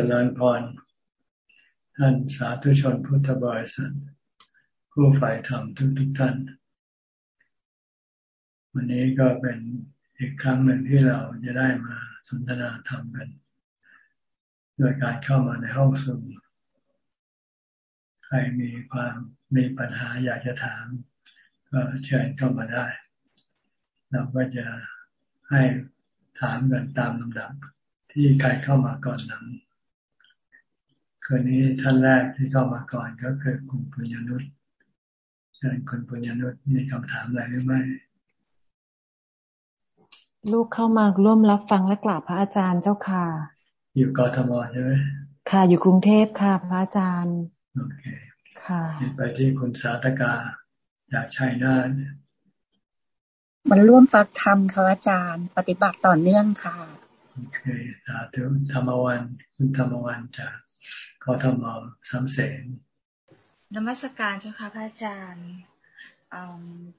จริญพร ท่านสาธุชนพุทธบริษัท ผู้ฝ่ายธรรมทุกทุกท่าน วันนี้ก็เป็นอีกครั้งหนึ่งที่เราจะได้มาสนทนาธรรมกัน โดยการเข้ามาในห้องสุมใครมีความมีปัญหาอยากจะถาม ก็เชิญเข้ามาได้ เราก็จะให้ถามกันตามลำดับที่ใครเข้ามาก่อนหลัง คืนนี้ท่านแรกที่เข้ามาก่อนก็คือคุณปุญญนุษย์เชิญคุณปุญญนุษย์มีคำถามอะไรหรือไม่ ลูกเข้ามาร่วมรับฟังและกราบพระอาจารย์เจ้าค่ะ อยู่กทมใช่ไหมค่ะ อยู่กรุงเทพค่ะ พระอาจารย์ โอเค ค่ะ ไปที่คุณสาธกาจากชัยนาทมันร่วมฟักธรรมค่ะอาจารย์ ปฏิบัติต่อเนื่องค่ะ โอเค สาธุธรรมวัน คุณธรรมวันจาก กทมสามเสนนมัสการเจ้าค่ะพระอาจารย์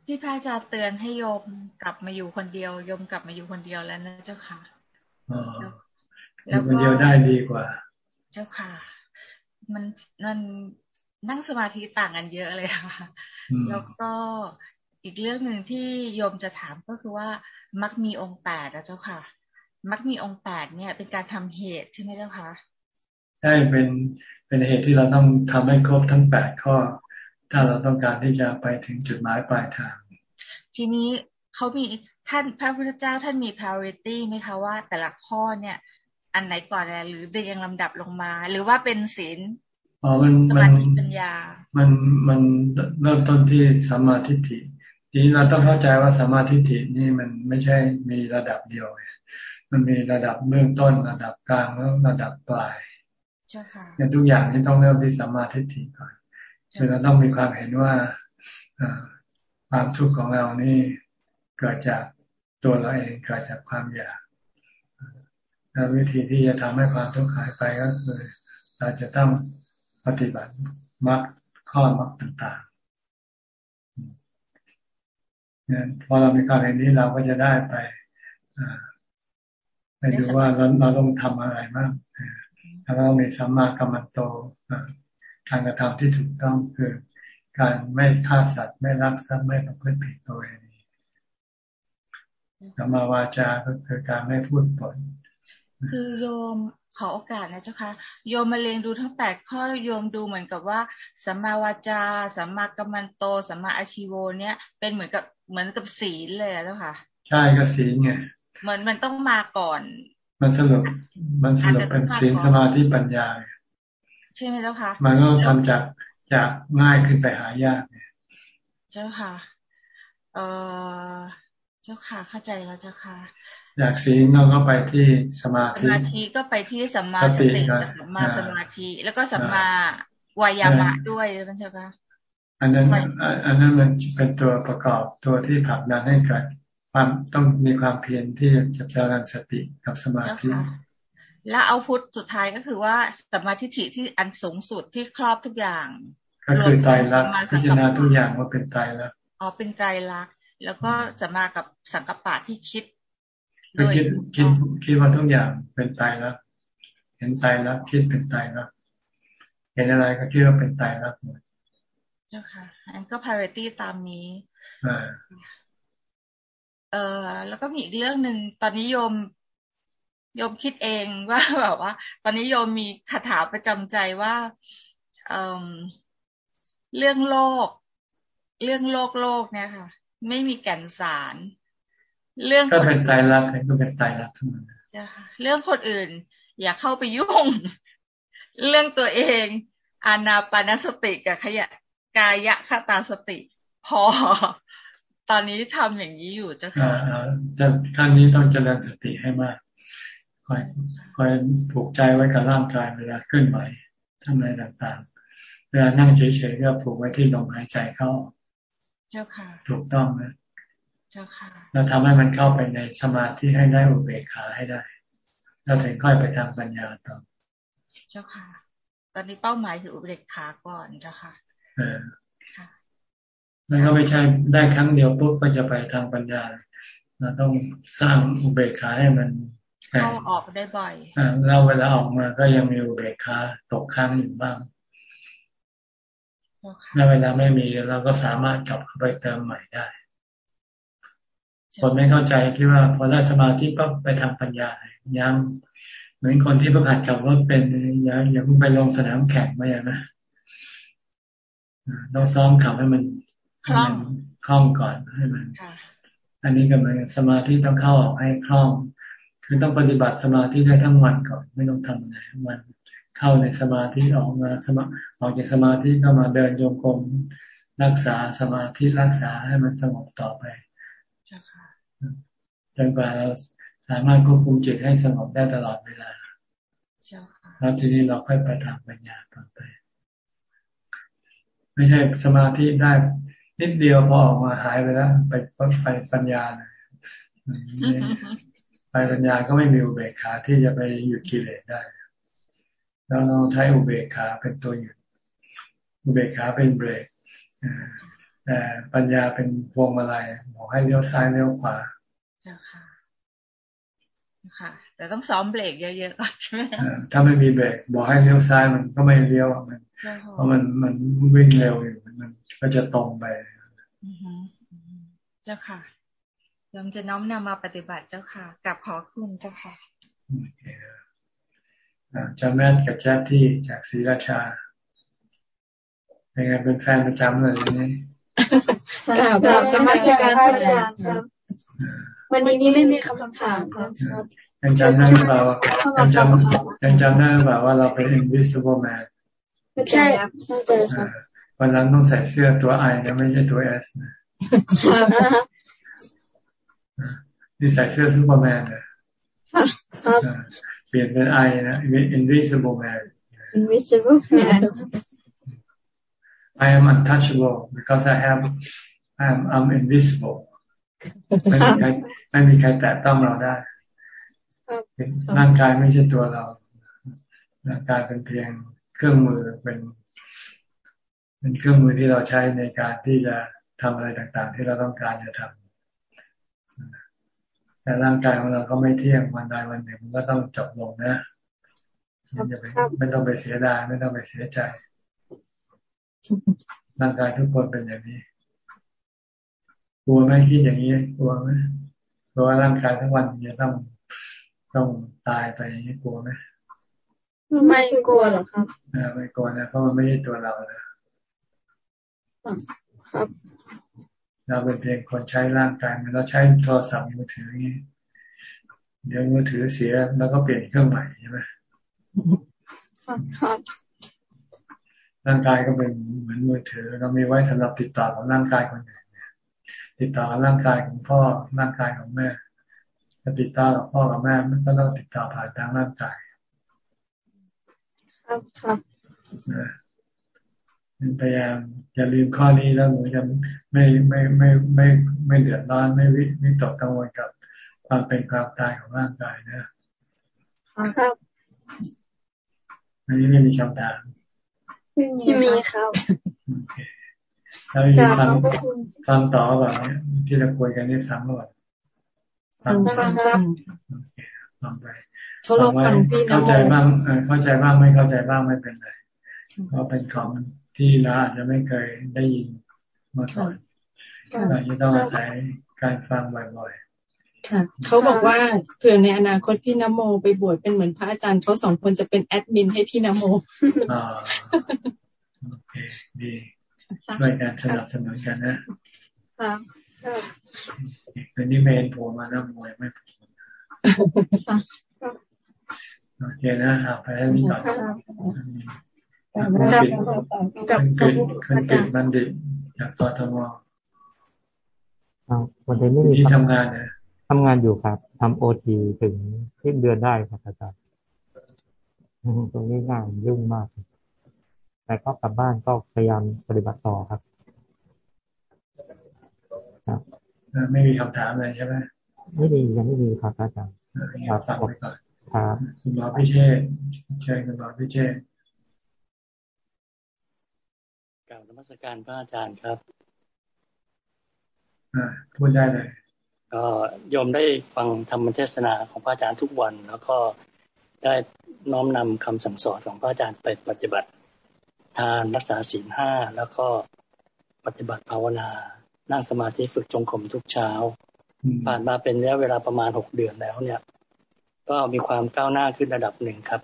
พี่พระอาจารย์เตือนให้โยมกลับมาอยู่คนเดียวโยมกลับมาอยู่คนเดียวแล้วนะเจ้าค่ะอยู่คนเดียวได้ดีกว่า เจ้าค่ะ มันมันนั่งสมาธิต่างกันเยอะเลยค่ะ แล้วก็อีกเรื่องหนึ่งที่โยมจะถามก็คือว่า มักมีองค์แปดนะเจ้าค่ะ มักมีองค์แปดเนี่ย เป็นการทำเหตุใช่ไหมเจ้าคะ ใช่เป็นเป็นเหตุที่เราต้องทำให้ครบทั้งแปดข้อ ถ้าเราต้องการที่จะไปถึงจุดหมายปลายทาง ทีนี้เขามีท่านพระพุทธเจ้าท่านมี priority ไหมคะว่า แต่ละข้อเนี่ย อันไหนก่อนหรือเรียงลำดับลงมา หรือว่าเป็นศีลอ๋อมันมันปัญญา มันมันเริ่มต้นที่สัมมาทิฏฐิทีนี้เราต้องเข้าใจว่าสัมมาทิฏฐินี่มันไม่ใช่มีระดับเดียว มันมีระดับเบื้องต้นระดับกลางแล้วระดับปลาย เนี่ยทุกอย่างนี่ต้องเริ่มที่สัมมาทิฏฐิก่อนคือเราต้องมีความเห็นว่าความทุกข์ของเรานี่เกิดจากตัวเราเองเกิดจากความอยากแล้ววิธีที่จะทำให้ความทุกข์หายไปก็คือ เราจะต้องปฏิบัติมรรคข้อมรรคต่างๆเนี่ยพอเรามีความเห็นนี้เราก็จะได้ไปไปดูว่าเราเราต้องทำอะไรบ้าง แล้วก็มีสัมมากัมมันโตการกระทำที่ถูกต้องคือ การไม่ฆ่าสัตว์ไม่รักทรัพย์ไม่ประพฤติผิดตัวเองสัมมาวาจาก็คือการไม่พูดปดคือโยมขอโอกาสนะเจ้าค่ะโยมมาเรียงดูทั้งแปดข้อโยมดูเหมือนกับว่าสัมมาวาจาสัมมากัมมันโตสัมมาอาชีโวเนี่ย เป็นเหมือนกับเหมือนกับศีลเลยแล้วค่ะ ใช่ก็ศีลไงเหมือนมันต้องมาก่อน มันสรุปมันสรุปเป็นศีลสมาธิปัญญาใช่ไหมเจ้าค่ะมันก็ทำจากจากง่ายขึ้นไปหายากเนี่ยเจ้าค่ะ เออเจ้าค่ะเข้าใจแล้วเจ้าค่ะจากศีลเราก็ไปที่สมาธิสมาธิก็ไปที่สัมมาสติสัมมาสมาธิ แล้วก็สัมมาวายามะด้วยเจ้าค่ะอันนั้นอันนั้นมันเป็นตัวประกอบตัวที่ผลักดันให้เกิด ความต้องมีความเพียรที่จะเจริญสติกับสมาธิและเอาพุทธสุดท้ายก็คือว่าสมาธิที่อันสูงสุดที่ครอบทุกอย่าง ก็คือไตรลักษณ์พิจารณาทุกอย่างว่าเป็นไตรลักษณ์อ๋อเป็นไตรลักษณ์แล้วก็สมากับสังกปะที่คิดคือคิดคิดคิดว่าทุกอย่างเป็นไตรลักษณ์เห็นไตรลักษณ์คิดเป็นไตรลักษณ์เห็นอะไรก็คิดว่าเป็นไตรลักษณ์หมดเจ้าค่ะอันก็ parity ตามนี้อ่า เออแล้วก็มีอีกเรื่องหนึ่งตอนนี้โยมโยมคิดเองว่าแบบว่า ตอนนี้โยมมีคาถาประจำใจว่าเออเรื่องโลก เรื่องโลกโลกเนี่ยค่ะ ไม่มีแก่นสาร เรื่องก็เป็นตายรักก็เป็นตายรักทั้งนั้นจ้ะเรื่องคนอื่น อย่าเข้าไปยุ่ง เรื่องตัวเองอานาปานสติกับขยะกายะคตาสติ พอ ตอนนี้ทำอย่างนี้อยู่เจ้าค่ะแต่ขั้นนี้ต้องเจริญสติให้มากคอยคอยผูกใจไว้กับร่างกายเวลาเคลื่อนไหวทำอะไรต่างๆ เวลานั่งเฉยๆก็ผูกไว้ที่ลมหายใจเข้า เจ้าค่ะ ถูกต้องนะเจ้าค่ะแล้วทำให้มันเข้าไปในสมาธิให้ได้อุเบกขาให้ได้แล้วถึงค่อยไปทางปัญญาต่อ เจ้าค่ะ ตอนนี้เป้าหมายคืออุเบกขาก่อนเจ้าค่ะ เออ มันก็ไม่ใช่ได้ครั้งเดียวปุ๊บก็จะไปทางปัญญาเราต้องสร้างอุเบกขาให้มันเข้าออกได้บ่อยอ่าเราเวลาออกมาก็ยังมีอุเบกขาตกค้างอยู่บ้างถ้าเวลาไม่มีเราก็สามารถกลับเข้าไปเติมใหม่ได้คนไม่เข้าใจคิดว่าพอได้สมาธิก็ไปทำปัญญายังเหมือนคนที่ประกาศขับรถเป็นอย่าอย่าเพิ่งไปลงสนามแข่งมาอย่างนะต้องซ้อมขับให้มัน คล่องคล่องก่อนให้มันอันนี้ก็เหมือนสมาธิต้องเข้าออกให้คล่อง คือต้องปฏิบัติสมาธิได้ทั้งวันก่อนไม่ต้องทำอะไรวันเข้าในสมาธิออกมาสมาออกจากสมาธิก็มาเดินโยกมรักษาสมาธิรักษาให้มันสงบต่อไปจนกว่าเราสามารถควบคุมจิตให้สงบได้ตลอดเวลาแล้วทีนี้เราค่อยไปทางปัญญาต่อไป ไม่ใช่สมาธิได้ นิดเดียวพอออกมาหายไปแล้วไปไปปัญญาเลยไปปัญญาก็ไม่มีอุเบกขาที่จะไปหยุดกิเลสได้แล้วเราใช้อุเบกขาเป็นตัวหยุดอุเบกขาเป็นเบรกแต่ปัญญาเป็นพวงมาลัยบอกให้เลี้ยวซ้ายเลี้ยวขวาจ้าค่ะค่ะแต่ต้องซ้อมเบรกเยอะๆก่อนใช่ไหมถ้าไม่มีเบรกบอกให้เลี้ยวซ้ายมันก็ไม่เลี้ยวมันเพราะมันมันวิ่งเร็วอยู่มัน ก็จะตรงไปเจ้าค่ะยมจะน้อมนำมาปฏิบัติเจ้าค่ะกับขอคุณเจ้าค่ะจะแม่กับแจ๊ที่จากศรีราชาเป็นไงเป็นแฟนประจำเลยนี่กราบสมัครการพระอาจารย์ครับวันนี้นี่ไม่มีคำถามครับยังจำได้หรือเปล่ายังจำยังจำได้หรือเปล่าว่าเราเป็น invisible man ไม่ใช่ไม่เจอครับ วันนั้นต้องใส่เสื้อตัวไอนะไม่ใช่ตัวเอสนะนี่ใส่เสื้อซูเปอร์แมนนะเปลี่ยนเป็นไอนะ invisible man invisible man I am untouchable because I have I am I'm invisible ไม่มีใครไม่มีใครแตะต้องเราได้ร่างกายไม่ใช่ตัวเราร่างกายเป็นเพียงเครื่องมือเป็น เป็นเครื่องมือที่เราใช้ในการที่จะทำอะไรต่างๆ ที่เราต้องการจะทำแต่ร่างกายของเราก็ไม่เที่ยงวันใดวันหนึ่งมันก็ต้องจบลงนะไม่ต้องไปเสียดายไม่ต้องไปเสียใจร่างกายทุกคนเป็นอย่างนี้กลัวไหมคิดอย่างนี้กลัวไหมกลัวร่างกายทั้งวันจะต้องต้องตายไปอย่างนี้กลัวไหมไม่กลัวหรอกครับไม่กลัวนะเพราะมันไม่ใช่ตัวเรานะ ครับเราเป็นเพียงคนใช้ร่างกายเราใช้โทรศัพท์มือถืออย่างนี้ เดี๋ยวมือถือเสียแล้วก็เปลี่ยนเครื่องใหม่ใช่ไหมครับร่างกายก็เป็นเหมือนมือถือ เรามีไว้สำหรับติดต่อกับร่างกายคนอื่นติดต่อร่างกายของพ่อร่างกายของแม่จะติดต่อกับพ่อกับแม่มันก็ต้องติดต่อผ่านทางร่างกายครับครับ พยายามอย่าลืมข้อนี้แล้วหนูจะไม่ไม่ไม่ไม่ไม่เดือดร้อนไม่วิไม่ตกกังวลกับความเป็นความตายของร่างกายนะครับอันนี้ไม่มีคำถามไม่มีครับแล้วมีฟังฟังต่อแบบนี้ที่เราคุยกันนี่ฟังหมดฟังครับฟังไปฟังเข้าใจบ้างเข้าใจบ้างไม่เข้าใจบ้างไม่เป็นไรเพราะเป็นของ ที่เราอาจจะไม่เคยได้ยินมาก่อนเราจะต้องอาศัยการฟังบ่อยๆค่ะเขาบอกว่าเผื่อในอนาคตพี่นโมไปบวชเป็นเหมือนพระอาจารย์เขาสองคนจะเป็นแอดมินให้พี่นโมอ่าโอเคดีช่วยกันสนับสนุนกันนะครับคืนนี้เมนโผล่มาน้ำมวยไม่โผล่โอเคนะเอาไปให้นี่ก่อน คุณเกิดคุณเกิดบัณฑิตจากตทมวันนี้ไม่มีที่ทำงานนะทำงานอยู่ครับทำโอทีถึงที่เดือนได้ครับอาจารย์ตรงนี้งานยุ่งมาก แต่ก็กลับบ้านก็พยายามปฏิบัติต่อครับ ครับไม่มีคำถามเลยใช่ไหมไม่มียังไม่มีครับอาจารย์ครับฟังไปก่อนครับคุณหมอพิเชษใช่คุณหมอพิเชษ กล่าวนมัสการพระอาจารย์ครับอ่าพูดได้เลยก็โยมได้ฟังธรรมเทศนาของพระอาจารย์ทุกวัน แล้วก็ได้น้อมนำคำสั่งสอนของพระอาจารย์ไปปฏิบัติ ทานรักษาศีลห้าแล้วก็ปฏิบัติภาวนา นั่งสมาธิฝึกจงกรมทุกเช้า ผ่านมาเป็นระยะเวลาประมาณหกเดือนแล้วเนี่ย ก็มีความก้าวหน้าขึ้นระดับหนึ่งครับ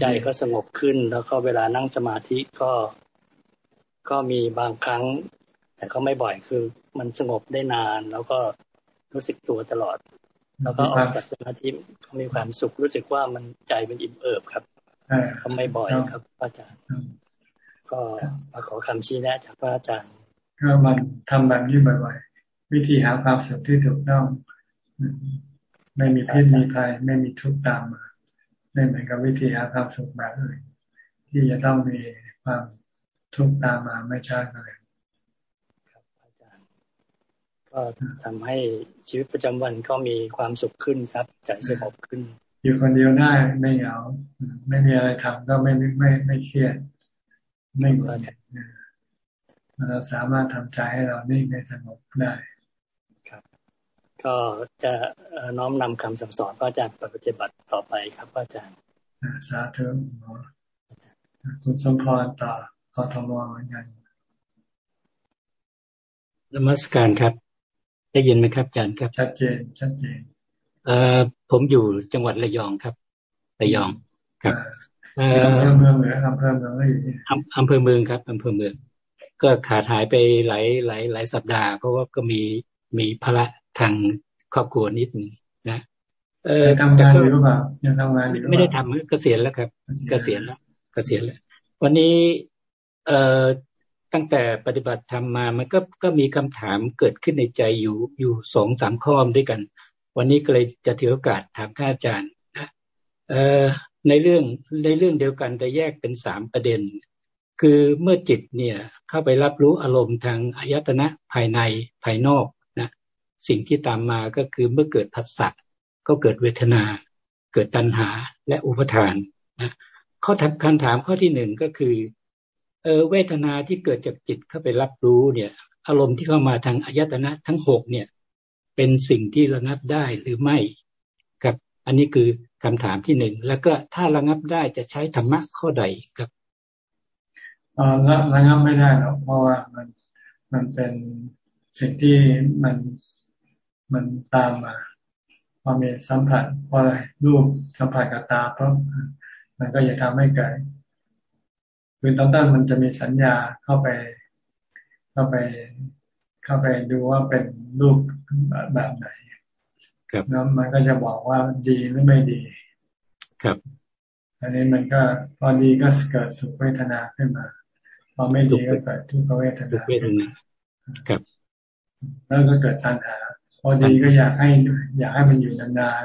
ใจก็สงบขึ้นแล้วก็เวลานั่งสมาธิก็ ก็มีบางครั้ง แต่ก็ไม่บ่อยคือ มันสงบได้นาน แล้วก็รู้สึกตัวตลอด แล้วก็ออกจากสมาธิก็มีความสุขรู้สึกว่ามันใจมันอิ่มเอิบครับก็ไม่บ่อยครับอาจารย์ ก็มาขอคำชี้แนะจากพระอาจารย์ก็มันทำแบบนี้บ่อยๆวิธีหาความสุขที่ถูกต้องไม่มีพิษมีภัยไม่มีทุกข์ตามมาไม่เหมือนกับวิธีหาความสุขแบบอื่นที่จะต้องมีความ ทุกข์ตามมาไม่ใช่เลยครับอาจารย์ ก็ทำให้ชีวิตประจำวันก็มีความสุขขึ้นครับใจสงบขึ้น อยู่คนเดียวได้ไม่เหงาไม่มีอะไรทำก็ไม่ไม่ไม่เครียด ไม่กลัวเราสามารถทำใจให้เรานิ่งในสงบได้ครับก็จะน้อมนำคำสั่งสอนพระอาจารย์ปฏิบัติต่อไปครับพระอาจารย์สาธุคุณสมพรต่อ กทมเหมือนกันนมัสการครับ ได้ยินไหมครับอาจารย์ครับ ชัดเจน ชัดเจน เอ่อผมอยู่จังหวัดระยองครับ ระยองครับอำเภอเมืองหรืออำเภอเมืองก็อยู่ที่อำเภอเมืองครับอำเภอเมือง ก็ขาดหายไปหลายหลายหลายสัปดาห์ เพราะว่าก็มีมีภาระทางครอบครัวนิดนึงนะเออทำงานอยู่หรือเปล่ายังทำงานอยู่ไม่ได้ทำเกษียณแล้วครับ เกษียณแล้ว เกษียณแล้ว วันนี้ เอ่อตั้งแต่ปฏิบัติธรรมมา มันก็ก็มีคำถามเกิดขึ้นในใจอยู่อยู่สองสามข้อด้วยกัน วันนี้ก็เลยจะถือโอกาสถามท่านอาจารย์นะเอ่อในเรื่องในเรื่องเดียวกันแต่แยกเป็นสามประเด็น คือเมื่อจิตเนี่ยเข้าไปรับรู้อารมณ์ทางอายตนะภายในภายนอกนะสิ่งที่ตามมาก็คือเมื่อเกิดผัสสะก็เกิดเวทนา เกิดตัณหาและอุปทานนะข้อคำถามข้อที่หนึ่งก็คือ เออเวทนาที่เกิดจากจิตเข้าไปรับรู้เนี่ย อารมณ์ที่เข้ามาทางอายตนะทั้งหกเนี่ย เป็นสิ่งที่ระงับได้หรือไม่ครับ อันนี้คือคำถามที่หนึ่งแล้วก็ถ้าระงับได้จะใช้ธรรมะข้อใดครับเออระระงับไม่ได้หรอกเพราะว่ามันมันเป็นสิ่งที่มันมันตามมาพอมีสัมผัสพอรูปสัมผัสกับตาเพราะมันก็จะทำให้เกิด คือตอนต้นมันจะมีสัญญาเข้าไป เข้าไป เข้าไปดูว่าเป็นรูปแบบไหนแล้วมันก็จะบอกว่าดีหรือไม่ดี ครับ อันนี้มันก็พอดีก็เกิดสุขเวทนาขึ้นมา พอไม่ดีก็เกิดทุกขเวทนาครับ แล้วก็เกิดตัณหา พอดีก็อยากให้ อยากให้มันอยู่นาน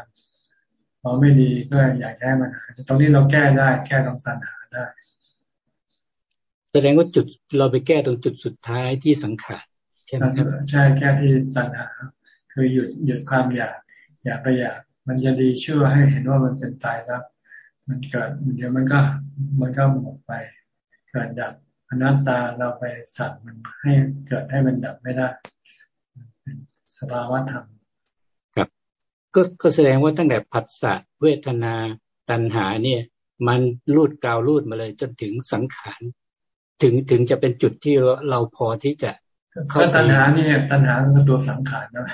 ๆพอไม่ดีก็อยากให้มันหายตรงนี้เราแก้ได้ แก้ตรงตัณหาได้ แสดงว่าจุดเราไปแก้ตรงจุดสุดท้ายที่สังขารใช่ไหมครับใช่แก้ที่ตัณหา คือหยุดหยุดความอยากอย่าไปอยาก มันจะดีเชื่อให้เห็นว่ามันเป็นตายแล้วมันเกิดเดี๋ยวมันก็มันก็หมดไป เกิดดับอนัตตาเราไปสั่งมันให้เกิดให้มันดับไม่ได้สภาวะธรรมครับ ก็ก็แสดงว่าตั้งแต่ผัสสะเวทนาตัณหาเนี่ย มันลูดกาวลูดมาเลยจนถึงสังขาร ถึงถึงจะเป็นจุดที่เราพอที่จะเข้าตัณหานี่ตัณหาคือตัวสังขารนะ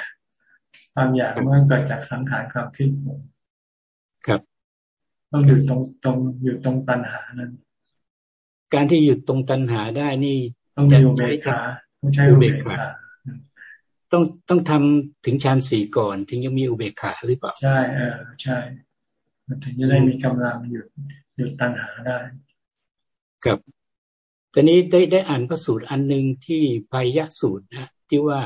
ความอยากมันเกิดจากสังขารความคิดผมครับต้องอยู่ตรงตรงอยู่ตรงตัณหานั้น การที่หยุดตรงตัณหาได้นี่ต้องมีอุเบกขาต้องใช้อุเบกขาต้องต้องทำถึงฌานสี่ก่อน ถึงยังมีอุเบกขาหรือเปล่าใช่เออใช่มันถึงจะได้มีกำลังหยุดหยุดตัณหาได้ ครับ ตอนนี้ได้ได้อ่านพระสูตรอันหนึ่งที่พายะสูตรนะที่ว่า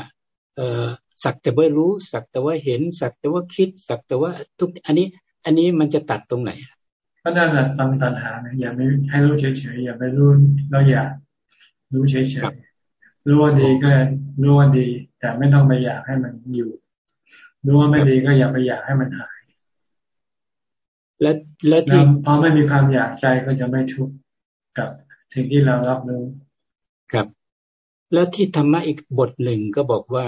เออสักแต่ว่ารู้ สักแต่ว่าเห็น สักแต่ว่าคิด สักแต่ว่าทุกอันนี้ อันนี้มันจะตัดตรงไหนก็นั่นแหละตังตัณหาเนี่ยอย่าไม่ให้รู้เฉยๆอย่าไปรู้เราอยากรู้เฉยๆรู้ว่าดีก็รู้ว่าดี แต่ไม่ต้องไปอยากให้มันอยู่รู้ว่าไม่ดีก็อย่าไปอยากให้มันหาย และและที่พอไม่มีความอยากใจก็จะไม่ทุกข์กับ สิ่งที่เรารับรู้ครับ แล้วที่ธรรมะอีกบทหนึ่งก็บอกว่า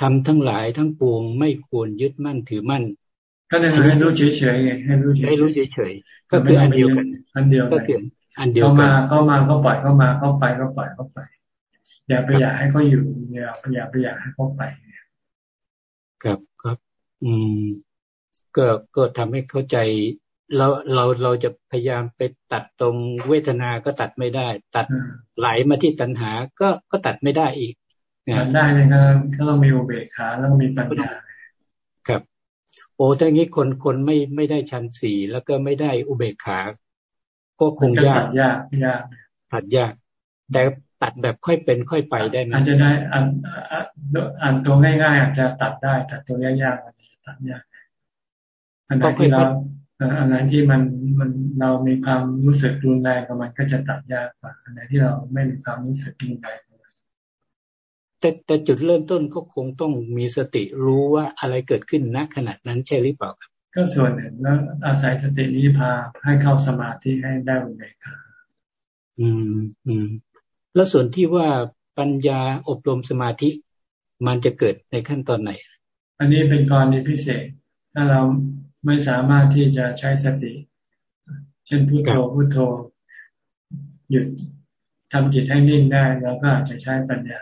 ทำทั้งหลายทั้งปวงไม่ควรยึดมั่นถือมั่น ก็เลยให้รู้เฉยๆไงให้รู้เฉยๆให้รู้เฉยๆก็คืออันเดียวกัน อันเดียวก็คืออันเดียวกันเขามาเขามาเขาปล่อยเขามาเขาไปเขาปล่อยเขาไป อย่าไปอยากให้เขาอยู่อย่าไปอยากไปอยากให้เขาไปครับครับ อืม ก็ก็ทำให้เข้าใจ เราเราเราจะพยายามไปตัดตรงเวทนาก็ตัดไม่ได้ ตัดไหลมาที่ตัณหาก็ก็ตัดไม่ได้อีกตัดได้เลยครับก็ต้องมีอุเบกขาแล้วมีปัญญาครับ โอ้ถ้างี้คนคนไม่ไม่ได้ชั้นสี่แล้วก็ไม่ได้อุเบกขา ก็คงยากยากยากตัดยาก แต่ตัดแบบค่อยเป็นค่อยไปได้ไหมอาจจะได้อันอันตัวง่ายๆอาจจะตัดได้แต่ตัวยากๆอาจจะตัดยากอันไหนที่เรา อันไหนที่มันมันเรามีความรู้สึกรุนแรงกับมันก็จะตัดยากกว่าอันไหนที่เราไม่มีความรู้สึกรุนแรงแต่แต่จุดเริ่มต้นก็คงต้องมีสติรู้ว่าอะไรเกิดขึ้นณขณะนั้นใช่หรือเปล่าครับก็ส่วนหนึ่งแล้วอาศัยสตินี้พาให้เข้าสมาธิให้ได้อุเบกขาอืมอืมแล้วส่วนที่ว่าปัญญาอบรมสมาธิ มันจะเกิดในขั้นตอนไหน อันนี้เป็นกรณีพิเศษ ถ้าเรา ไม่สามารถที่จะใช้สติ เช่นพุโทโธพุโทโธ หยุดทำจิตให้นิ่งได้เราก็อาจจะใช้ปัญญา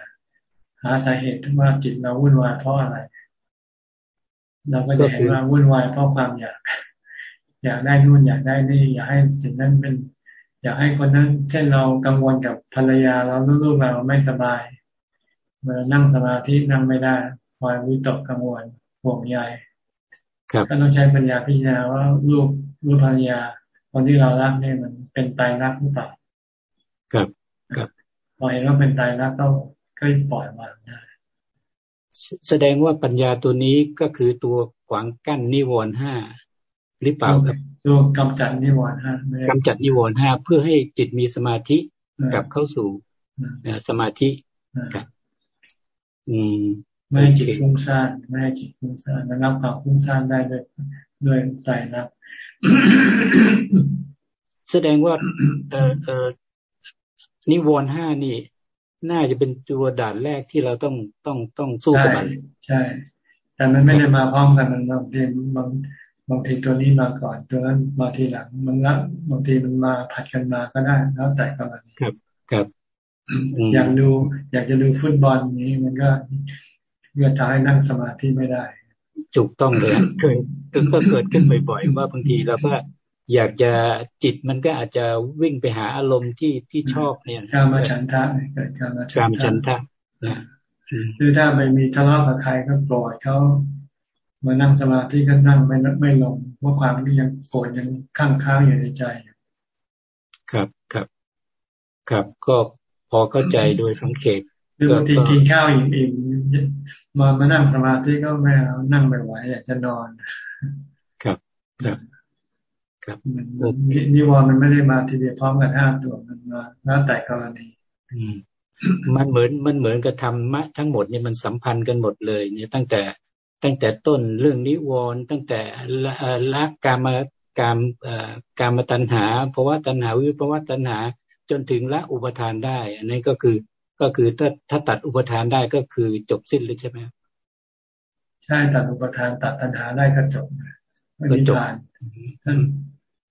หาสาเหตุว่าจิตเราวุ่นวายเพราะอะไร เราก็จะเห็นว่าวุ่นวายเพราะความอยาก อยากได้นู่นอยากได้นี่ อยากให้สิ่งนั้นเป็น อยากให้คนนั้น เช่นเรากังวลกับภรรยาเราลูกเราไม่สบายเมื่อนั่งสมาธินั่งไม่ได้คอยวิตกกังวลห่วงใย ก็ต้องใช้ปัญญาพิจารณาว่าลูกลูกภรรยา คนที่เรารักเนี่ยมันเป็นตายรักหรือเปล่าครับครับพอเห็นว่าเป็นตายรักก็ก็ปล่อยวางได้แสดงว่าปัญญาตัวนี้ก็คือตัวขวางกั้นนิวรณ์ห้าหรือเปล่าครับตัวกำจัดนิวรณ์ห้ากำจัดนิวรณ์ห้าเพื่อให้จิตมีสมาธิกลับเข้าสู่สมาธิครับ อืม ไม่ให้จิตฟุ้งซ่านไม่ให้จิตฟุ้งซ่านระงับความฟุ้งซ่านได้ด้วยด้วยใจนะแสดงว่าเออเออนิวรณ์ห้านี่ น่าจะเป็นตัวด่านแรกที่เราต้องต้องต้องสู้กับมันใช่ แต่มันไม่ได้มาพร้อมกันมันบางทีบางบางทีตัวนี้มาก่อนตัวนั้นมาทีหลังมันละบางทีมันมาผัดกันมาก็ได้แล้วแต่กรณีครับครับ อยากดู อยากจะดูฟุตบอลนี้มันก็ เมื่อท้ายนั่งสมาธิไม่ได้ถูกต้องเลยเคยก็เกิดขึ้นบ่อยๆว่าบางทีเราก็อยากจะจิตมันก็อาจจะวิ่งไปหาอารมณ์ที่ที่ชอบเนี่ยการมาฉันทะเกิดการมาฉันทะคือถ้าไปมีทะเลาะกับใครก็ปล่อยเขามานั่งสมาธิก็นั่งไม่ไม่ลงเพราะความที่ยังโกรธยังข้างค้างอยู่ในใจ ครับครับ ครับก็พอเข้าใจโดยสังเกต หรือบางทีกินข้าวอิ่มๆมามานั่งสมาธิก็ไม่เอานั่งไม่ไหวอยากจะนอน ครับครับครับนิวรณ์มันไม่ได้มาทีเดียวพร้อมกันห้าตัวมันมาแล้วแต่กรณีมันเหมือนมันเหมือนกับธรรมะทั้งหมดเนี่ยมันสัมพันธ์กันหมดเลยเนี่ยตั้งแต่ตั้งแต่ต้นเรื่องนิวรณ์ตั้งแต่ละกามกามกามตัณหาภาวะตัณหาวิภาวะตัณหาจนถึงละอุปทานได้ อันนี้ก็คือ ก็คือถ้าถ้าตัดอุปทานได้ก็คือจบสิ้นเลยใช่ไหมใช่ตัดอุปทานตัดตัณหาได้ก็จบไม่มีทาน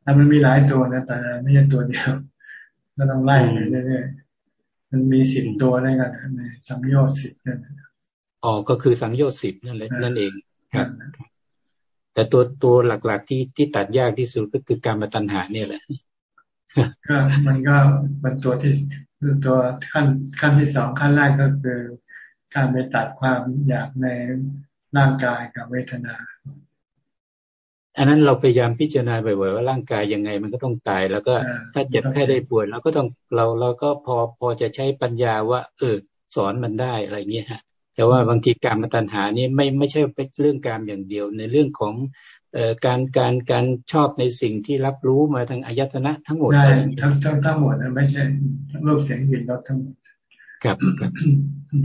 ถ้ามันมีหลายตัวนะแต่ไม่ใช่ตัวเดียวก็ต้องไล่ไปเรื่อยๆมันมีสิบตัวได้กันในสัมโยชน์สิบนั่นอ๋อก็คือสังโยชน์สิบนั่นแหละนั่นเองครับแต่ตัวตัวหลัก ๆ ที่ที่ตัดยากที่สุดก็คือการมาตัณหาเนี่ยแหละก็มันก็เป็นตัวที่ คือตัวขั้นขั้นที่สองขั้นแรกก็คือการไปตัดความอยากในร่างกายกับเวทนา อันนั้นเราพยายามพิจารณาบ่อยๆว่าร่างกายยังไงมันก็ต้องตาย แล้วก็ถ้าเจ็บแค่ได้ป่วยเราก็ต้องเราเราก็พอพอจะใช้ปัญญาว่า เออ สอนมันได้อะไรเงี้ยฮะแต่ว่าบางทีการมาตัญหานี่ไม่ไม่ใช่เป็นเรื่องการอย่างเดียว ในเรื่องของ การการการชอบในสิ่งที่รับรู้มาทางอายตนะทั้งหมดได้ทั้งทั้งทั้งหมดนะไม่ใช่ทั้งรูปเสียงกลิ่นรสทั้งหมดครับครับ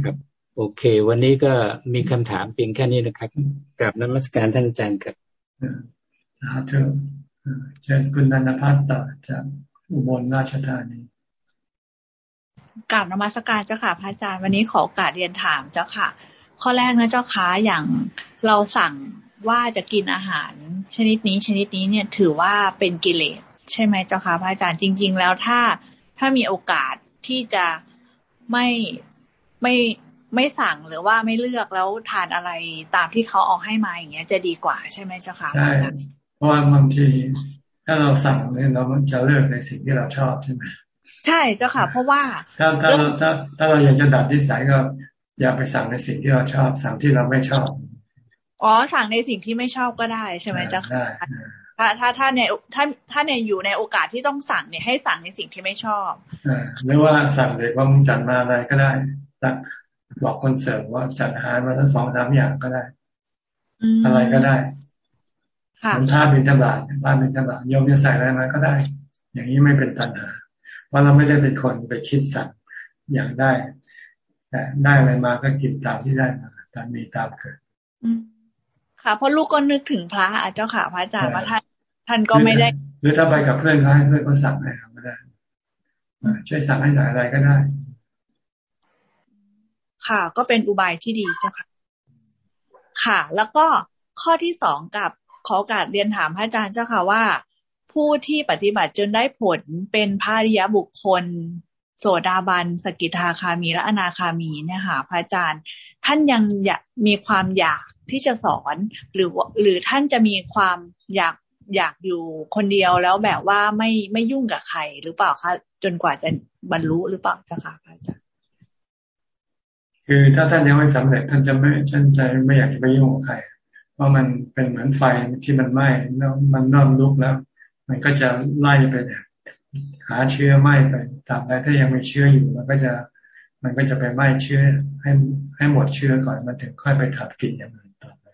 ครับ โอเค วันนี้ก็มีคำถามเพียงแค่นี้นะครับกับนมัสการท่านอาจารย์ครับสาธุเชิญคุณนันพัฒน์ต่อจากอุบลราชธานีกราบนมัสการเจ้าค่ะพระอาจารย์วันนี้ขอโอกาสเรียนถามเจ้าค่ะ ข้อแรกนะเจ้าค้าอย่างเราสั่ง ว่าจะกินอาหารชนิดนี้ชนิดนี้เนี่ยถือว่าเป็นกิเลสใช่ไหมเจ้าค่ะพระอาจารย์จริง ๆ แล้วถ้าถ้ามีโอกาสที่จะไม่ไม่ไม่สั่งหรือว่าไม่เลือกแล้วทานอะไรตามที่เขาออกให้มาอย่างเงี้ย จะดีกว่าใช่ไหมเจ้าค่ะใช่เพราะว่าบางทีถ้าเราสั่งเนี่ยเราจะเลือกในสิ่งที่เราชอบใช่ไหมใช่เจ้าค่ะ เพราะว่าถ้าถ้าเราถ้าถ้าเราอยากจะดัดนิสัยก็อย่าไปสั่งในสิ่งที่เราชอบ สั่งที่เราไม่ชอบ อ๋อสั่งในสิ่งที่ไม่ชอบก็ได้ใช่ไหมเจ้าค่ะถ้าถ้าถ้าในถ้าถ้าในอยู่ในโอกาสที่ต้องสั่งเนี่ยให้สั่งในสิ่งที่ไม่ชอบอ่าหรือว่าสั่งเลยว่ามึงจัดมาอะไรก็ได้สั่งบอกคนเสิร์ฟว่าจัดอาหารมาทั้งสองสามอย่างก็ได้ อะไรก็ได้ค่ะถ้าเป็นตบาดบ้านเป็นตบาดโยมจะใส่อะไรมาก็ได้ อย่างนี้ไม่เป็นปัญหาเพราะเราไม่ได้เป็นคนไปคิดสั่งอย่างได้แต่ได้อะไรมาก็กินตามที่ได้มาตามมีตามเกิด ค่ะเพราะลูกก็นึกถึงพระเจ้าค่ะพระอาจารย์ว่าท่านท่านก็ไม่ได้ หรือถ้าไปกับเพื่อนก็ให้เพื่อนก็สั่งให้ก็ได้ช่วยสั่งให้หน่อยอะไรก็ได้ ค่ะ ก็เป็นอุบายที่ดีเจ้าค่ะ ค่ะ แล้วก็ข้อที่สองกับขอโอกาสเรียนถามพระอาจารย์เจ้าค่ะว่า ผู้ที่ปฏิบัติจนได้ผลเป็นพระริยบุคคล โสดาบัน สกิทาคามีและอนาคามีเนี่ยค่ะพระอาจารย์ ท่านยังอยากมีความอยากที่จะสอน หรือหรือท่านจะมีความอยากอยากอยู่คนเดียวแล้วแบบว่าไม่ไม่ยุ่งกับใครหรือเปล่าคะจนกว่าจะบรรลุหรือเปล่าเจ้าค่ะพระอาจารย์คือถ้าท่านยังไม่สำเร็จท่านจะไม่ท่านใจไม่อยากจะไปยุ่งกับใครเพราะมันเป็นเหมือนไฟที่มันไหม้แล้วมันนอนลุกแล้ว มันก็จะไล่ไป หาเชื้อไหม้ไปตามใดถ้ายังมีเชื้ออยู่มันก็จะมันก็จะไปไหม้เชื้อให้ให้หมดเชื้อก่อนมันถึงค่อยไปถับกินอย่างอื่นต่อไป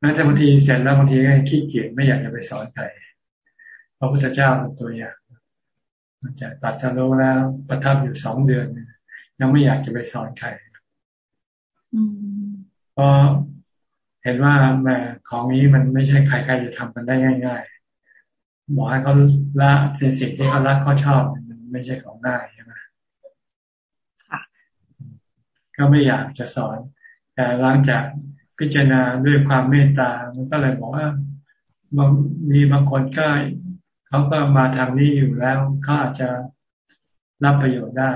แม้แต่บางทีเสร็จแล้วบางทีก็ขี้เกียจไม่อยากจะไปสอนใครพระพุทธเจ้าเป็นตัวอย่างมันจะตัดสโลแล้วประทับอยู่สองเดือน ยังไม่อยากจะไปสอนใครเพราะเห็นว่าแม่ของนี้มันไม่ใช่ใครๆจะทำกันได้ง่าย ๆ บอกให้เขาละสิ่งสิ่งที่เขารักเขาชอบมันไม่ใช่ของง่ายใช่ไหมก็ไม่อยากจะสอน แต่หลังจากพิจารณาด้วยความเมตตา มันก็เลยบอกว่ามีบางคนก็เขาก็มาทางนี้อยู่แล้วเขาอาจจะรับประโยชน์ได้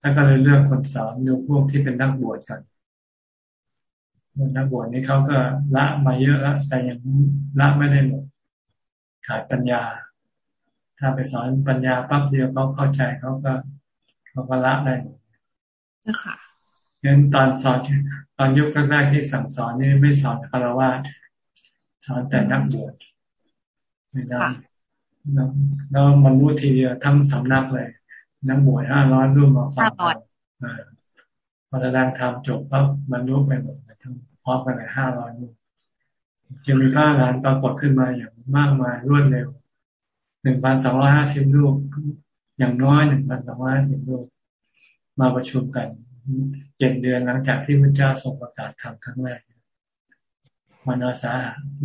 แล้วก็เลยเลือกคนสอนดูพวกที่เป็นนักบวชกันนักบวชนี่เขาก็ละมาเยอะแล้วแต่ยังละไม่ได้หมด ขาดปัญญา ถ้าไปสอนปัญญาปั๊บเดียวเขาเข้าใจเขาก็เขาก็ละได้นะคะงั้นตอนสอนตอนยุคแรกๆที่สั่งสอนนี่ไม่สอนคารวะสอนแต่นักบวชไม่ได้แล้วมันรู้ทีเดียวทั้งสำนักเลย นักบวชห้าร้อยรูปมาฟังพอแสดงธรรมจบปั๊บมันรู้ไปหมดทั้งพร้อมกันเลยห้าร้อยรูปจะมีพระหลานปรากฏขึ้นมาอย่าง มากมายรวดเร็วหนึ่งพันสองร้อยห้าสิบรูป อย่างน้อยหนึ่งพันสองร้อยห้าสิบรูป มาประชุมกันเจ็ดเดือนหลังจากที่พระเจ้าทรงประกาศธรรมครั้งแรกวันอาสา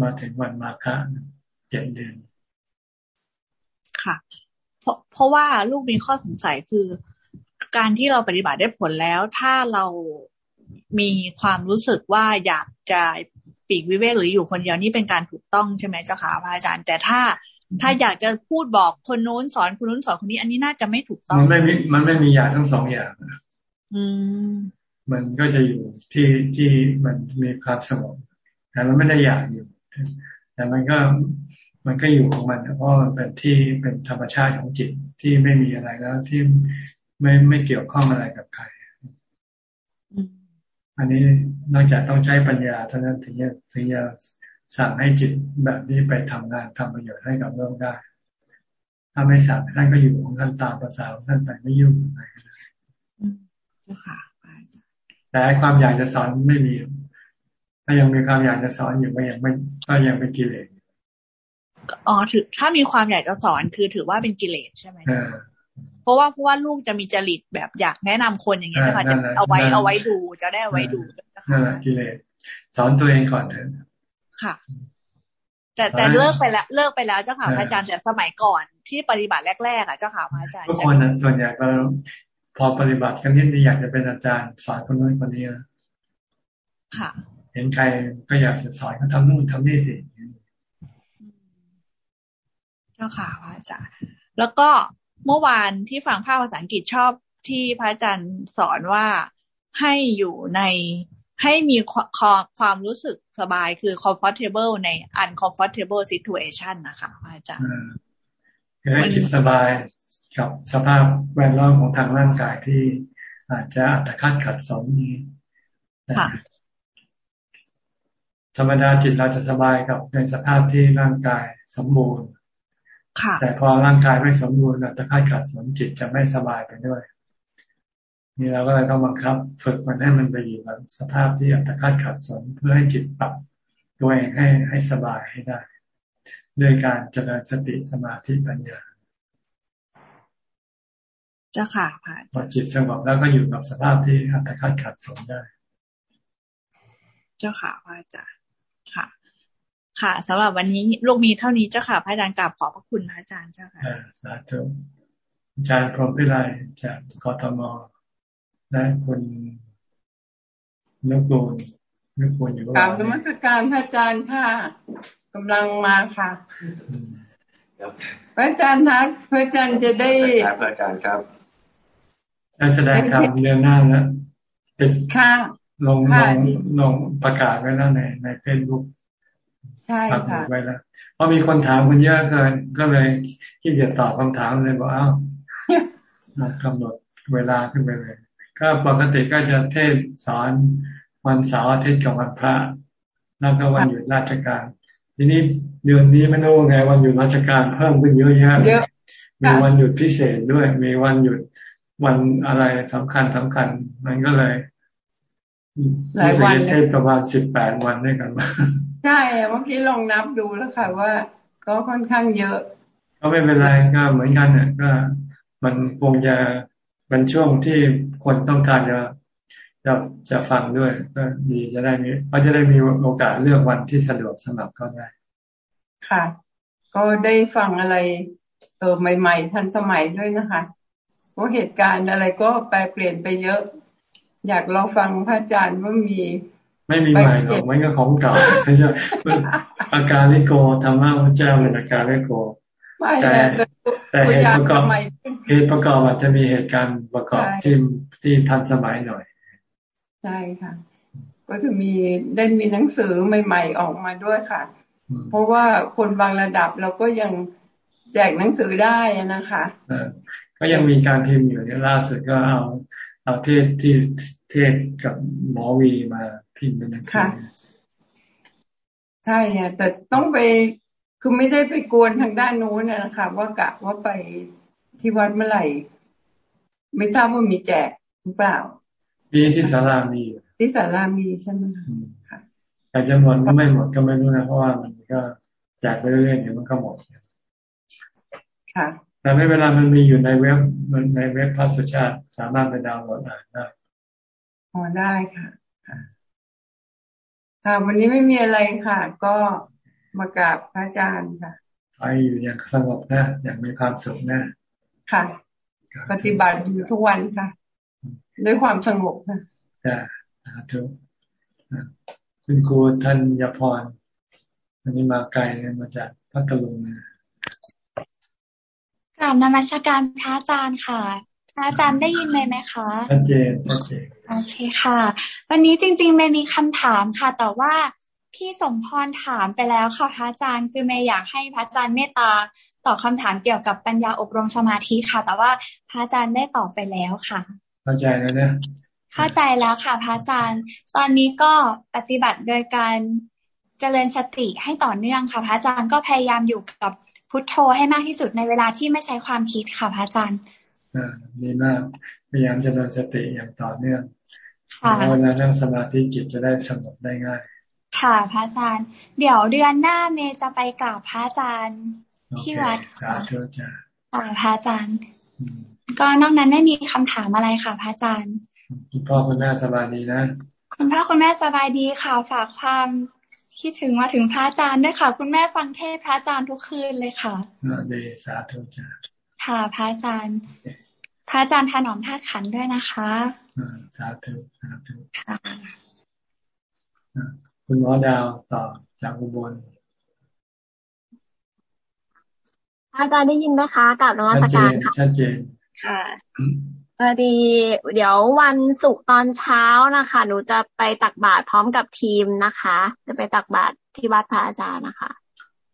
มาถึงวันมาฆะเจ็ดเดือน ค่ะ เพราะเพราะว่าลูกมีข้อสงสัยคือ การที่เราปฏิบัติได้ผลแล้ว ถ้าเรามีความรู้สึกว่าอยากจะ ปีกวิเวกหรืออยู่คนเดียวนี่เป็นการถูกต้องใช่ไหมเจ้าค่ะพระอาจารย์ แต่ถ้าถ้าอยากจะพูดบอกคนนู้นสอนคนนู้นสอนคนนี้ อันนี้น่าจะไม่ถูกต้อง มันไม่มีมันไม่มีอย่างทั้งสองอย่างอืม มันก็จะอยู่ที่ที่มันมีความสงบแต่มันไม่ได้อยากอยู่ แต่มันก็มันก็อยู่ของมันเพราะมันเป็นที่เป็นธรรมชาติของจิตที่ไม่มีอะไรแล้วที่ไม่ไม่เกี่ยวข้องอะไรกับใคร อันนี้นอกจากต้องใช้ปัญญาเท่านั้นถึงจะถึงจะสั่งให้จิตแบบนี้ไปทำงานทำประโยชน์ให้กับโลกได้ ถ้าไม่สั่งท่านก็อยู่ของท่านตามภาษาของท่านไปไม่ยุ่งอะไรก็ได้แต่ความอยากจะสอนไม่มี ถ้ายังมีความอยากจะสอนอยู่ก็ยังไม่ก็ยังเป็นกิเลสอ๋อถือถ้ามีความอยากจะสอนคือถือว่าเป็นกิเลสใช่ไหมเพ ราะว่าเพราะว่าลูกจะมีจริตแบบอยากแนะนำคนอย่างเงี้ยนะคะจะเอาไว้เอาไว้ดูจะได้เอาไว้ดูนั่นแหละกิเลสสอนตัวเองก่อนเถอะค่ะ แต่แต่เลิกไปแล้วเลิกไปแล้วเจ้าค่ะพระอาจารย์แต่สมัยก่อนที่ปฏิบัติแรกๆอะเจ้าค่ะพระอาจารย์ทุกคนส่วนใหญ่ก็พอปฏิบัติกันนิดนี้อยากจะเป็นอาจารย์สอนคนนู้นคนนี้ค่ะเห็นใครก็อยากจะสอนเขาทำนู่นทำนี่สิเจ้าค่ะพระอาจารย์แล้วก็ เมื่อวานที่ฟังภาคภาษาอังกฤษชอบที่พระอาจารย์สอนว่าให้อยู่ในให้มีความรู้สึกสบายคือ comfortable ใน uncomfortable situation นะคะพระอาจารย์คือให้จิตสบายกับสภาพแวดล้อมของทางร่างกายที่อาจจะอัตคัดขัดสนนี้ธรรมดาจิตเราจะสบายกับในสภาพที่ร่างกายสมบูรณ์ แต่พอร่างกายไม่สมบูรณ์อัตคัดขัดสนจิตจะไม่สบายไปด้วย นี่เราก็เลยต้องบังคับ ฝึกมันให้มันไปอยู่กับสภาพที่อัตคัดขัดสนเพื่อให้จิตปรับตัวเองให้ให้สบายให้ได้ ด้วยการเจริญสติสมาธิปัญญาเจ้าค่ะพระพอจิตสงบแล้วก็อยู่กับสภาพที่อัตคัดขัดสนได้ เจ้าค่ะพระอาจารย์ค่ะ ค่ะสำหรับวันนี้ลูกมีเท่านี้เจ้าค่ะ พระอาจารย์กราบขอบพระคุณพระอาจารย์เจ้าค่ะสาธุอาจารย์พรหมพิไลจากกทมและคุณนุกูลนุกูลอยู่กราบนมัสการพระอาจารย์ค่ะกำลังมาค่ะพระอาจารย์นะพระอาจารย์จะได้พระอาจารย์ครับการแสดงธรรมเดือนหน้าแล้วติดค่ะลงลงลงประกาศไว้แล้วในในเฟซบุ๊ก ใช่ค่ะไว้แล้วเพราะมีคนถามคนเยอะเกิน ก็เลยที่จะตอบคำถามเลยบอกเอ้ากำหนดเวลาขึ้นไปเลย ก็ปกติก็จะเทศสอนวันเสาร์อาทิตย์กับวันพระแล้วก็วันหยุดราชการ ทีนี้เดือนนี้ไม่รู้ไงวันหยุดราชการเพิ่มขึ้นเยอะแยะมีวันหยุดพิเศษด้วย มีวันหยุดวันอะไรสำคัญสำคัญ มันก็เลยหลายวันเทศประมาณสิบแปดวันด้วยกัน ใช่เมื่อกี้ลองนับดูแล้วค่ะ ว่าก็ค่อนข้างเยอะ ก็ไม่เป็นไรก็เหมือนกันเนี่ยก็มันคงจะเป็นช่วงที่คนต้องการจะจะจะฟังด้วย ก็ดีจะได้มีก็จะได้มีโอกาสเลือกวันที่สะดวกสำหรับเขาได้ ค่ะ ก็ได้ฟังอะไรเออใหม่ ๆ ทันสมัยด้วยนะคะเพราะเหตุการณ์อะไรก็แปลเปลี่ยนไปเยอะ อยากลองฟังพระอาจารย์ว่ามี ไม่มีใหม่หรอกมันก็ของเก่าไม่ใช่อาการลิโกธรรมะพระเจ้าเป็นอาการลิโกแต่แต่เหตุประกอบเหตุประกอบอาจจะมีเหตุการณ์ประกอบที่ที่ทันสมัยหน่อย ใช่ค่ะ ก็จะมีได้มีหนังสือใหม่ ๆออกมาด้วยค่ะ เพราะว่าคนบางระดับเราก็ยังแจกหนังสือได้นะคะก็ยังมีการพิมพ์อยู่เนี่ยล่าสุดก็เอา เอาเทศที่เทศกับหมอวีมาพิมพ์เป็นหนังสือใช่ค่ะแต่ต้องไปคือไม่ได้ไปกวนทางด้านนู้นนะคะว่ากะว่าไปที่วัดเมื่อไหร่ ไม่ทราบว่ามีแจกหรือเปล่า มีที่สารามีที่สารามีใช่ไหมคะแต่จะหมดก็ไม่หมดก็ไม่รู้นะเพราะว่ามันก็แจกไปเรื่อยๆเดี๋ยวมันก็หมดค่ะ แต่ไม่เวลามันมีอยู่ในเว็บมันในเว็บพระสุชาติ สามารถไปดาวน์โหลดอ่านได้อ๋อได้ค่ะค่ะ วันนี้ไม่มีอะไรค่ะ ก็มากราบพระอาจารย์ค่ะไปอยู่อย่างสงบนะอย่างมีความสุขนะค่ะ ปฏิบัติอยู่ทุกวันค่ะ ด้วยความสงบค่ะจ้าทุกคุณครูท่านยาพรวันนี้มาไกลมาจากพัทลุงนะก ราบนมัสการพระอาจารย์ค่ะ พระอาจารย์ได้ยินไหมไหมคะชัดเจนชัดเจนโอเคค่ะ วันนี้จริงๆเมย์มีคำถามค่ะ แต่ว่าพี่สมพรถามไปแล้วค่ะพระอาจารย์คือเมย์อยากให้พระอาจารย์เมตตาตอบคาถามเกี่ยวกับปัญญาอบรมสมาธิค่ะ แต่ว่าพระอาจารย์ได้ตอบไปแล้วค่ะเข้าใจแล้วเนี่ยเข้าใจแล้วค่ะ พระอาจารย์ ตอนนี้ก็ปฏิบัติโดยการเจริญสติให้ต่อเนื่องค่ะ พระอาจารย์ก็พยายามอยู่กับ พุทโธให้มากที่สุดในเวลาที่ไม่ใช้ความคิดค่ะพระอาจารย์อ่าดีมากพยายามเจริญสติอย่างต่อเนื่องค่ะเวลานั่งสมาธิจิตจะได้สงบได้ง่าย ค่ะพระอาจารย์ เดี๋ยวเดือนหน้าเมย์จะไปกราบพระอาจารย์ที่วัดค่ะค่ะพระอาจารย์ ก็นอกนั้นไม่มีคำถามอะไรค่ะพระอาจารย์ คุณพ่อคุณแม่สบายดีนะ คุณพ่อคุณแม่สบายดีค่ะฝากความ คิดถึงมาถึงพระอาจารย์ด้วยค่ะ คุณแม่ฟังเทศพระอาจารย์ทุกคืนเลยค่ะดีสาธุจ้าค่ะพระอาจารย์ พระอาจารย์ถนอมธาตุขันด้วยนะคะสาธุสาธุค่ะคุณหมอดาวต่อจากอุบลอาจารย์ได้ยินไหมคะกับนวัตการค่ะชัดเจนค่ะ พอดีเดี๋ยววันศุกร์ตอนเช้านะคะ หนูจะไปตักบาตรพร้อมกับทีมนะคะ จะไปตักบาตรที่วัดพระอาจารย์นะคะ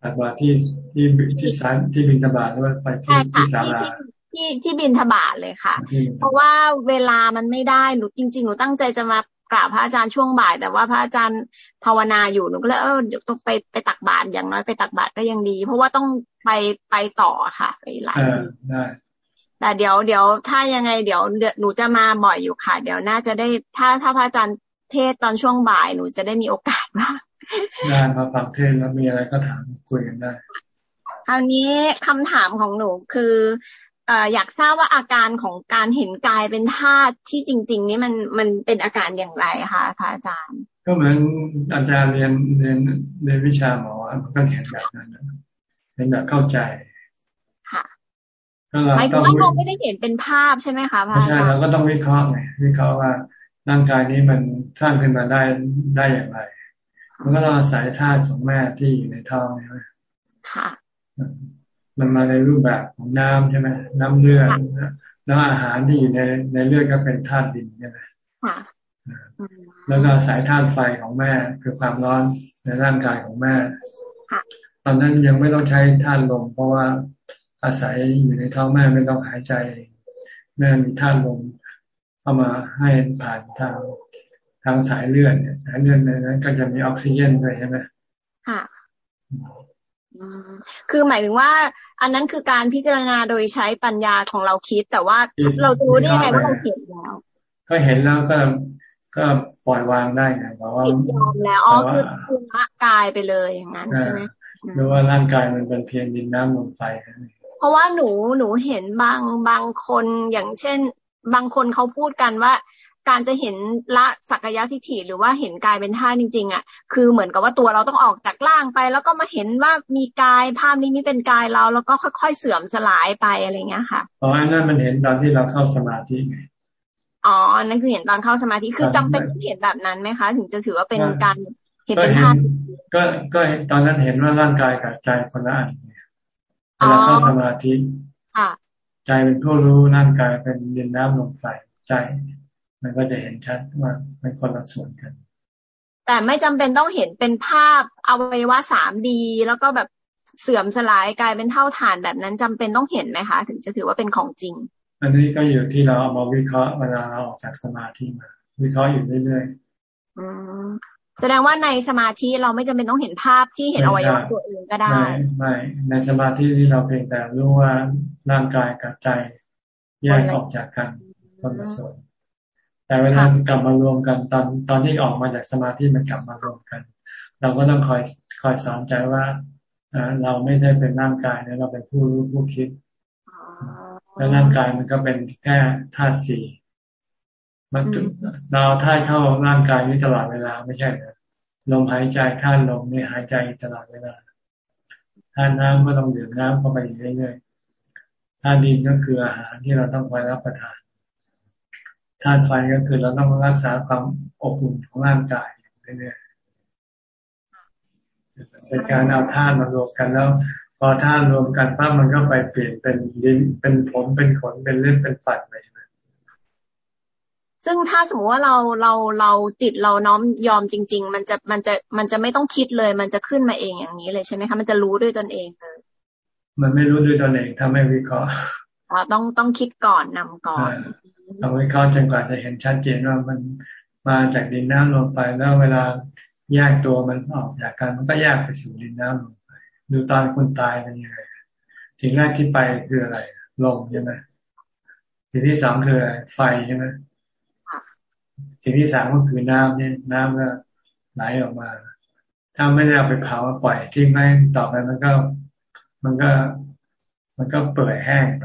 ตักบาตรที่ที่ที่สานที่บินทบาทหรือว่าไปที่ที่ศาลาที่ที่บินทบาทเลยค่ะ เพราะว่าเวลามันไม่ได้หนูจริง ๆ หนูตั้งใจจะมากราบพระอาจารย์ช่วงบ่าย แต่ว่าพระอาจารย์ภาวนาอยู่หนูก็เลยเออเดี๋ยวต้องไปไปตักบาตรอย่างน้อยไปตักบาตรก็ยังดี เพราะว่าต้องไปไปต่อค่ะ ไปหลายที่ แต่เดี๋ยวเดี๋ยวถ้ายังไงเดี๋ยวหนูจะมาบ่อยอยู่ค่ะ เดี๋ยวน่าจะได้ถ้าถ้าพระอาจารย์เทศตอนช่วงบ่ายหนูจะได้มีโอกาสบ้างได้มาฟังเทศแล้วมีอะไรก็ถามคุยกันได้คราวนี้คำถามของหนูคืออยากทราบว่าอาการของการเห็นกายเป็นธาตุที่จริง ๆ นี่มันมันเป็นอาการอย่างไรคะพระอาจารย์ ก็เหมือนอาจารย์เรียนเรียนเรียนวิชาหมอมันก็เห็นแบบนั้นเห็นแบบเข้าใจค่ะ หมายถึงว่าเราไม่ได้เห็นเป็นภาพใช่ไหมคะพระอาจารย์ใช่เราก็ต้องวิเคราะห์ไงวิเคราะห์ว่าร่างกายนี้มันสร้างขึ้นมาได้ได้อย่างไร มันก็ต้องอาศัยธาตุของแม่ที่อยู่ในท้องใช่ไหมค่ะ มันมาในรูปแบบของน้ำใช่ไหมน้ำเลือดแล้วอาหารที่อยู่ในในเลือดก็เป็นธาตุดินใช่ไหมแล้วก็สายธาตุไฟของแม่คือความร้อนในร่างกายของแม่ ตอนนั้นยังไม่ต้องใช้ธาตุลมเพราะว่า อาศัยอยู่ในท้องแม่ไม่ต้องหายใจ แม่มีธาตุลมเข้ามาให้ผ่านทางทางสายเลือดเนี่ยสายเลือดในนั้นก็จะมีออกซิเจนด้วยใช่ไหมค่ะคือหมายถึงว่า อันนั้นคือการพิจารณาโดยใช้ปัญญาของเราคิด แต่ว่าเราจะรู้ได้ยังไงว่าเราเห็นแล้ว ก็เห็นแล้วก็ก็ปล่อยวางได้ไงเพราะว่ายอมแล้วอ๋อคือคุณละกายไปเลยอย่างนั้นใช่ไหมหรือว่าร่างกายมันเป็นเพียงดินน้ำลมไฟเพ ราะว่าหนูหนูเห็นบางบางคนอย่างเช่น บางคนเขาพูดกันว่า การจะเห็นละสักยะทิฏฐิหรือว่าเห็นกายเป็นท่าจริง ๆอะ คือเหมือนกับว่าตัวเราต้องออกจากร่างไป แล้วก็มาเห็นว่ามีกายภาพนี้นี่เป็นกายเรา แล้วก็ค่อยๆเสื่อมสลายไปอะไรเงี้ยค่ะอ๋ออันนั้นมันเห็นตอนที่เราเข้าสมาธิไงอ๋อนั่นคือเห็นตอนเข้าสมาธิคือจำเป็นต้องเห็นแบบนั้นไหมคะ ถึงจะถือว่าเป็นการเห็นเป็นท่าก็ก็ตอนนั้นเห็นว่าร่างกายกับใจคนละอัน เวลาเข้าสมาธิใจเป็นผู้รู้ร่างกายเป็นดินน้ำลมไฟใจ มันก็จะเห็นชัดว่าเป็นคนละส่วนกัน แต่ไม่จำเป็นต้องเห็นเป็นภาพอวัยวะสามดีแล้วก็แบบเสื่อมสลายกลายเป็นเท่าฐานแบบนั้นจำเป็นต้องเห็นไหมคะ ถึงจะถือว่าเป็นของจริง อันนี้ก็อยู่ที่เราเอามาวิเคราะห์เวลาเราออกจากสมาธิมาวิเคราะห์อยู่เรื่อยๆอืม แสดงว่าในสมาธิเราไม่จำเป็นต้องเห็นภาพที่เห็นอวัยวะตัวเองก็ได้ไม่ไม่ในสมาธิที่เราเพียงแต่รู้ว่าร่างกายกับใจแยกออกจากกันคนละส่วนแต่เวลากลับมารวมกันตอนตอนที่ออกมาจากสมาธิมันกลับมารวมกัน เราก็ต้องคอยคอยสอนใจว่าเราไม่ได้เป็นร่างกายนะเราเป็นผู้รู้ผู้คิดแล้วร่างกายมันก็เป็นแค่ธาตุสี่ มันเราธาตุเข้าร่างกายนี้ตลอดเวลาไม่ใช่เหรอลมหายใจธาตุลมนี่หายใจตลอดเวลาธาตุน้ำก็ต้องดื่มน้ำเข้าไปเรื่อยๆธาตุดินก็คืออาหารที่เราต้องคอยรับประทานธาตุไฟก็คือเราต้องรักษาความอบอุ่นของร่างกายเรื่อยๆเป็นการเอาธาตุมารวมกันแล้ว พอธาตุรวมกันปั๊บมันก็ไปเปลี่ยนเป็นดินเป็นผมเป็นขนเป็นเลือดเป็นฝันไป ซึ่งถ้าสมมติว่าเราเราเราจิตเราน้อมยอมจริง ๆ มันจะมันจะมันจะไม่ต้องคิดเลย มันจะขึ้นมาเองอย่างนี้เลยใช่ไหมคะมันจะรู้ด้วยตนเองเลยมันไม่รู้ด้วยตนเองถ้าไม่วิเคราะห์อ๋อต้องต้องคิดก่อนนำก่อนเราวิเคราะห์จนกว่าจะเห็นชัดเจนว่ามันมาจากดินน้ำลงไปแล้วเวลาแยกตัวมันออกจากกันมันก็แยกไปสู่ดินน้ำลงไปดูตอนคนตายเป็นยังไงสิ่งแรกที่ไปคืออะไรลมใช่ไหมสิ่งที่สองคือไฟใช่ไหม สิ่งที่สามก็คือน้ำเนี่ยน้ำก็ไหลออกมา ถ้าไม่ได้เอาไปเผาปล่อยทิ้งไว้ต่อไปมันก็ มันก็ มันก็เปื่อยแห้งไป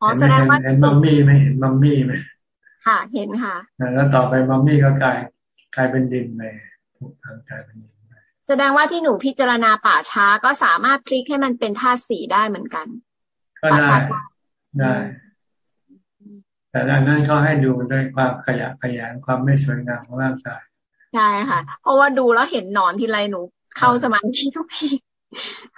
อ๋อแสดงว่าเห็นมัมมี่ไหมเห็นมัมมี่ไหมค่ะเห็นค่ะแล้วต่อไปมัมมี่ก็กลายกลายเป็นดินไปถูกทางกลายเป็นดินแสดงว่าที่หนูพิจารณาป่าช้าก็สามารถพลิกให้มันเป็นธาตุสีได้เหมือนกันก็ได้ได้ แต่ดังนั้นเขาให้ดูด้วยความขยะขยงความไม่สวยงามของร่างกายใช่ค่ะ เพราะว่าดูแล้วเห็นหนอนทีไรหนู เข้าสมาธิทุกที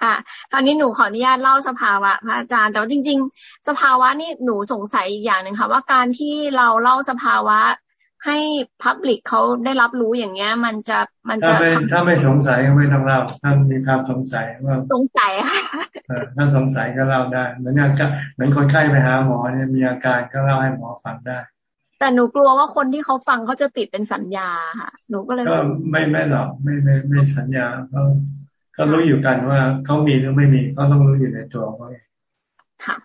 ค่ะคราวนี้หนูขออนุญาตเล่าสภาวะพระอาจารย์ แต่ว่าจริง ๆ สภาวะนี่หนูสงสัยอีกอย่างหนึ่งค่ะ ว่าการที่เราเล่าสภาวะ ให้พับลิกเขาได้รับรู้อย่างเงี้ย มันจะมันจะถ้าไม่ถ้าไม่สงสัยก็ไม่ต้องเล่าถ้ามีความสงสัยว่าสงสัยค่ะถ้าสงสัยก็เล่าได้เหมือนอาการเหมือนคนไข้ไปหาหมอเนี่ยมีอาการก็เล่าให้หมอฟังได้ แต่หนูกลัวว่าคนที่เขาฟังเขาจะติดเป็นสัญญาค่ะหนูก็เลยก็ไม่ไม่หรอกไม่ไม่ไม่สัญญาเขาก็รู้อยู่กันว่าเขามีหรือไม่มีก็ต้องรู้อยู่ในตัวเขาเองค่ะ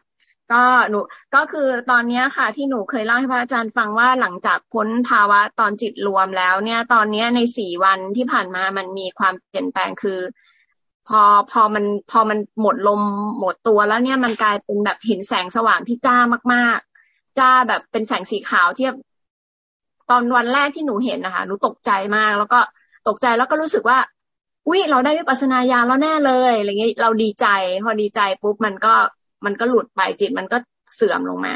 ก็หนูก็คือตอนนี้ค่ะ ที่หนูเคยเล่าให้พระอาจารย์ฟังว่าหลังจากพ้นภาวะตอนจิตรวมแล้ว เนี่ย ตอนนี้ในสี่วันที่ผ่านมามันมีความเปลี่ยนแปลงคือ พอพอมันพอมันหมดลมหมดตัวแล้วเนี่ยมันกลายเป็นแบบเห็นแสงสว่างที่จ้ามาก ๆ จ้าแบบเป็นแสงสีขาวที่ตอนวันแรกที่หนูเห็นนะคะหนูตกใจมาก แล้วก็ตกใจแล้วก็รู้สึกว่าอุ้ยเราได้วิปัสสนาญาณแล้วแน่เลยอะไรเงี้ยเราดีใจ พอดีใจปุ๊บมันก็ มันก็หลุดไปจิตมันก็เสื่อมลงมา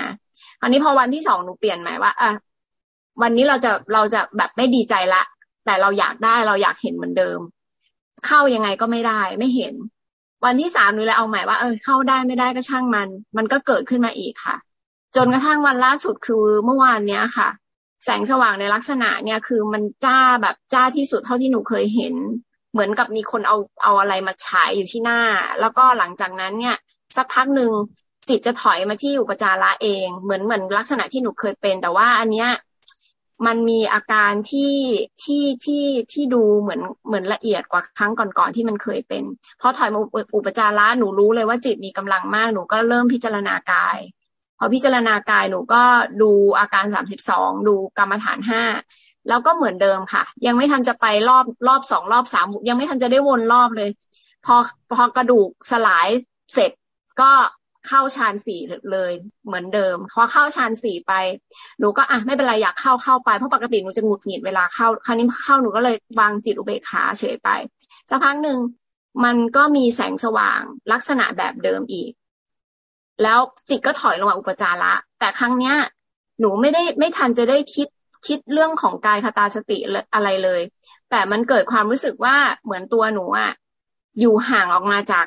คราวนี้พอวันที่สองหนูเปลี่ยนหมายว่าอะวันนี้เราจะเราจะแบบไม่ดีใจละ แต่เราอยากได้เราอยากเห็นเหมือนเดิม เข้ายังไงก็ไม่ได้ไม่เห็น วันที่สามหนูเลยเอาหมายว่าเออเข้าได้ไม่ได้ก็ช่างมัน มันก็เกิดขึ้นมาอีกค่ะ จนกระทั่งวันล่าสุดคือเมื่อวานเนี้ยค่ะ แสงสว่างในลักษณะเนี่ยคือมันจ้าแบบจ้าที่สุดเท่าที่หนูเคยเห็น เหมือนกับมีคนเอาเอาอะไรมาฉายอยู่ที่หน้า แล้วก็หลังจากนั้นเนี่ย สักพักหนึ่งจิตจะถอยมาที่อุปจาระเอง เหมือนเหมือนลักษณะที่หนูเคยเป็น แต่ว่าอันเนี้ยมันมีอาการที่ที่ที่ที่ดูเหมือนเหมือนละเอียดกว่าครั้งก่อนๆที่มันเคยเป็นพอถอยมาอุปจาระหนูรู้เลยว่าจิตมีกำลังมากหนูก็เริ่มพิจารณากาย พอพิจารณากายหนูก็ดูอาการสามสิบสองดูกรรมฐานห้าแล้วก็เหมือนเดิมค่ะ ยังไม่ทันจะไปรอบรอบสองรอบสามยังไม่ทันจะได้วนรอบเลย พอพอกระดูกสลายเสร็จ ก็เข้าฌานสี่เลยเหมือนเดิมพอเข้าฌานสี่ไปหนูก็อะไม่เป็นไรอยากเข้าเข้าไปเพราะปกติหนูจะหงุดหงิดเวลาเข้า คราวนี้เข้าหนูก็เลยวางจิตอุเบกขาเฉยไปสักพักหนึ่งมันก็มีแสงสว่างลักษณะแบบเดิมอีก แล้วจิตก็ถอยลงมาอุปจาระ แต่ครั้งเนี้ย หนูไม่ได้ไม่ทันจะได้คิดคิดเรื่องของกายคตาสติอะไรเลย แต่มันเกิดความรู้สึกว่าเหมือนตัวหนูอะอยู่ห่างออกมาจาก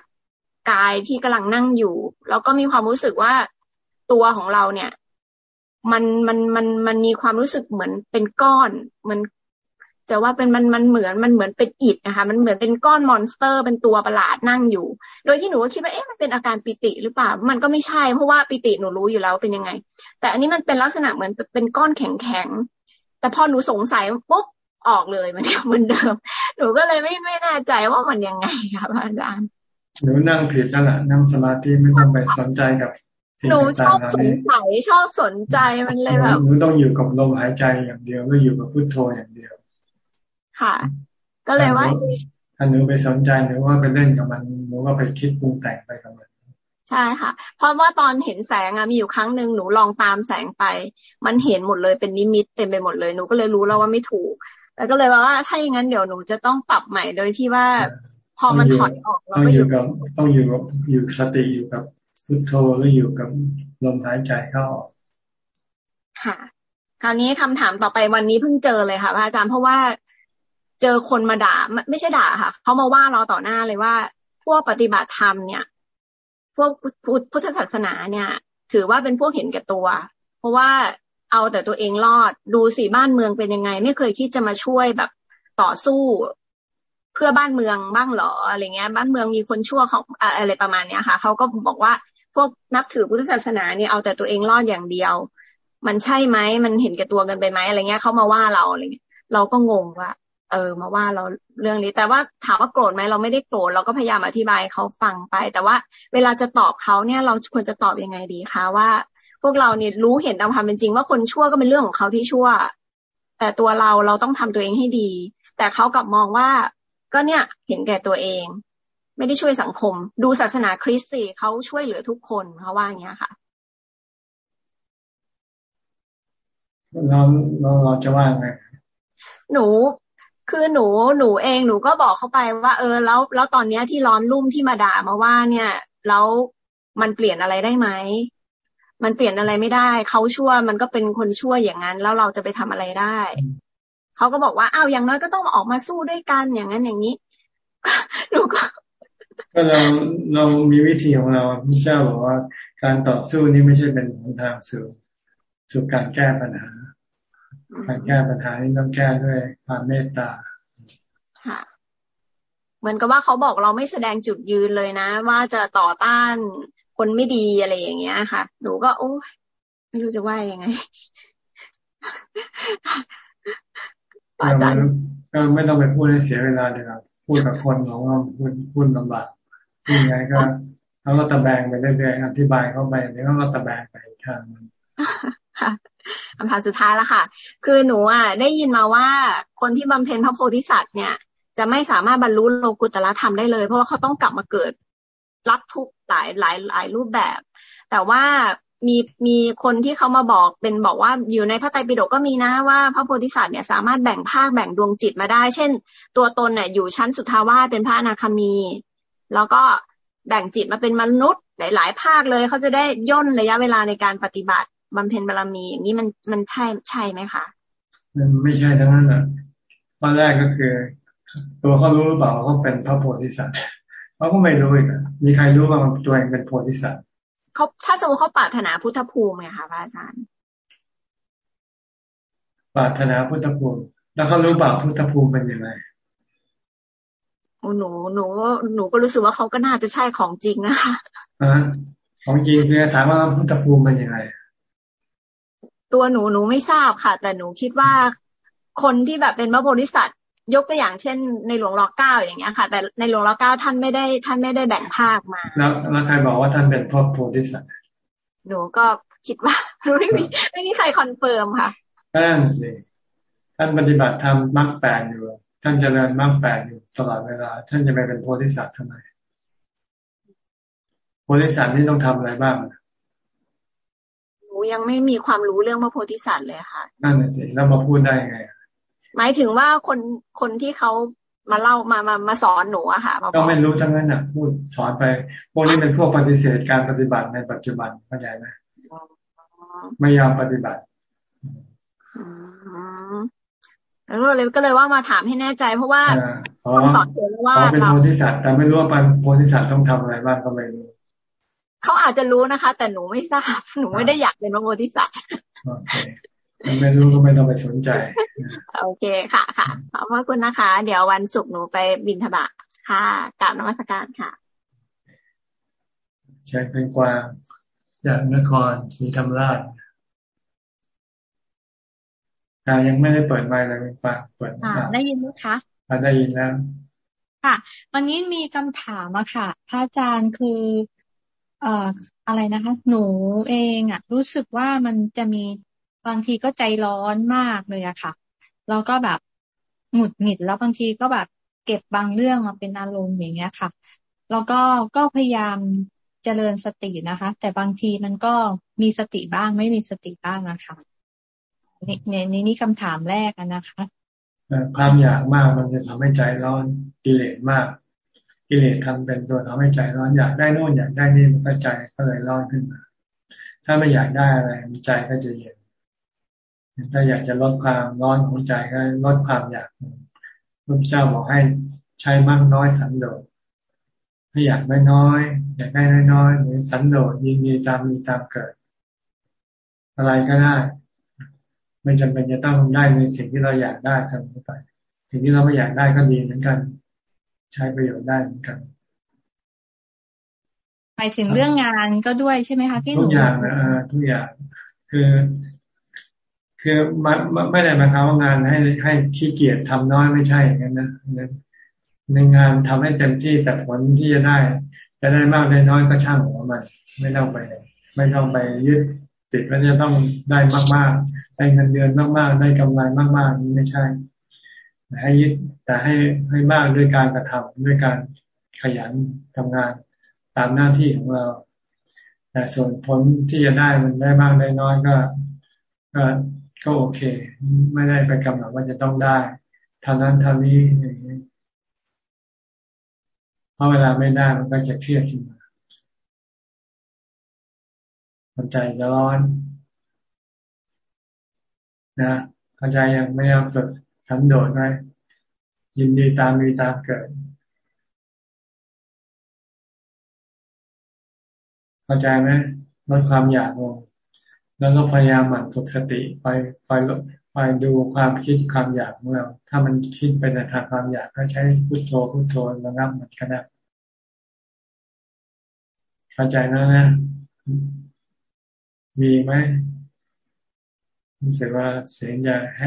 กายที่กำลังนั่งอยู่ แล้วก็มีความรู้สึกว่าตัวของเราเนี่ย มันมันมันมันมีความรู้สึกเหมือนเป็นก้อนมันจะว่าเป็นมันมันเหมือนมันเหมือนเป็นอิฐนะคะมันเหมือนเป็นก้อน monster เป็นตัวประหลาดนั่งอยู่ โดยที่หนูก็คิดว่าเอ๊ะมันเป็นอาการปิติหรือเปล่า มันก็ไม่ใช่เพราะว่าปิติหนูรู้อยู่แล้วเป็นยังไง แต่อันนี้มันเป็นลักษณะเหมือนเป็นก้อนแข็งแข็งแต่พอหนูสงสัยปุ๊บออกเลยมันเหมือนเดิม หนูก็เลยไม่ไม่แน่ใจว่ามันยังไงค่ะอาจารย์ หนูนั่งผิดแล้วล่ะนั่งสมาธิไม่ต้องไปสนใจกับหนูชอบสนใจชอบสนใจมันเลยแบบหนูต้องอยู่กับลมหายใจอย่างเดียวก็อยู่กับพุทโธอย่างเดียว ค่ะ ก็เลยว่าถ้าหนูไปสนใจหรือว่าไปเล่นกับมันหนูก็ไปคิดปรุงแต่งไปกับมันใช่ค่ะ เพราะว่าตอนเห็นแสงอะมีอยู่ครั้งหนึ่งหนูลองตามแสงไป มันเห็นหมดเลยเป็นนิมิตเต็มไปหมดเลยหนูก็เลยรู้แล้วว่าไม่ถูก แล้วก็เลยว่าถ้าอย่างนั้นเดี๋ยวหนูจะต้องปรับใหม่โดยที่ว่า พอมันถอยออกเราก็อยู่กับต้องอยู่กับอยู่สติอยู่กับพุทโธหรืออยู่กับลมหายใจเข้าค่ะ คราวนี้คำถามต่อไปวันนี้เพิ่งเจอเลยค่ะพระอาจารย์เพราะว่าเจอคนมาด่าไม่ใช่ด่าค่ะเขามาว่าเราต่อหน้าเลยว่า พวกปฏิบัติธรรมเนี่ย พวกพุทธศาสนาเนี่ย ถือว่าเป็นพวกเห็นแก่ตัว เพราะว่าเอาแต่ตัวเองรอดดูสิบ้านเมืองเป็นยังไง ไม่เคยคิดจะมาช่วยแบบต่อสู้ เพื่อบ้านเมืองบ้างเหรออะไรเงี้ย บ้านเมืองมีคนชั่วเขาอะไรประมาณเนี้ยค่ะเขาก็บอกว่าพวกนับถือพุทธศาสนาเนี่ยเอาแต่ตัวเองรอดอย่างเดียว มันใช่ไหมมันเห็นแก่ตัวกันไปไหมอะไรเงี้ยเขามาว่าเราอะไรเงี้ยเราก็งงว่า เออ มาว่าเราเรื่องนี้ แต่ว่าถามว่าโกรธไหมเราไม่ได้โกรธเราก็พยายามอธิบายเขาฟังไป แต่ว่าเวลาจะตอบเขาเนี่ยเราควรจะตอบยังไงดีคะว่า พวกเราเนี่ยรู้เห็นตามความเป็นจริง ว่าคนชั่วก็เป็นเรื่องของเขาที่ชั่ว แต่ตัวเราเราต้องทำตัวเองให้ดี แต่เขากลับมองว่า ก็เนี่ยเห็นแก่ตัวเอง ไม่ได้ช่วยสังคม ดูศาสนาคริสต์สิเขาช่วยเหลือทุกคนเขาว่าอย่างเงี้ยค่ะเราเราเราจะว่าไงหนูคือหนูหนูเองหนูก็บอกเขาไปว่า เออ แล้วแล้วตอนเนี้ยที่ร้อนรุ่มที่มาด่ามาว่าเนี่ย แล้วมันเปลี่ยนอะไรได้ไหมมันเปลี่ยนอะไรไม่ได้ เขาชั่วมันก็เป็นคนชั่วอย่างนั้น แล้วเราจะไปทำอะไรได้ เขาก็บอกว่าอ้าวอย่างน้อยก็ต้องออกมาสู้ด้วยกันอย่างนั้นอย่างนี้หนูก็ก็เราเรามีวิธีของเราพระเจ้าบอกว่า การต่อสู้นี้ไม่ใช่เป็นหนทางสู่สู่การแก้ปัญหา การแก้ปัญหานี้ต้องแก้ด้วยความเมตตาค่ะเหมือนกับว่าเขาบอกเราไม่แสดงจุดยืนเลยนะ ว่าจะต่อต้านคนไม่ดีอะไรอย่างเงี้ยค่ะ หนูก็โอ้ไม่รู้จะว่ายังไง อาจารย์ก็ไม่ต้องไปพูดให้เสียเวลาเลยครับพูดกับคนเราก็พูดพูดลำบากยังไงก็เขาก็ตะแบงไปเรื่อยๆอธิบายเข้าไปเดี๋ยวก็ตะแบงไปทางมันค่ะคำถามสุดท้ายแล้วค่ะ คือหนูอะได้ยินมาว่าคนที่บำเพ็ญพระโพธิสัตว์เนี่ย จะไม่สามารถบรรลุโลกุตละธรรมได้เลย เพราะว่าเขาต้องกลับมาเกิดรับทุกหลายหลายหลายรูปแบบ แต่ว่า มีมีคนที่เขามาบอกเป็นบอกว่าอยู่ในพระไตรปิฎกก็มีนะว่า พระโพธิสัตว์เนี่ยสามารถแบ่งภาคแบ่งดวงจิตมาได้ เช่น ตัวตนเนี่ยอยู่ชั้นสุทาวาสเป็นพระอนาคามี แล้วก็แบ่งจิตมาเป็นมนุษย์หลาย ๆ ภาคเลยเขาจะได้ย่นระยะเวลาในการปฏิบัติบำเพ็ญบารมีอย่างนี้มันมันใช่ใช่ไหมคะมันไม่ใช่ทั้งนั้นอะตอนแรกก็คือ ตัวเขารู้หรือเปล่าเขาเป็นพระโพธิสัตว์เขาก็ไม่รู้อีกมีใครรู้ว่าตัวเองเป็นโพธิสัตว์ เขาถ้าสมมติเขาปรารถนาพุทธภูมิไงคะพระอาจารย์ปรารถนาพุทธภูมิ แล้วเขารู้เปล่าพุทธภูมิเป็นยังไงหนูหนูหนูก็รู้สึกว่าเขาก็น่าจะใช่ของจริงนะคะอ่าของจริงคือถามว่าพุทธภูมิเป็นยังไงตัวหนูหนูไม่ทราบค่ะ แต่หนูคิดว่าคนที่แบบเป็นพระโพธิสัตว์ ยกตัวอย่างเช่น ในหลวงรอเก้าอย่างเงี้ยค่ะ แต่ในหลวงรอเก้าท่านไม่ได้ ท่านไม่ได้แบ่งภาคมา แล้วแล้วใครบอกว่าท่านเป็นพระโพธิสัตว์หนูก็คิดว่าไม่มีไม่มีใคร confirm ค่ะนั่นสิท่านปฏิบัติธรรมมรรคแปดอยู่ ท่านเจริญมรรคแปดอยู่ตลอดเวลา ท่านจะไปเป็นโพธิสัตว์ทำไมโพธิสัตว์นี่ต้องทำอะไรบ้างยังไม่มีความรู้เรื่องพระโพธิสัตว์เลยค่ะนั่นแหละสิแล้วมาพูดได้ไง หมายถึงว่าคนคนที่เขามาเล่ามามามาสอนหนูอะค่ะก็ไม่รู้ทั้งนั้นอะ พูดสอนไปพวกนี้เป็นพวกปฏิเสธการปฏิบัติในปัจจุบันเข้าใจไหมไม่ยอมปฏิบัติแล้วเลยก็เลยว่ามาถามให้แน่ใจ เพราะว่าคนสอนเขียนว่าเป็นโพธิสัตว์แต่ไม่รู้ว่าโพธิสัตว์ต้องทำอะไรบ้างก็ไม่รู้เขาอาจจะรู้นะคะ แต่หนูไม่ทราบหนูไม่ได้อยากเป็นพระโพธิสัตว์ ไม่รู้ก็ไม่ต้องไปสนใจ โอเคค่ะค่ะขอบคุณนะคะ เดี๋ยววันศุกร์หนูไปบินทบาทค่ะกราบนมัสการค่ะใช่เป็นกวางจากนครศรีธรรมราชแต่ยังไม่ได้เปิดไมค์เลยเป็นกวางเปิดได้ยินไหมคะได้ยินแล้วค่ะ วันนี้มีคำถามอะค่ะ พระอาจารย์คือ เอ่ออะไรนะคะ หนูเองอะรู้สึกว่ามันจะมี บางทีก็ใจร้อนมากเลยอะค่ะ แล้วก็แบบหงุดหงิดแล้วบางทีก็แบบเก็บบางเรื่องมาเป็นอารมณ์อย่างเงี้ยค่ะ แล้วก็ก็พยายามเจริญสตินะคะ แต่บางทีมันก็มีสติบ้างไม่มีสติบ้างนะคะนี่นี่นี่คำถามแรกนะคะความอยากมากมันจะทำให้ใจร้อนกิเลสมากกิเลสทำเป็นตัวทำให้ใจร้อนอยากได้โน่นอยากได้นี่มันก็ใจก็เลยร้อนขึ้นมา ถ้าไม่อยากได้อะไรใจก็จะเย็น ถ้าอยากจะลดความร้อนของใจก็ลดความอยากพระเจ้าบอกให้ใช้มากน้อยสันโดษถ้าอยากได้น้อยอยากได้น้อยหรือสันโดษยินดีตามมีตามเกิด อะไรก็ได้ไม่จำเป็นจะต้องได้ในสิ่งที่เราอยากได้เสมอไปสิ่งที่เราไม่อยากได้ก็ดีเหมือนกัน ใช้ประโยชน์ได้เหมือนกันหมายถึงเรื่องงานก็ด้วยใช่ไหมคะที่หนูทุกอย่างนะทุกอย่างคือ คือไม่ไม่ได้หมายความว่างานให้ให้ขี้เกียจทำน้อยไม่ใช่อย่างนั้นนะในงานทำให้เต็มที่แต่ผลที่จะได้จะได้มากได้น้อยก็ช่างหัวมัน ไม่ต้องไป ไม่ต้องไปยึดติดว่าจะต้องได้มากๆ ได้เงินเดือนมากๆ ได้กำไรมากๆนี่ไม่ใช่ให้ยึดแต่ให้ให้มากด้วยการกระทำด้วยการขยันทำงานตามหน้าที่ของเรา แต่ส่วนผลที่จะได้มันได้มากได้น้อยก็ก็ ก็โอเค ไม่ได้ไปกำหนดว่าจะต้องได้ท่านั้นท่านี้อย่างนี้เพราะเวลาไม่ได้มันก็จะเครียดขึ้นมามันใจจะร้อนนะเข้าใจยังไม่เอาฝึกสันโดษไหมยินดีตามมีตามเกิดเข้าใจไหมลดความอยากลง แล้วก็พยายามหมั่นฝึกสติไปไปไปดูความคิดความอยากของเรา ถ้ามันคิดไปในทางความอยากก็ใช้พุทโธพุทโธระงับมันก็ได้เข้าใจนะนะ มีไหมรู้สึกว่าเสียงจะแฮ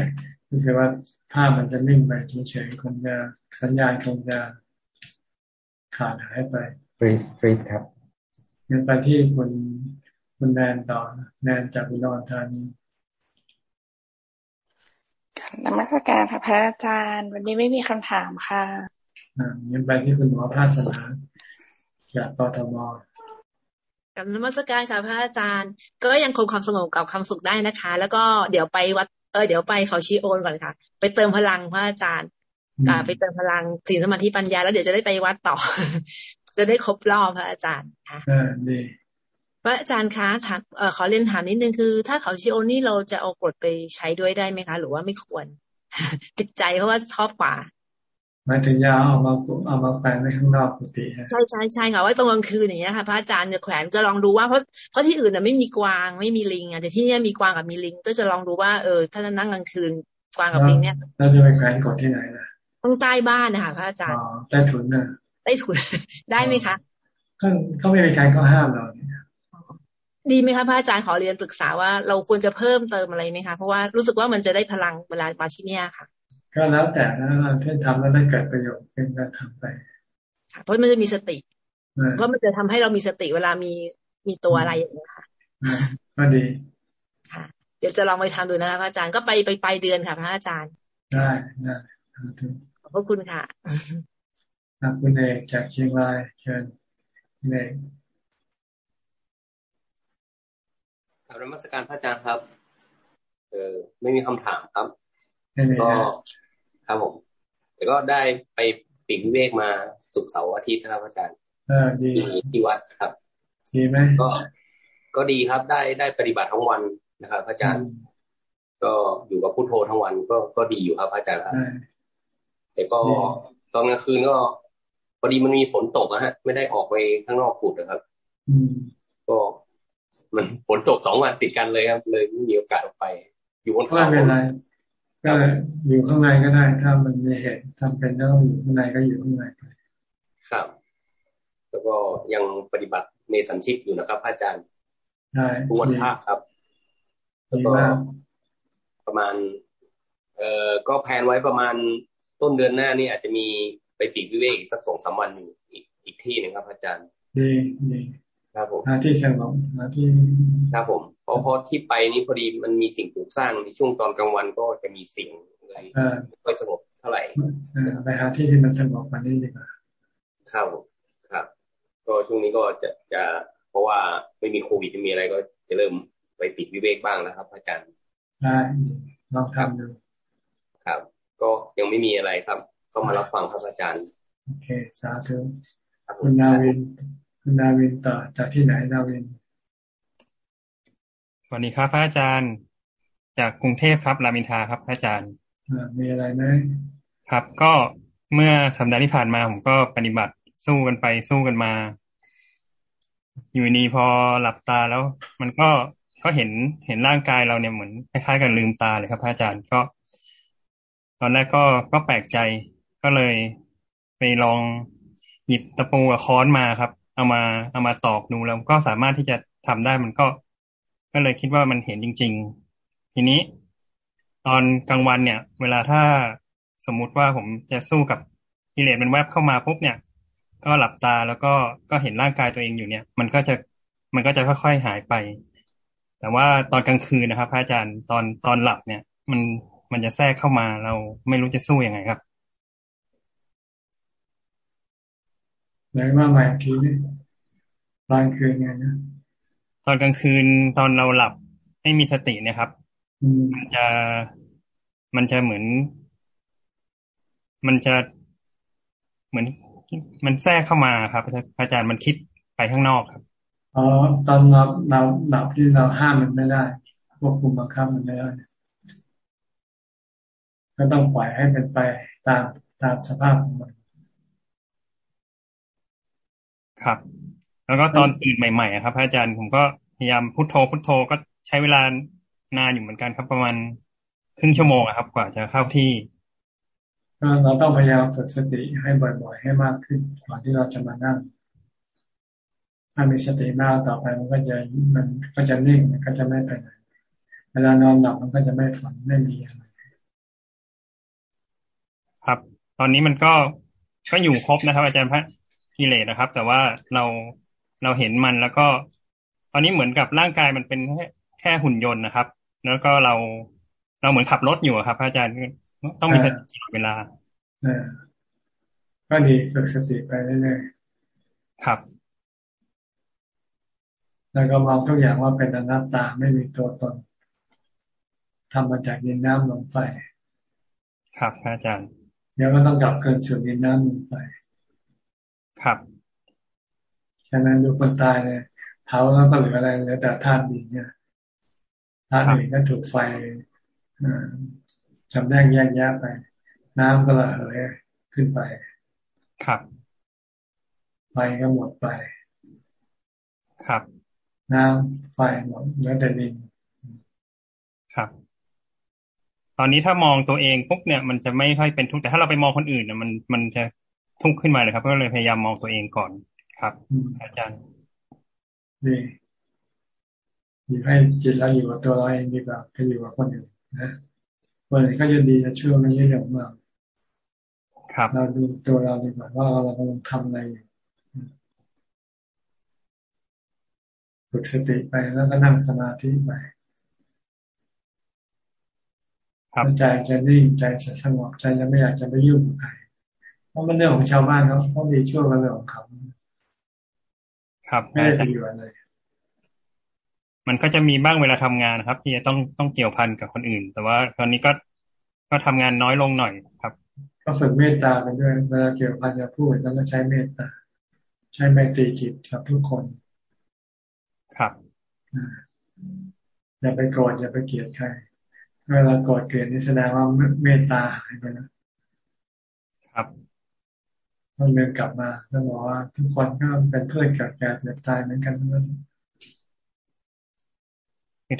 รู้สึกว่าภาพมันจะนิ่งไปเฉยๆคงจะสัญญาณคงจะขาดหายไปฟรีฟรีครับเงินไปที่คุณ คุณแนนต่อแนนจากอุดรธานีนมัสการค่ะพระอาจารย์ วันนี้ไม่มีคำถามค่ะอ่าเงินไปที่คุณหมอภาสนาจากกทมกับนมัสการค่ะพระอาจารย์ ก็ยังคงความสงบกับความสุขได้นะคะ แล้วก็เดี๋ยวไปวัดเออเดี๋ยวไปเขาชีโอนก่อนค่ะ ไปเติมพลังพระอาจารย์กไปเติมพลังสิ่งสมาธิปัญญาแล้วเดี๋ยวจะได้ไปวัดต่อ จะได้ครบรอบพระอาจารย์ค่ะอดี พระอาจารย์คะถามเออขอเรียนถามนิดนึงคือ ถ้าเขาชีโอนี่เราจะเอากรดไปใช้ด้วยได้ไหมคะ หรือว่าไม่ควรติดใจเพราะว่าชอบกว่าหมายถึงยาเอามาเอามาแขวนไว้ข้างนอกกุฏิใช่ใช่ใช่ค่ะว่าตรงกลางคืนอย่างเงี้ยค่ะพระอาจารย์จะแขวนก็ลองดูว่าเพราะเพราะที่อื่นน่ะไม่มีกวางไม่มีลิงอะแต่ที่นี่มีกวางกับมีลิง ก็จะลองดูว่าเออถ้าจะนั่งกลางคืนกวางกับลิงเนี่ยเราจะไปแขวนกดที่ไหนล่ะต้องใต้บ้านนะคะพระอาจารย์อ๋อใต้ถุนน่ะใต้ถุนได้ไหมคะก็ก็ไม่มีใครก็ห้ามเราเนี่ย ดีไหมคะพระอาจารย์ขอเรียนปรึกษาว่าเราควรจะเพิ่มเติมอะไรไหมคะเพราะว่ารู้สึกว่ามันจะได้พลังเวลามาที่เนี่ยค่ะ ก็แล้วแต่นะที่ทำแล้วได้เกิดประโยชน์เป็นการทำไปเพราะมันจะมีสติเพราะมันจะทำให้เรามีสติเวลามีมีตัวอะไรอย่างนี้ค่ะก็ดีค่ะเดี๋ยวจะลองไปทำดูนะคะพระอาจารย์ก็ไปไปไปเดือนค่ะ พระอาจารย์ได้ได้ขอบพระคุณค่ะคุณเอกจากเชียงรายเชิญคุณเอก กลับนมัสการพระอาจารย์ครับ เออไม่มีคำถามครับ ก็ครับผมแต่ก็ได้ไปปีกวิเวกมาสุกเสาร์อาทิตย์นะครับอาจารย์ดีที่วัดครับ ดีไหมก็ก็ดีครับได้ได้ปฏิบัติทั้งวันนะครับอาจารย์ ก็อยู่กับพุทโธทั้งวันก็ก็ดีอยู่ครับอาจารย์ครับ แต่ก็ตอนกลางคืนก็พอดีมันมีฝนตกนะฮะ ไม่ได้ออกไปข้างนอกขุดนะครับก็ มันฝนตกสองวันติดกันเลยครับ เลยไม่มีโอกาสออกไป อยู่บนเขาไม่เป็นไรก็อยู่ข้างในก็ได้ ถ้ามันมีเหตุทำเป็นต้องอยู่ข้างในก็อยู่ข้างในครับ แล้วก็ยังปฏิบัติในสันชิกอยู่นะครับพระอาจารย์ใช่ทุกวันพระครับแล้วก็ประมาณ เอ่อก็แพนไว้ประมาณต้นเดือนหน้านี่อาจจะมีไปปีกวิเวกอีกสักสองสามวันอยู่อีกอีกที่หนึ่งครับ อาจารย์ดีดี ครับผมหาที่สงบหาที่ครับผมเพราะเพราะที่ไปนี่พอดีมันมีสิ่งปลูกสร้างในช่วงตอนกลางวันก็จะมีเสียงอะไรไม่ค่อยสงบเท่าไหร่ไปหาที่ที่มันสงบกว่านี้ดีกว่าครับครับ ก็ช่วงนี้ก็จะจะเพราะว่าไม่มีโควิดไม่มีอะไรก็จะเริ่มไปปิดวิเวกบ้างแล้วครับ อาจารย์ได้ลองทำดูครับ ก็ยังไม่มีอะไรครับ ก็มารับฟังครับอาจารย์โอเคสาธุคุณนาวิน คุณนาวินต่อจากที่ไหนนาวิน สวัสดีครับพระอาจารย์ จากกรุงเทพครับรามินทาครับพระอาจารย์มีอะไรไหมครับ ก็เมื่อสัปดาห์ที่ผ่านมาผมก็ปฏิบัติสู้กันไปสู้กันมา อยู่นี้พอหลับตาแล้ว มันก็ก็เห็นเห็นร่างกายเราเนี่ยเหมือนคล้ายๆกับลืมตาเลยครับพระอาจารย์ก็ ตอนแรกก็ก็แปลกใจก็เลยไปลองหยิบตะปูกับค้อนมาครับ เอามาเอามาตอกดูแล้วก็สามารถที่จะทำได้มันก็ ก็เลยคิดว่ามันเห็นจริง ๆ ทีนี้ ตอนกลางวันเนี่ย เวลาถ้าสมมุติว่าผมจะสู้กับกิเลสมันแวบเข้ามาปุ๊บเนี่ย ก็หลับตาแล้วก็ก็เห็นร่างกายตัวเองอยู่เนี่ย มันก็จะมันก็จะค่อยๆหายไป แต่ว่าตอนกลางคืนนะครับพระอาจารย์ตอนตอนหลับเนี่ย มันมันจะแทรกเข้ามาเราไม่รู้จะสู้ยังไงครับ ไหนว่าใหม่ทีนี้ตอนคืนไงนะตอนกลางคืนตอนเราหลับไม่มีสตินะครับ มันจะมันจะเหมือน มันจะเหมือน มันแทรกเข้ามาครับ อาจารย์มันคิดไปข้างนอกครับอ๋อตอนเราเราหลับที่เราห้ามมันไม่ได้ควบคุมบังคับมันไม่ได้ก็ต้องปล่อยให้เป็นไปตามตามสภาพของมัน ครับ แล้วก็ตอนตื่นใหม่ๆครับพระอาจารย์ผมก็พยายามพุโทโธพุโทโธก็ใช้เวลานานอยู่เหมือนกันครับประมาณครึ่งชั่วโมงครับ กว่าจะเข้าที่เราต้องพยายามฝึกสติให้บ่อยๆ ให้มากขึ้นก่อนที่เราจะมานั่งถ้ามีสติมากต่อไปมันก็จะมันก็จะนิ่งมันก็จะไม่ไปไหนเวลานอนหลับมันก็จะไม่ฝันไม่มีอะไรครับ ตอนนี้มันก็ก็อยู่ครบนะครับ อาจารย์พระ กิเลสนะครับ แต่ว่าเราเราเห็นมันแล้วก็ตอนนี้เหมือนกับร่างกายมันเป็นแค่แค่หุ่นยนต์นะครับ แล้วก็เราเราเหมือนขับรถอยู่ครับ อาจารย์ต้องมีสติเวลาก็ดีฝึกสติไปเรื่อยๆครับ แล้วก็มองทุกอย่างว่าเป็นอนัตตาไม่มีตัวตนทำมาจากดินน้ำลมไฟ ครับอาจารย์ เดี๋ยวก็ต้องกลับเกินสู่ดินน้ำลมไฟ ครับฉะนั้นดูคนตายเลยเผาแล้วก็เหลืออะไรเหลือแต่ธาตุดินเนี่ยธาตุดินก็ถูกไฟจำแนกแยกแยะไป น้ำก็ละเหยขึ้นไป ครับไฟก็หมดไป ครับ น้ำไฟหมดเหลือแต่ดินครับ ตอนนี้ถ้ามองตัวเองปุ๊บเนี่ย มันจะไม่ค่อยเป็นทุกข์แต่ถ้าเราไปมองคนอื่นเนี่ยมันมันจะ ทุกข์ขึ้นมาเลยครับ ก็เลยพยายามมองตัวเองก่อนครับ อาจารย์ดีดีให้จิตเราอยู่กับตัวเราเองดีกว่าไปอยู่กับคนอื่นนะคนอื่นก็จะดีจะเชื่อไม่เยอะมากครับเราดูตัวเราดีกว่าว่าเรากำลังทำอะไรอยู่ฝึกสติไปแล้วก็นั่งสมาธิไปใจจะนิ่งใจจะสงบใจจะไม่อยากจะไปยุ่งกับใคร เพราะมันเรื่องของชาวบ้านเขาเขาดีช่วยกันเรื่องของเขาครับไม่ได้ประโยชน์เลยมันก็จะมีบ้างเวลาทำงานครับ ที่จะต้องต้องเกี่ยวพันกับคนอื่น แต่ว่าตอนนี้ก็ก็ทำงานน้อยลงหน่อยครับ ก็ฝึกเมตตาไปด้วยเวลาเกี่ยวพันจะพูดแล้วก็ใช้เมตตาใช้ไมตรีจิตกับทุกคน ครับอย่าไปโกรธอย่าไปเกลียดใครเวลาโกรธเกลียดนี่แสดงว่าเมตตาหายไปแล้วครับ ต้องเดินกลับมาแล้วบอกว่าทุกคนก็เป็นเพื่อนกับแก่เจ็บตายเหมือนกันทั้งนั้น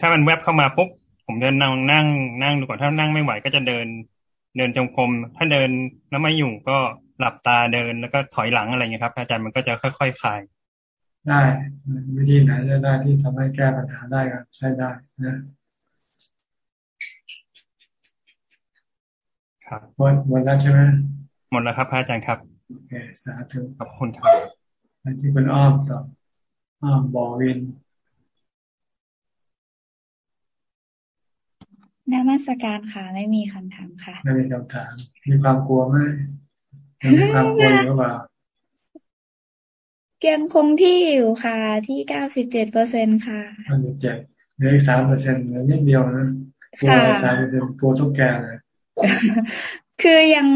ถ้ามันแวบเข้ามาปุ๊บผมจะนั่งนั่งนั่งดูก่อนถ้านั่งไม่ไหวก็จะเดิน เดินจงกรมถ้าเดินแล้วไม่อยู่ก็หลับตาเดินแล้วก็ถอยหลังอะไรเงี้ยครับ อาจารย์มันก็จะค่อยๆคลายได้วิธีไหนจะได้ที่ทำให้แก้ปัญหาได้ก็ใช้ได้นะครับหมดหมดแล้วใช่ไหมหมดแล้วครับพระอาจารย์ครับ โอเคสาธุขอบคุณครับที่คุณอ้อมต่ออ้อมบอวินนมัสการค่ะ ไม่มีคำถามค่ะไม่มีคำถาม มีความกลัวไหมมีความกลัวหรือเปล่ายังคงที่อยู่ค่ะ ที่เก้าสิบเจ็ดเปอร์เซ็นต์ค่ะเก้าสิบเจ็ดเหลืออีกสามเปอร์เซ็นต์นิดเดียวนะกลัวสามเปอร์เซ็นต์กลัวตุ๊กแกเลยคือยัง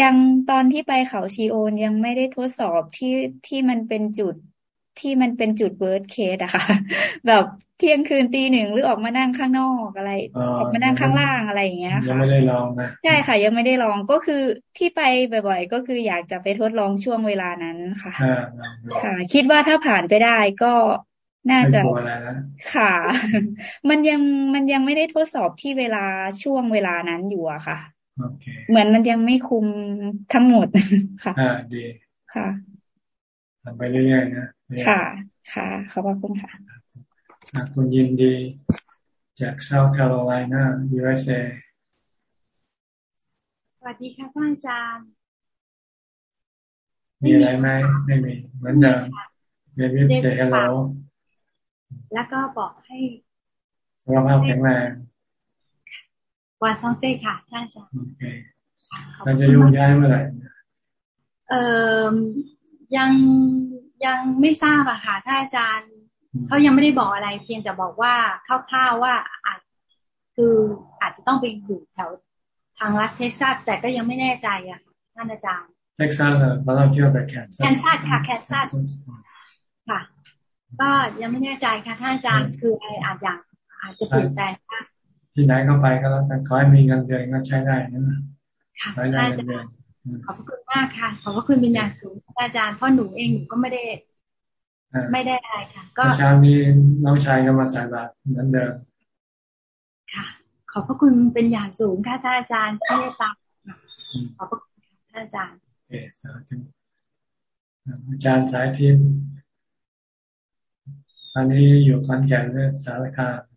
ยังตอนที่ไปเขาชีโอนยังไม่ได้ทดสอบที่ที่มันเป็นจุดที่มันเป็นจุด worst case อะค่ะ แบบเที่ยงคืนตีหนึ่งหรือออกมานั่งข้างนอกอะไร ออกมานั่งข้างล่างอะไรอย่างเงี้ยค่ะยังไม่ได้ลองนะใช่ค่ะ ยังไม่ได้ลองก็คือที่ไปบ่อย ๆ ก็คืออยากจะไปทดลองช่วงเวลานั้นค่ะค่ะ คิดว่าถ้าผ่านไปได้ก็น่าจะค่ะ มันยังมันยังไม่ได้ทดสอบที่เวลาช่วงเวลานั้นอยู่อะค่ะ เหมือนมันยังไม่คุมทั้งหมดค่ะ อ่าดีค่ะทำไปเรื่อยๆนะค่ะ ค่ะ ขอบคุณค่ะคุณยินดี จากเซาท์แคโรไลนา USA สวัสดีค่ะพ่ออาจารย์มีอะไรไหมไม่มี เหมือนเดิมเรียนวิเศษแล้วแล้วก็บอกให้สุขภาพแข็งแรง วันท้องเต้ค่ะท่านอาจารย์โอเคเราจะโยกย้ายเมื่อไหร่เอ่อยังยังไม่ทราบอะค่ะท่านอาจารย์เขายังไม่ได้บอกอะไร เพียงแต่บอกว่าคร่าวๆว่าอาจคืออาจจะต้องไปอยู่แถวทางรัฐเท็กซัสแต่ก็ยังไม่แน่ใจอะท่านอาจารย์เท็กซัสเหรอเราเที่ยวไปแคนซัสแคนซัสค่ะแคนซัสค่ะ ก็ยังไม่แน่ใจค่ะท่านอาจารย์คืออะไรอาจจะอาจจะเปลี่ยนแปลงค่ะจ ที่ไหนก็ไปก็แล้วแต่ขอให้มีเงินเดือนก็ใช้ได้นะค่ะได้เงินเดือนขอบคุณมากค่ะขอบคุณเป็นอย่างสูงอาจารย์เพราะหนูเองหนูก็ไม่ได้ ไม่ได้อะไรค่ะ ก็เช้านี้น้องชายก็มาใส่บาตรเหมือนเดิมค่ะ ขอบพระคุณเป็นอย่างสูงค่ะท่านอาจารย์ที่เมตตาขอบพระคุณท่านอาจารย์เอสาธุอาจารย์สายทิพย์อันนี้อยู่คอนแก่นเรื่องสารคาม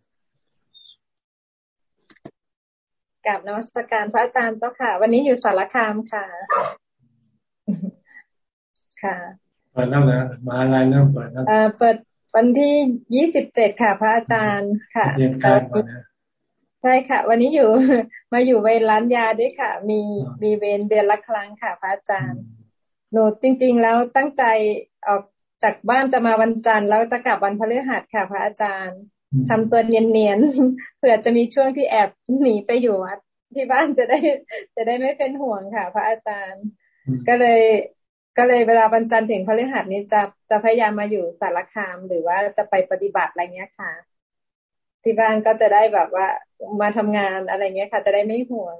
กับนวัตการพระอาจารย์เจ้าค่ะ วันนี้อยู่สารคามค่ะ ค่ะเปิดแล้วนะมาอะไรเริ่มเปิดแล้วเปิดวันที่ยี่สิบเจ็ดค่ะ พระอาจารย์ค่ะแต่วันนี้ใช่ค่ะ วันนี้อยู่มาอยู่เวรร้านยาด้วยค่ะ มีมีเวรเดือนละครั้งค่ะ พระอาจารย์หนูจริง ๆ แล้วตั้งใจออกจากบ้านจะมาวันจันทร์แล้วจะกลับวันพฤหัสค่ะ พระอาจารย์ ทำตัวเนียนๆเผื่อจะมีช่วงที่แอบหนีไปอยู่วัดที่บ้านจะได้ จะได้ไม่เป็นห่วงค่ะ พระอาจารย์ ก็เลยก็เลยเวลาวันจันทร์ถึงพฤหัสนี้จะจะพยายามมาอยู่สารคาม หรือว่าจะไปปฏิบัติอะไรเงี้ยค่ะ ที่บ้านก็จะได้แบบว่ามาทำงานอะไรเงี้ยค่ะ จะได้ไม่ห่วง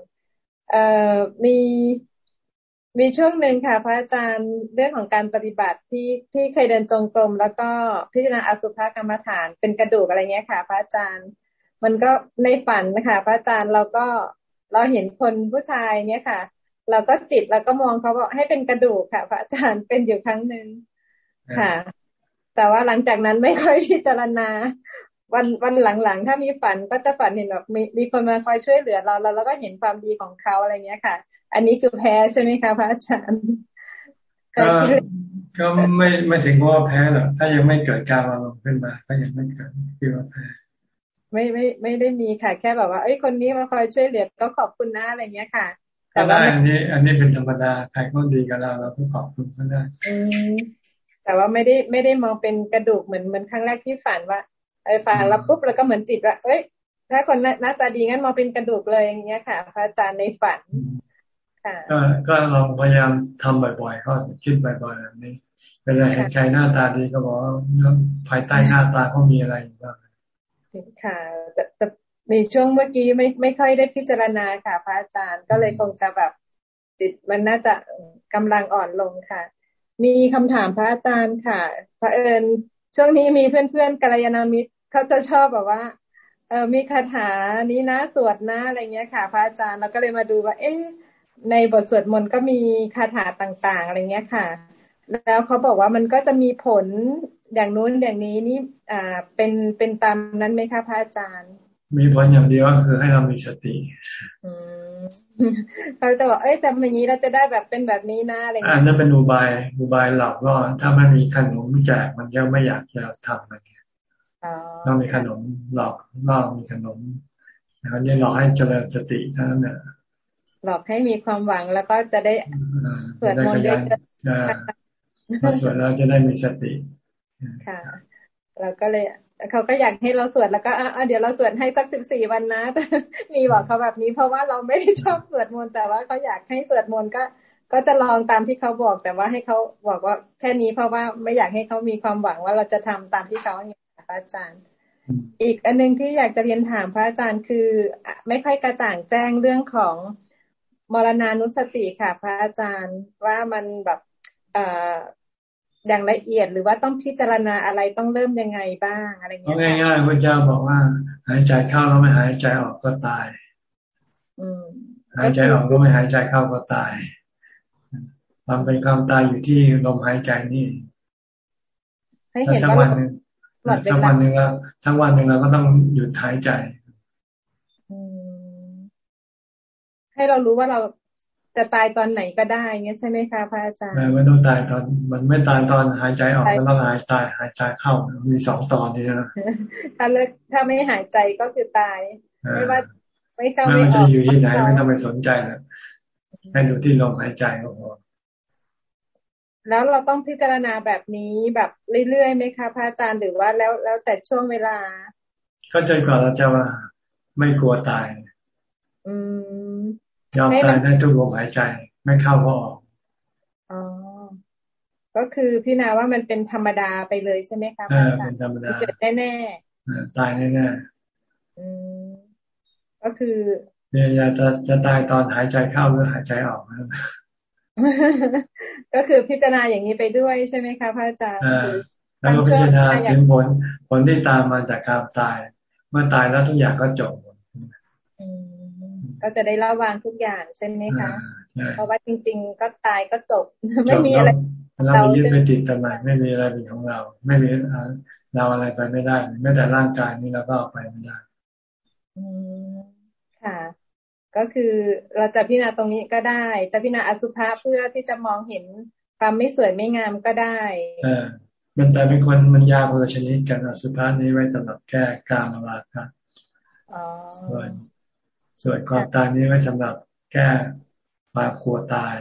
เอ่อมี มีช่วงหนึ่งค่ะ พระอาจารย์เรื่องของการปฏิบัติที่ที่เคยเดินจงกรมแล้วก็พิจารณาอสุภกรรมฐานเป็นกระดูกอะไรเงี้ยค่ะ พระอาจารย์ มันก็ในฝันนะคะพระอาจารย์เราก็เราเห็นคนผู้ชายเนี้ยค่ะ เราก็จิตเราก็มองเขาบอกให้เป็นกระดูกค่ะ พระอาจารย์เป็นอยู่ครั้งหนึ่งค่ะ แต่ว่าหลังจากนั้นไม่ค่อยพิจารณาวันวันหลังๆ ถ้ามีฝันก็จะฝันเห็นแบบมีมีคนมาคอยช่วยเหลือเราแล้วเราก็เห็นความดีของเขาอะไรเงี้ยค่ะ อันนี้คือแพ้ใช่ไหมคะพระอาจารย์ก็ก็ไม่ไม่ถึงว่าแพ้หรอกถ้ายังไม่เกิดการอารมณ์ขึ้นมาก็ยังไม่เกิดคือว่าแพ้ไม่ไม่ไม่ได้มีค่ะ แค่แบบว่าเอ้ยคนนี้มาคอยช่วยเหลือก็ขอบคุณนะอะไรเงี้ยค่ะ แต่ว่าอันนี้ อันนี้เป็นธรรมดาใครก็ดีกับเราเราก็ขอบคุณเขาได้อืมแต่ว่าไม่ได้ไม่ได้มองเป็นกระดูกเหมือนเหมือนครั้งแรกที่ฝันว่าไอ้ฝันแล้วปุ๊บแล้วก็เหมือนจิตว่า เอ้ย ถ้าคนหน้าตาดีงั้นมองเป็นกระดูกเลยอย่างเงี้ยค่ะ พระอาจารย์ในฝัน ก็ก็ลองพยายามทำบ่อยๆก็คิดบ่อยๆแบบนี้เวลาเห็นใครหน้าตาดีก็บอกภายใต้หน้าตาเขามีอะไรอยู่บ้างค่ะแต่แต่มีช่วงเมื่อกี้ไม่ไม่ค่อยได้พิจารณาค่ะ พระอาจารย์ก็เลยคงจะแบบจิตมันน่าจะกำลังอ่อนลงค่ะ มีคำถามพระอาจารย์ค่ะพระเอิญช่วงนี้มีเพื่อนๆกัลยาณมิตรเขาจะชอบแบบว่าเออมีคาถานี้นะสวดนะอะไรเงี้ยค่ะ พระอาจารย์เราก็เลยมาดูว่า เอ๊ะ ในบทสวดมนต์ก็มีคาถาต่างๆอะไรเงี้ยค่ะ แล้วเขาบอกว่ามันก็จะมีผลอย่างนู้นอย่างนี้นี่อ่าเป็นเป็นตามนั้นไหมคะพระอาจารย์ มีผลอย่างเดียวก็คือให้เรามีสติเขาจะบอกเอ้ยทำอย่างนี้เราจะได้แบบเป็นแบบนี้นะอะไรเงี้ยนั่นเป็นอุบายอุบายหลักว่าถ้าไม่มีขนมแจกมันยังไม่อยากจะทำอะไรเงี้ยต้องมีขนมหลอกล่อมีขนมแล้วนี่หลอกให้เจริญสติเท่านั้นเนี่ย หลอกให้มีความหวังแล้วก็จะได้สวดมนต์เยอะพอสวดแล้วจะได้มีสติค่ะ เราก็เลยเขาก็อยากให้เราสวดแล้วก็อะเดี๋ยวเราสวดให้สักสิบสี่วันนะมีบอกเขาแบบนี้ เพราะว่าเราไม่ได้ชอบสวดมนต์แต่ว่าเขาอยากให้สวดมนต์ก็ ก็จะลองตามที่เขาบอก แต่ว่าให้เขาบอกว่าแค่นี้เพราะว่าไม่อยากให้เขามีความหวังว่าเราจะทำตามที่เขาเนี่ยพระอาจารย์ อีกอันนึงที่อยากจะเรียนถามพระอาจารย์คือ ไม่ค่อยกระจ่างแจ้งเรื่องของ มรณานุสติค่ะ พระอาจารย์ว่ามันแบบเอ่ออย่างละเอียดหรือว่าต้องพิจารณาอะไรต้องเริ่มยังไงบ้างอะไรเงี้ยง่ายๆพระเจ้าบอกว่า หายใจเข้าแล้วไม่หายใจออกก็ตายหายใจออกก็ไม่หายใจเข้าก็ตายความเป็นความตายอยู่ที่ลมหายใจนี่ให้เห็นว่าวันหนึ่งสักวันหนึ่งแล้วสักวันหนึ่งเราก็ต้องหยุดหายใจ ให้เรารู้ว่าเราจะตายตอนไหนก็ได้เงี้ยใช่ไหมคะพระอาจารย์ไม่ต้องตายตอน มันไม่ตายตอนหายใจออกมันต้องหายตายหายใจเข้ามีสองตอนนี้นะถ้าเลิกถ้าไม่หายใจก็คือตาย ไม่ว่าไม่เข้าไม่ออกจะอยู่ที่ไหนไม่ต้องไปสนใจนะให้ดูที่ลมหายใจก็พอแล้วเราต้องพิจารณาแบบนี้แบบเรื่อยๆไหมคะพระอาจารย์หรือว่าแล้วแล้วแต่ช่วงเวลา ก็จนกว่าเราจะว่าไม่กลัวตาย อืม ยอมตายได้ทุกลมหายใจ ไม่เข้าก็ออกอ๋อก็คือพี่นาว่ามันเป็นธรรมดาไปเลยใช่ไหมคะอาจารย์เป็นธรรมดาเกิดแน่ๆตายแน่ๆอืมก็คือเนี่ยอยากจะจะตายตอนหายใจเข้าหรือหายใจออกนะก็คือพิจารณาอย่างนี้ไปด้วยใช่ไหมคะพระอาจารย์แล้วก็พิจารณาถึงผลผลที่ตามมาจากการตาย เมื่อตายแล้วทุกอย่างก็จบ ก็จะได้ระวางทุกอย่างใช่ไหมคะ เพราะว่าจริง ๆ ก็ตายก็จบไม่มีอะไรเราไม่ยึดไม่ติดทำไมไม่มีอะไรเป็นของเรา ไม่มีเราอะไรไปไม่ได้แม้แต่ร่างกายนี้เราก็เอาไปไม่ได้ค่ะ ก็คือเราจะพิจารณาตรงนี้ก็ได้ จะพิจารณาอสุภะเพื่อที่จะมองเห็นความไม่สวยไม่งามก็ได้เออมันแต่เป็นคนมันยากคนละชนิดกันอสุภะนี้ไว้สำหรับแก้การมาราคะส่วน ส่วนความตายนี้ไว้สำหรับแก้ความกลัวตาย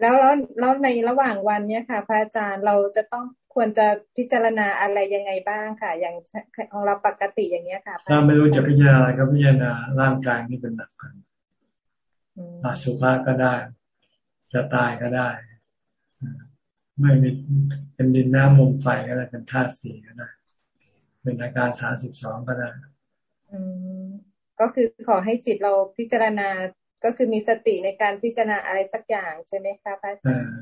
แล้วแล้วแล้วในระหว่างวันเนี้ยค่ะ พระอาจารย์เราจะต้องควรจะพิจารณาอะไรยังไงบ้างค่ะ อย่างของเราปกติอย่างเนี้ยค่ะถ้าไม่รู้จะพิจารณาอะไรก็พิจารณาร่างกายนี่เป็นหลักกันอาสุภาก็ได้ จะตายก็ได้ ไม่มีเป็นดินน้ำลมไฟก็ได้เป็นธาตุสี่ก็ได้ เป็นอาการสามสิบสองก็ได้ ก็คือขอให้จิตเราพิจารณาก็คือมีสติในการพิจารณาอะไรสักอย่างใช่ไหมคะพระอาจารย์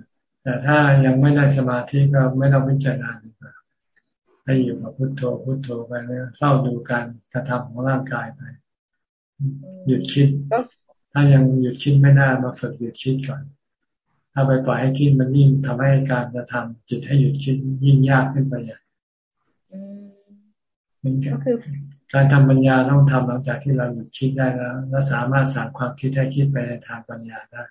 แต่ถ้ายังไม่ได้สมาธิก็ไม่ต้องพิจารณาดีกว่าให้อยู่กับพุทโธพุทโธไปแล้วเฝ้าดูการกระทำของร่างกายไปหยุดคิด ถ้ายังหยุดคิดไม่ได้มาฝึกหยุดคิดก่อน ถ้าไปปล่อยให้คิดมันยิ่งทำให้การกระทำจิตให้หยุดคิดยิ่งยากขึ้นไปอย่างก็คือ การทำปัญญาต้องทำหลังจากที่เราหยุดคิดได้แล้ว และสามารถสั่งความคิดให้คิดไปในทางปัญญาได้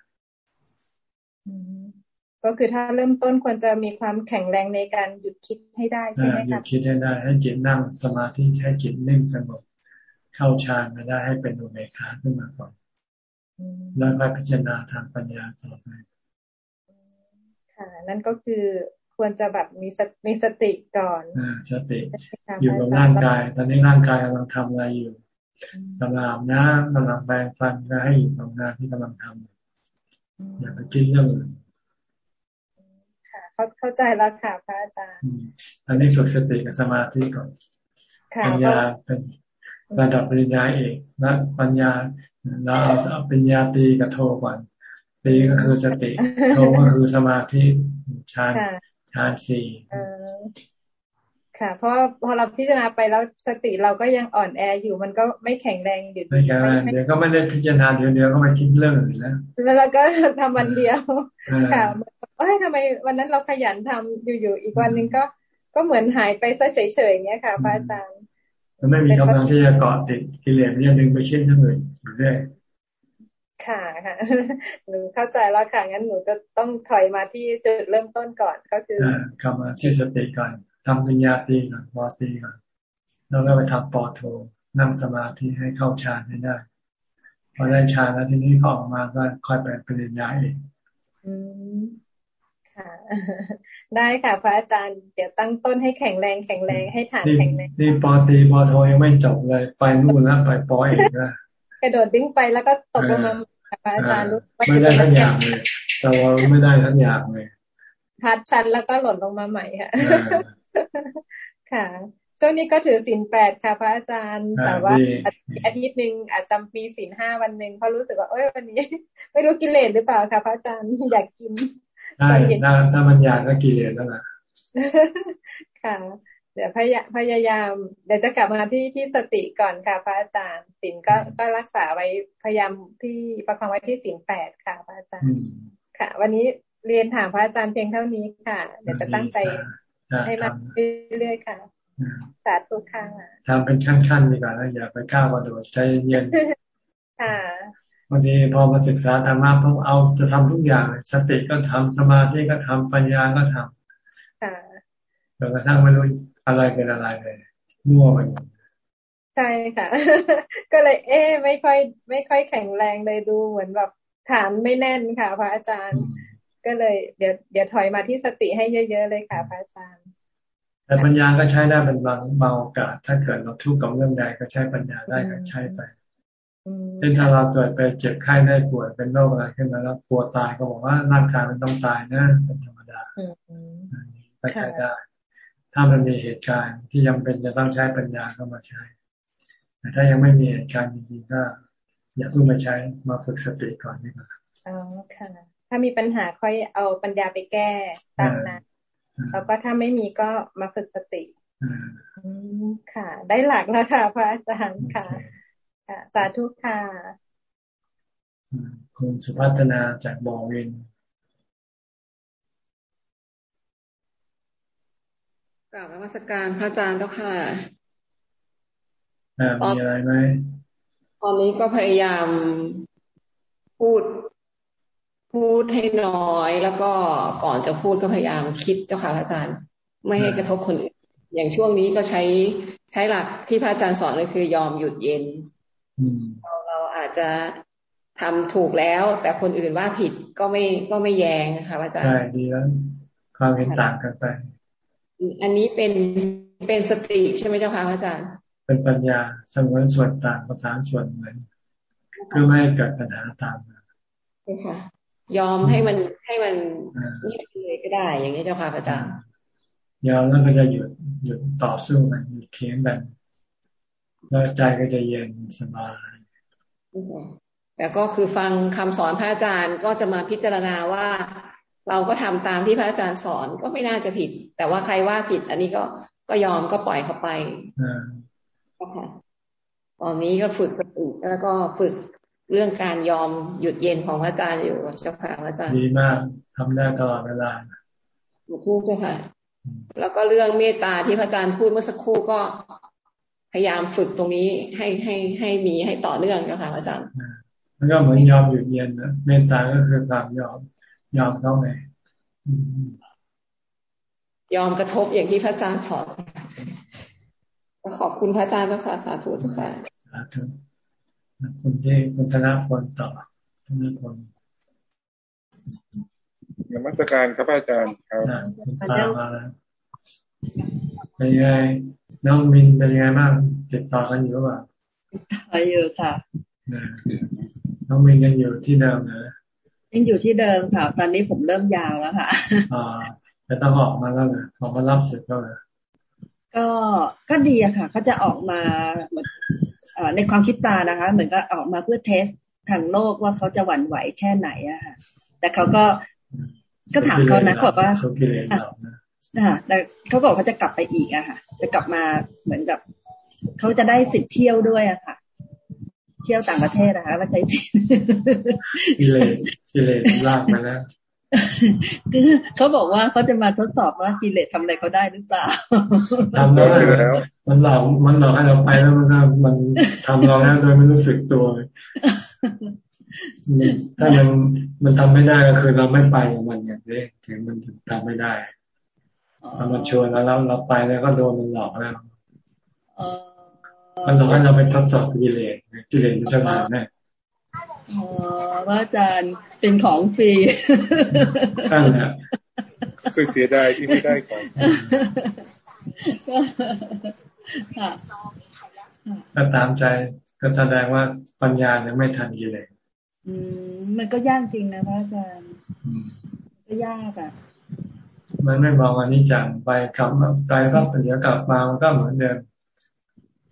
ก็คือถ้าเริ่มต้นควรจะมีความแข็งแรงในการหยุดคิดให้ได้ใช่ไหมคะหยุดคิดให้ได้ ให้จิตนั่งสมาธิให้จิตนิ่งสงบเข้าฌานมาได้ให้เป็นอุเบกขาขึ้นมาก่อนแล้วก็พิจารณาทางปัญญาต่อไปค่ะนั่นก็คือ ควรจะแบบมีสมีสติก่อนอสติ อยู่กับร่างกาย ตอนนี้ร่างกายกำลังทำอะไรอยู่กำลังน้ำกำลังแปรงฟันก็ให้อยู่กับงานที่กำลังทำอย่าไปคิดเรื่องอื่นค่ะเข้าใจแล้วค่ะพระอาจารย์อันนี้ฝึกสติกับสมาธิก่อนปัญญาเป็นระดับปริญญาเอกและปัญญาเราเอาปัญญาตีกับโทก่อนตีก็คือสติโทก็คือสมาธิฌาน ฌานสี่ค่ะ เพราะพอเราพิจารณาไปแล้วสติเราก็ยังอ่อนแออยู่มันก็ไม่แข็งแรงอยู่ไม่แข็งแรงเดี๋ยวก็ไม่ได้พิจารณาเดี๋ยวเดียวก็ไปคิดเรื่องอื่นแล้วแล้วเราก็ทำวันเดียวค่ะว่าทำไมวันนั้นเราขยันทำอยู่ๆอีกวันหนึ่งก็ก็เหมือนหายไปซะเฉยๆอย่างเงี้ยค่ะพระอาจารย์มันไม่มีกำลังที่จะเกาะติดกิเลสเนี่ยดึงไปคิดทั้งอื่นอยู่เรื่อย ค่ะค่ะหนูเข้าใจแล้วค่ะงั้นหนูจะต้องถอยมาที่จุดเริ่มต้นก่อนก็คือกลับมาที่สติก่อนทำปัญญาตีก่อนปอตีก่อนแล้วก็ไปทำปอโทนั่งสมาธิให้เข้าฌานให้ได้พอได้ฌานแล้วทีนี้พอออกมาก็ค่อยไปปริญญาเองอืมค่ะ ได้ค่ะพระอาจารย์เดี๋ยวตั้งต้นให้แข็งแรงแข็งแรงให้ฐานแข็งแรงนี่ปอตีปอโทยังไม่จบเลย ไปนู่นแล้วไปปอเองนะกระโดดดิ้งไปแล้วก็ตกลงมา อาจารย์รู้ไม่ได้ทั้งอย่างเลยแต่ว่าไม่ได้ทั้งอย่างเลยพัดชันแล้วก็หล่นลงมาใหม่ค่ะค่ะ ช่วงนี้ก็ถือศีลแปดค่ะพระอาจารย์ แต่ว่าอาทิตย์หนึ่งอาจจะมีศีลห้าวันหนึ่งเพราะรู้สึกว่าเอ้ยวันนี้ ไม่รู้กิเลสหรือเปล่าค่ะพระอาจารย์อยากกินใช่ถ้ามันอยากก็กิเลสแล้วนะค่ะ เดี๋ยวพยพยายาม เดี๋ยวจะกลับมาที่ที่สติก่อนค่ะ พระอาจารย์ศีลก็ก็รักษาไว้พยายามที่ประคองไว้ที่ศีลแปดค่ะ พระอาจารย์ค่ะ วันนี้เรียนถามพระอาจารย์เพียงเท่านี้ค่ะ เดี๋ยวจะตั้งใจให้มาเรื่อยๆค่ะสาธุค่ะทำเป็นขั้นๆดีกว่านะอย่าไปก้าวกระโดดใจเย็นค่ะบางทีพอมาศึกษาธรรมะพอเอาจะทำทุกอย่างสติก็ทำสมาธิก็ทำปัญญาก็ทำค่ะจนกระทั่งไม่รู้ อะไรเป็นอะไรเลยมั่วไปหมดใช่ค่ะ ก็เลย เอ๊ไม่ค่อย ไม่ค่อยแข็งแรงเลยดูเหมือนแบบฐานไม่แน่นค่ะ พระอาจารย์ ก็เลย เดี๋ยวเดี๋ยวถอยมาที่สติให้เยอะๆเลยค่ะ พระอาจารย์ แต่ปัญญาก็ใช้ได้เป็นบางบางโอกาส ถ้าเกิดเราทุกข์กับเรื่องใดก็ใช้ปัญญาได้ก็ใช้ไปเช่นถ้าเราเกิดไปเจ็บไข้ได้ป่วยเป็นโรคอะไรขึ้นมาแล้วกลัวตายก็บอกว่าร่างกายมันต้องตายนะเป็นธรรมดาก็ใช้ได้ ถ้ามันมีเหตุการณ์ที่ยังเป็นจะต้องใช้ปัญญาเข้ามาใช้ แต่ถ้ายังไม่มีเหตุการณ์จริงๆก็ อย่าเพิ่งมาใช้มาฝึกสติก่อนดีกว่าอ๋อค่ะ ถ้ามีปัญหาค่อยเอาปัญญาไปแก้ตามนั้นแล้วก็ถ้าไม่มีก็มาฝึกสติค่ะ ได้หลักแล้วค่ะพระอาจารย์ค่ะค่ะสาธุค่ะคุณสุพัฒนาจากบอวิน กราบนมัสการพระอาจารย์เจ้าค่ะมีอะไรไหมตอนนี้ก็พยายามพูด พูดให้น้อย แล้วก็ก่อนจะพูดก็พยายามคิดเจ้าค่ะพระอาจารย์ ไม่ให้กระทบคนอื่นอย่างช่วงนี้ก็ใช้ใช้หลักที่พระอาจารย์สอนก็คือยอมหยุดเย็นเราเราอาจจะทำถูกแล้ว แต่คนอื่นว่าผิดก็ไม่ก็ไม่แยงค่ะอาจารย์ใช่ดีแล้วความเห็นต่างกันไป อันนี้เป็นเป็นสติใช่ไหมเจ้าค่ะอาจารย์ เป็นปัญญาสมวนส่วนต่างภาษาส่วนเหมือนเพื่อไม่ให้เกิดปัญหาตามมาใช่ค่ะ ยอมให้มันให้มันนี่เลยก็ได้อย่างนี้เจ้าค่ะอาจารย์ยอมแล้วก็จะหยุดหยุดต่อสู้มันหยุดเทียงกันแล้วใจก็จะเย็นสบายแต่ก็คือฟังคำสอนพระอาจารย์ก็จะมาพิจารณาว่า เราก็ทำตามที่พระอาจารย์สอนก็ไม่น่าจะผิด แต่ว่าใครว่าผิด อันนี้ก็ก็ยอมก็ปล่อยเขาไปค่ะตอนนี้ก็ฝึกสติแล้วก็ฝึกเรื่องการยอมหยุดเย็นของพระอาจารย์อยู่เจ้าค่ะพระอาจารย์ดีมากทำได้ตลอดเวลาพูดเจ้าค่ะ แล้วก็เรื่องเมตตาที่พระอาจารย์พูดเมื่อสักครู่ก็พยายามฝึกตรงนี้ให้ให้ให้มีให้ต่อเนื่องเจ้าค่ะอาจารย์มันก็เหมือนยอมหยุดเย็นนะเมตตาก็คือความยอม ยอมเท่าไหร่ยอมกระทบอย่างที่พระอาจารย์สอนขอบคุณพระอาจารย์เจ้าค่ะสาธุเจ้าค่ะสาธุคุณที่คุณธนาพลต่อธนาพลนมัสการครับอาจารย์ครับตามมาแล้วเป็นไงน้องมินเป็นไงบ้างติดต่อกันอยู่ป่ะติดต่ออยู่ค่ะน้องมินยังอยู่ที่เดิมนะ ยังอยู่ที่เดิมค่ะ ตอนนี้ผมเริ่มยาวแล้วค่ะอ่าจะต้องออกมาแล้วนะออกมารับสึกแล้วนะก็ก็ดีอะค่ะเขาจะออกมาเหมือนในความคิดตานะคะ เหมือนก็ออกมาเพื่อเทสทางโลกว่าเขาจะหวั่นไหวแค่ไหนอะค่ะ แต่เขาก็ก็ถามเขานะบอกว่าแต่เขาบอกเขาจะกลับไปอีกอะค่ะ จะกลับมาเหมือนกับเขาจะได้สิทธิ์เที่ยวด้วยอะค่ะ เที่ยวต่างประเทศนะคะว่าใช้กิเลสกิเลสลากมาแล้วคือเขาบอกว่าเขาจะมาทดสอบว่ากิเลสทำอะไรเขาได้หรือเปล่าทำได้แล้ว มันหลอกมันหลอกให้เราไปแล้วมันมันทำเราแล้วโดยไม่รู้สึกตัวถ้ามันมันทำไม่ได้ก็คือเราไม่ไปมันอย่างนี้ถึงมันทำไม่ได้ถ้ามันชวนแล้วเราไปแล้วก็โดนมันหลอกแล้ว มันหลอกให้เราไปทดสอบกิเลสกิเลสมันจะมาแน่อ๋อว่าอาจารย์เป็นของฟรีนั่นแหละคือเสียดายที่ไม่ได้ของก็ตามใจก็แสดงว่าปัญญายังไม่ทันกิเลสอืมมันก็ยากจริงนะพระอาจารย์ก็ยากอะ มันไม่มองอันนี้จังไปกลับไปก็เดี๋ยวกลับมามันก็เหมือนเดิม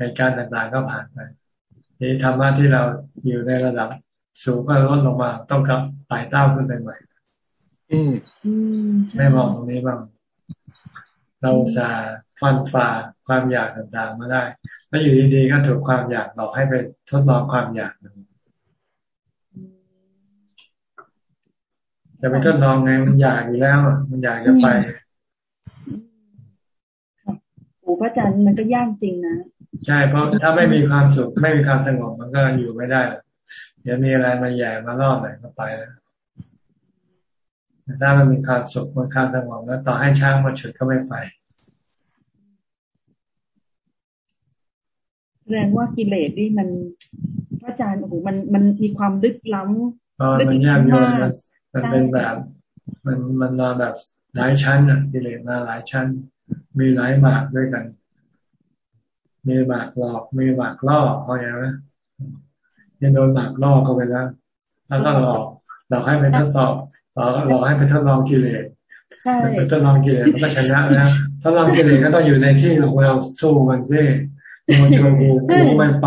ในการต่างๆก็ผ่านไปนี่ธรรมะที่เราอยู่ในระดับสูงก็ลดลงมาต้องกลับไต่เต้าขึ้นไปใหม่ อืมไม่มองตรงนี้บ้างเราสาฟันฝ่าความอยากต่างๆมาได้ แล้วอยู่ดีๆก็ถูกความอยากหลอกให้ไปทดลองความอยากหนึ่งจะไปทดลองไงมันอยากอยู่แล้วมันอยากจะไปโอ้พระอาจารย์มันก็ยากจริงนะ ใช่ เพราะถ้าไม่มีความสุขไม่มีความสงบมันก็อยู่ไม่ได้ เดี๋ยวมีอะไรมาแย่มาล่อหน่อยก็ไปแล้วถ้ามันมีความสุขมันความสงบแล้วต่อให้ช้างมาฉุดก็ไม่ไปแสดงว่ากิเลสนี่มันพระอาจารย์โอ้โหมันมันมีความลึกล้ำลึกมันยากอยู่มันมันเป็นแบบ มันมันมาแบบหลายชั้นอะกิเลสมาหลายชั้น มีหลายหมากด้วยกัน มีหมากหลอกมีหมากล่อเขาอย่างนี้ยังโดนหมากล่อเข้าไปแล้วแล้วก็หลอกหลอกให้ไปทดสอบหลอกหลอกให้ไปทดลองกิเลสไปทดลองกิเลสมันก็ชนะแล้วทดลองกิเลสก็ต้องอยู่ในที่ของเราสู้มันซิมันชวนกูกูไม่ไป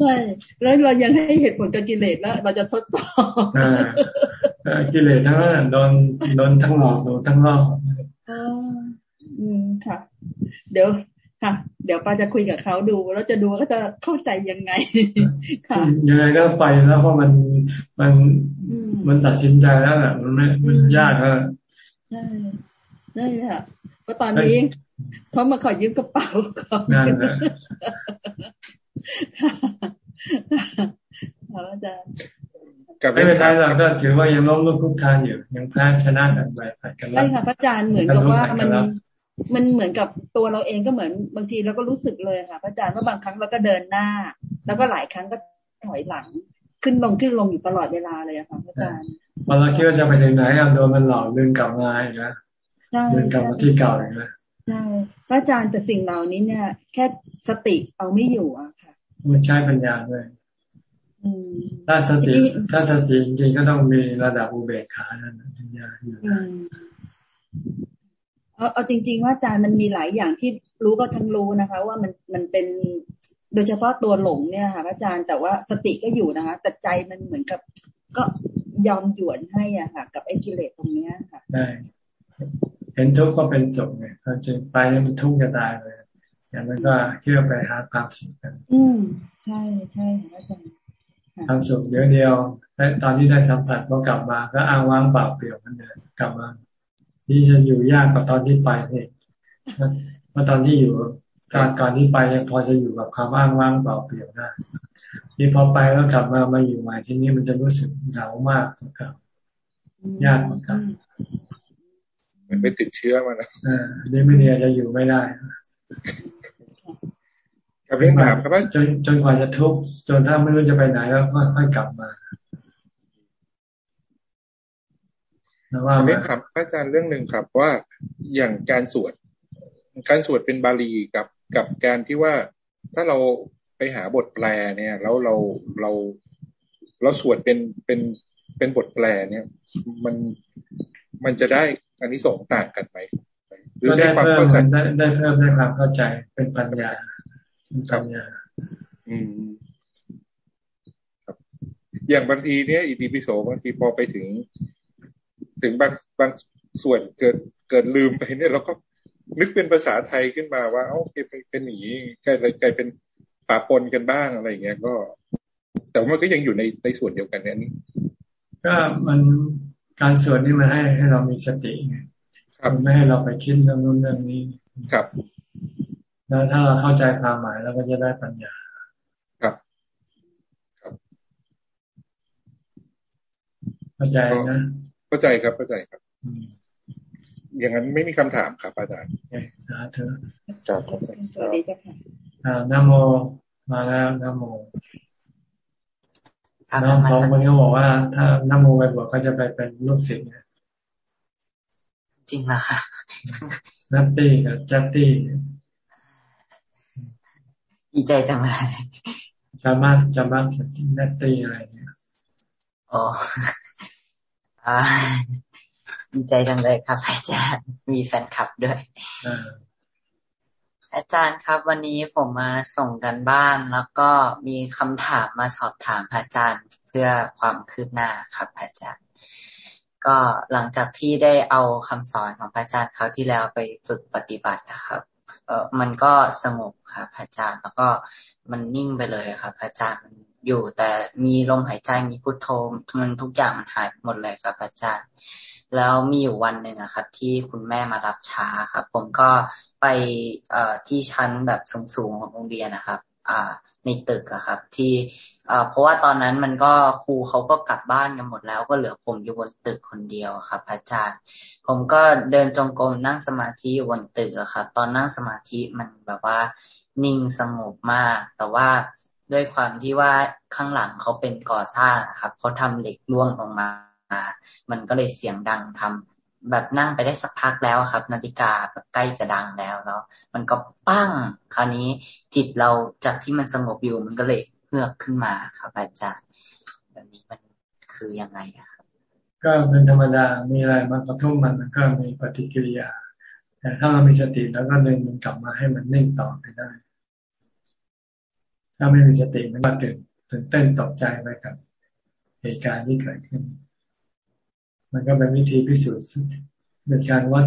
ใช่แล้วเรายังให้เหตุผลกับกิเลสแล้วเราจะทดสอบกิเลสทั้งนั้นโดนโดนทั้งหลอกโดนทั้งล่ออืมค่ะ เดี๋ยว ค่ะ เดี๋ยวป้าจะคุยกับเขาดูแล้วจะดูว่าจะเข้าใจยังไง ค่ะยังไงก็ไปแล้วเพราะมันมันมันตัดสินใจแล้วแหละมันไม่มันยากแล้วใช่ใช่ค่ะเพราะตอนนี้เขามาขอยืมกระเป๋าก่อนนั่นแหละอาจารย์ไม่เป็นไรเราก็ถือว่ายังล้มลุกคุกคานอยู่ยังแพ้ชนะกันไปผัดกันใช่ค่ะพระอาจารย์เหมือนกับว่ามัน มันเหมือนกับตัวเราเองก็เหมือนบางทีเราก็รู้สึกเลยค่ะพระอาจารย์ว่าบางครั้งเราก็เดินหน้า แล้วก็หลายครั้งก็ถอยหลัง ขึ้นลงขึ้นลงอยู่ตลอดเวลาเลยค่ะพระอาจารย์พอเราคิดว่าจะไปถึงไหนอะโดนมันหลอกเดินกลับมาอีกแล้วเดินกลับมาที่เก่าอีกแล้วใช่พระอาจารย์แต่สิ่งเหล่านี้เนี่ย แค่สติเอาไม่อยู่อะค่ะมันใช้ปัญญาด้วยถ้าสติถ้าสติจริงๆก็ต้องมีระดับอุเบกขานั่นปัญญาอยู่ เอาเอาจริง ๆ ว่าอาจารย์มันมีหลายอย่างที่รู้ก็ทั้งรู้นะคะ ว่ามันมันเป็นโดยเฉพาะตัวหลงเนี่ยค่ะอาจารย์แต่ว่าสติก็อยู่นะคะ แต่ใจมันเหมือนกับก็ยอมหยวนให้อะค่ะ กับไอ้กิเลสตรงเนี้ยค่ะได้เห็นทุกข์ก็เป็นสุขไงพอจะไปมันทุกข์จะตายเลยอย่างนั้นก็เชื่อไปหาความสุขกัน อืมใช่ใช่ค่ะอาจารย์ความสุขเดียวเดียวและตอนที่ได้สัมผัสพอกลับมาก็อ้างว้างเปล่าเปลี่ยวมันเดินกลับมา ที่จะอยู่ยากกว่าตอนที่ไปเนี่ยเมื่อตอนที่อยู่การการที่ไปยังพอจะอยู่กับความอ้างว้างเปล่าเปลี่ยวได้ที่พอไปแล้วกลับมามาอยู่ใหม่ที่นี้มันจะรู้สึกเหงามากครับยากเหมือนกันมันไปติดเชื้อมานะอ่าดีไม่ดีจะอยู่ไม่ได้กับเรื่องแบบครับว่าจนจนกว่าจะทุกข์จนถ้าไม่รู้จะไปไหนแล้วค่อยกลับมา ว่าไม่ครับอาจารย์เรื่องหนึ่งครับว่าอย่างการสวด การสวดเป็นบาลีกับกับการที่ว่าถ้าเราไปหาบทแปลเนี่ย แล้วเราเราเราสวดเป็นเป็นเป็นบทแปลเนี่ย มันมันจะได้อันนี้ส่งต่างกันไหมหรือได้ความเข้าใจได้ได้เพิ่มได้ความเข้าใจเป็นปัญญาเป็นปัญญา อืมครับอย่างบางทีเนี่ยอิติปิโสบางทีพอไปถึง ถึงบางบางส่วนเกิดเกิดลืมไปเนี่ยเราก็นึกเป็นภาษาไทยขึ้นมาว่า เอ้าเป็นหนีกลายกลายเป็นปะปนกันบ้างอะไรเงี้ยก็ แต่มันก็ยังอยู่ในในส่วนเดียวกันเนี่ยนี่ก็มันการสวดนี่มันให้ให้เรามีสติไงไม่ให้เราไปคิดเรื่องนู้นเรื่องนี้ครับแล้วถ้าเราเข้าใจความหมายเราก็จะได้ปัญญาครับครับเข้าใจนะ เข้าใจครับเข้าใจครับอย่างนั้นไม่มีคำถามครับอาจารย์สาธุครับสวัสดีจ้าค่ะอ่านโมมาแล้วนโมน้องสองคนเขาบอกว่า ถ้านโมไปบวชก็จะไปเป็นลูกศิษย์จริงนะค่ะนัตตี้กับจัตตี้ดีใจจังเลยจามาจามานัตตี้อะไรเนี่ยอ๋อ ดีใจจังเลยครับอาจารย์มีแฟนคลับด้วยอาจารย์ครับ วันนี้ผมมาส่งกันบ้าน แล้วก็มีคำถามมาสอบถามอาจารย์เพื่อความคืบหน้าครับอาจารย์ ก็หลังจากที่ได้เอาคำสอนของพระอาจารย์เขาที่แล้วไปฝึกปฏิบัตินะครับ เออมันก็สงบครับอาจารย์แล้วก็มันนิ่งไปเลยครับอาจารย์มัน อยู่ แต่มีลมหายใจมีพุทโธมันทุกอย่างมันหายหมดเลยครับอาจารย์ แล้วมีอยู่วันหนึ่งครับ ที่คุณแม่มารับช้าครับ ผมก็ไปเอ่อที่ชั้นแบบสูงๆของโรงเรียนนะครับ อ่า ในตึกอะครับ ที่เอ่อเพราะว่าตอนนั้นมันก็ครูเขาก็กลับบ้านกันหมดแล้ว ก็เหลือผมอยู่บนตึกคนเดียวครับ อาจารย์ ผมก็เดินจงกรมนั่งสมาธิอยู่บนตึกอะครับ ตอนนั่งสมาธิมันแบบว่านิ่งสงบมาก แต่ว่า ด้วยความที่ว่าข้างหลังเขาเป็นก่อสร้างครับเขาทำเหล็กร่วงลงมา มันก็เลยเสียงดังทำแบบนั่งไปได้สักพักแล้วครับ นาฬิกาแบบใกล้จะดังแล้วแล้วมันก็ปั้งคราวนี้จิตเราจากที่มันสงบอยู่มันก็เลยเฮือกขึ้นมาครับอาจารย์แบบนี้มันคือยังไงครับ ก็เป็นธรรมดามีอะไรมากระทบมันมันก็มีปฏิกิริยา แต่ถ้าเรามีสติแล้วก็ดึงมันกลับมาให้มันนิ่งต่อไปได้ ถ้าไม่มีสติมันก็ตื่นตื่นเต้นตกใจไปกับเหตุการณ์ที่เกิดขึ้น มันก็เป็นวิธีพิสูจน์เป็นการวัด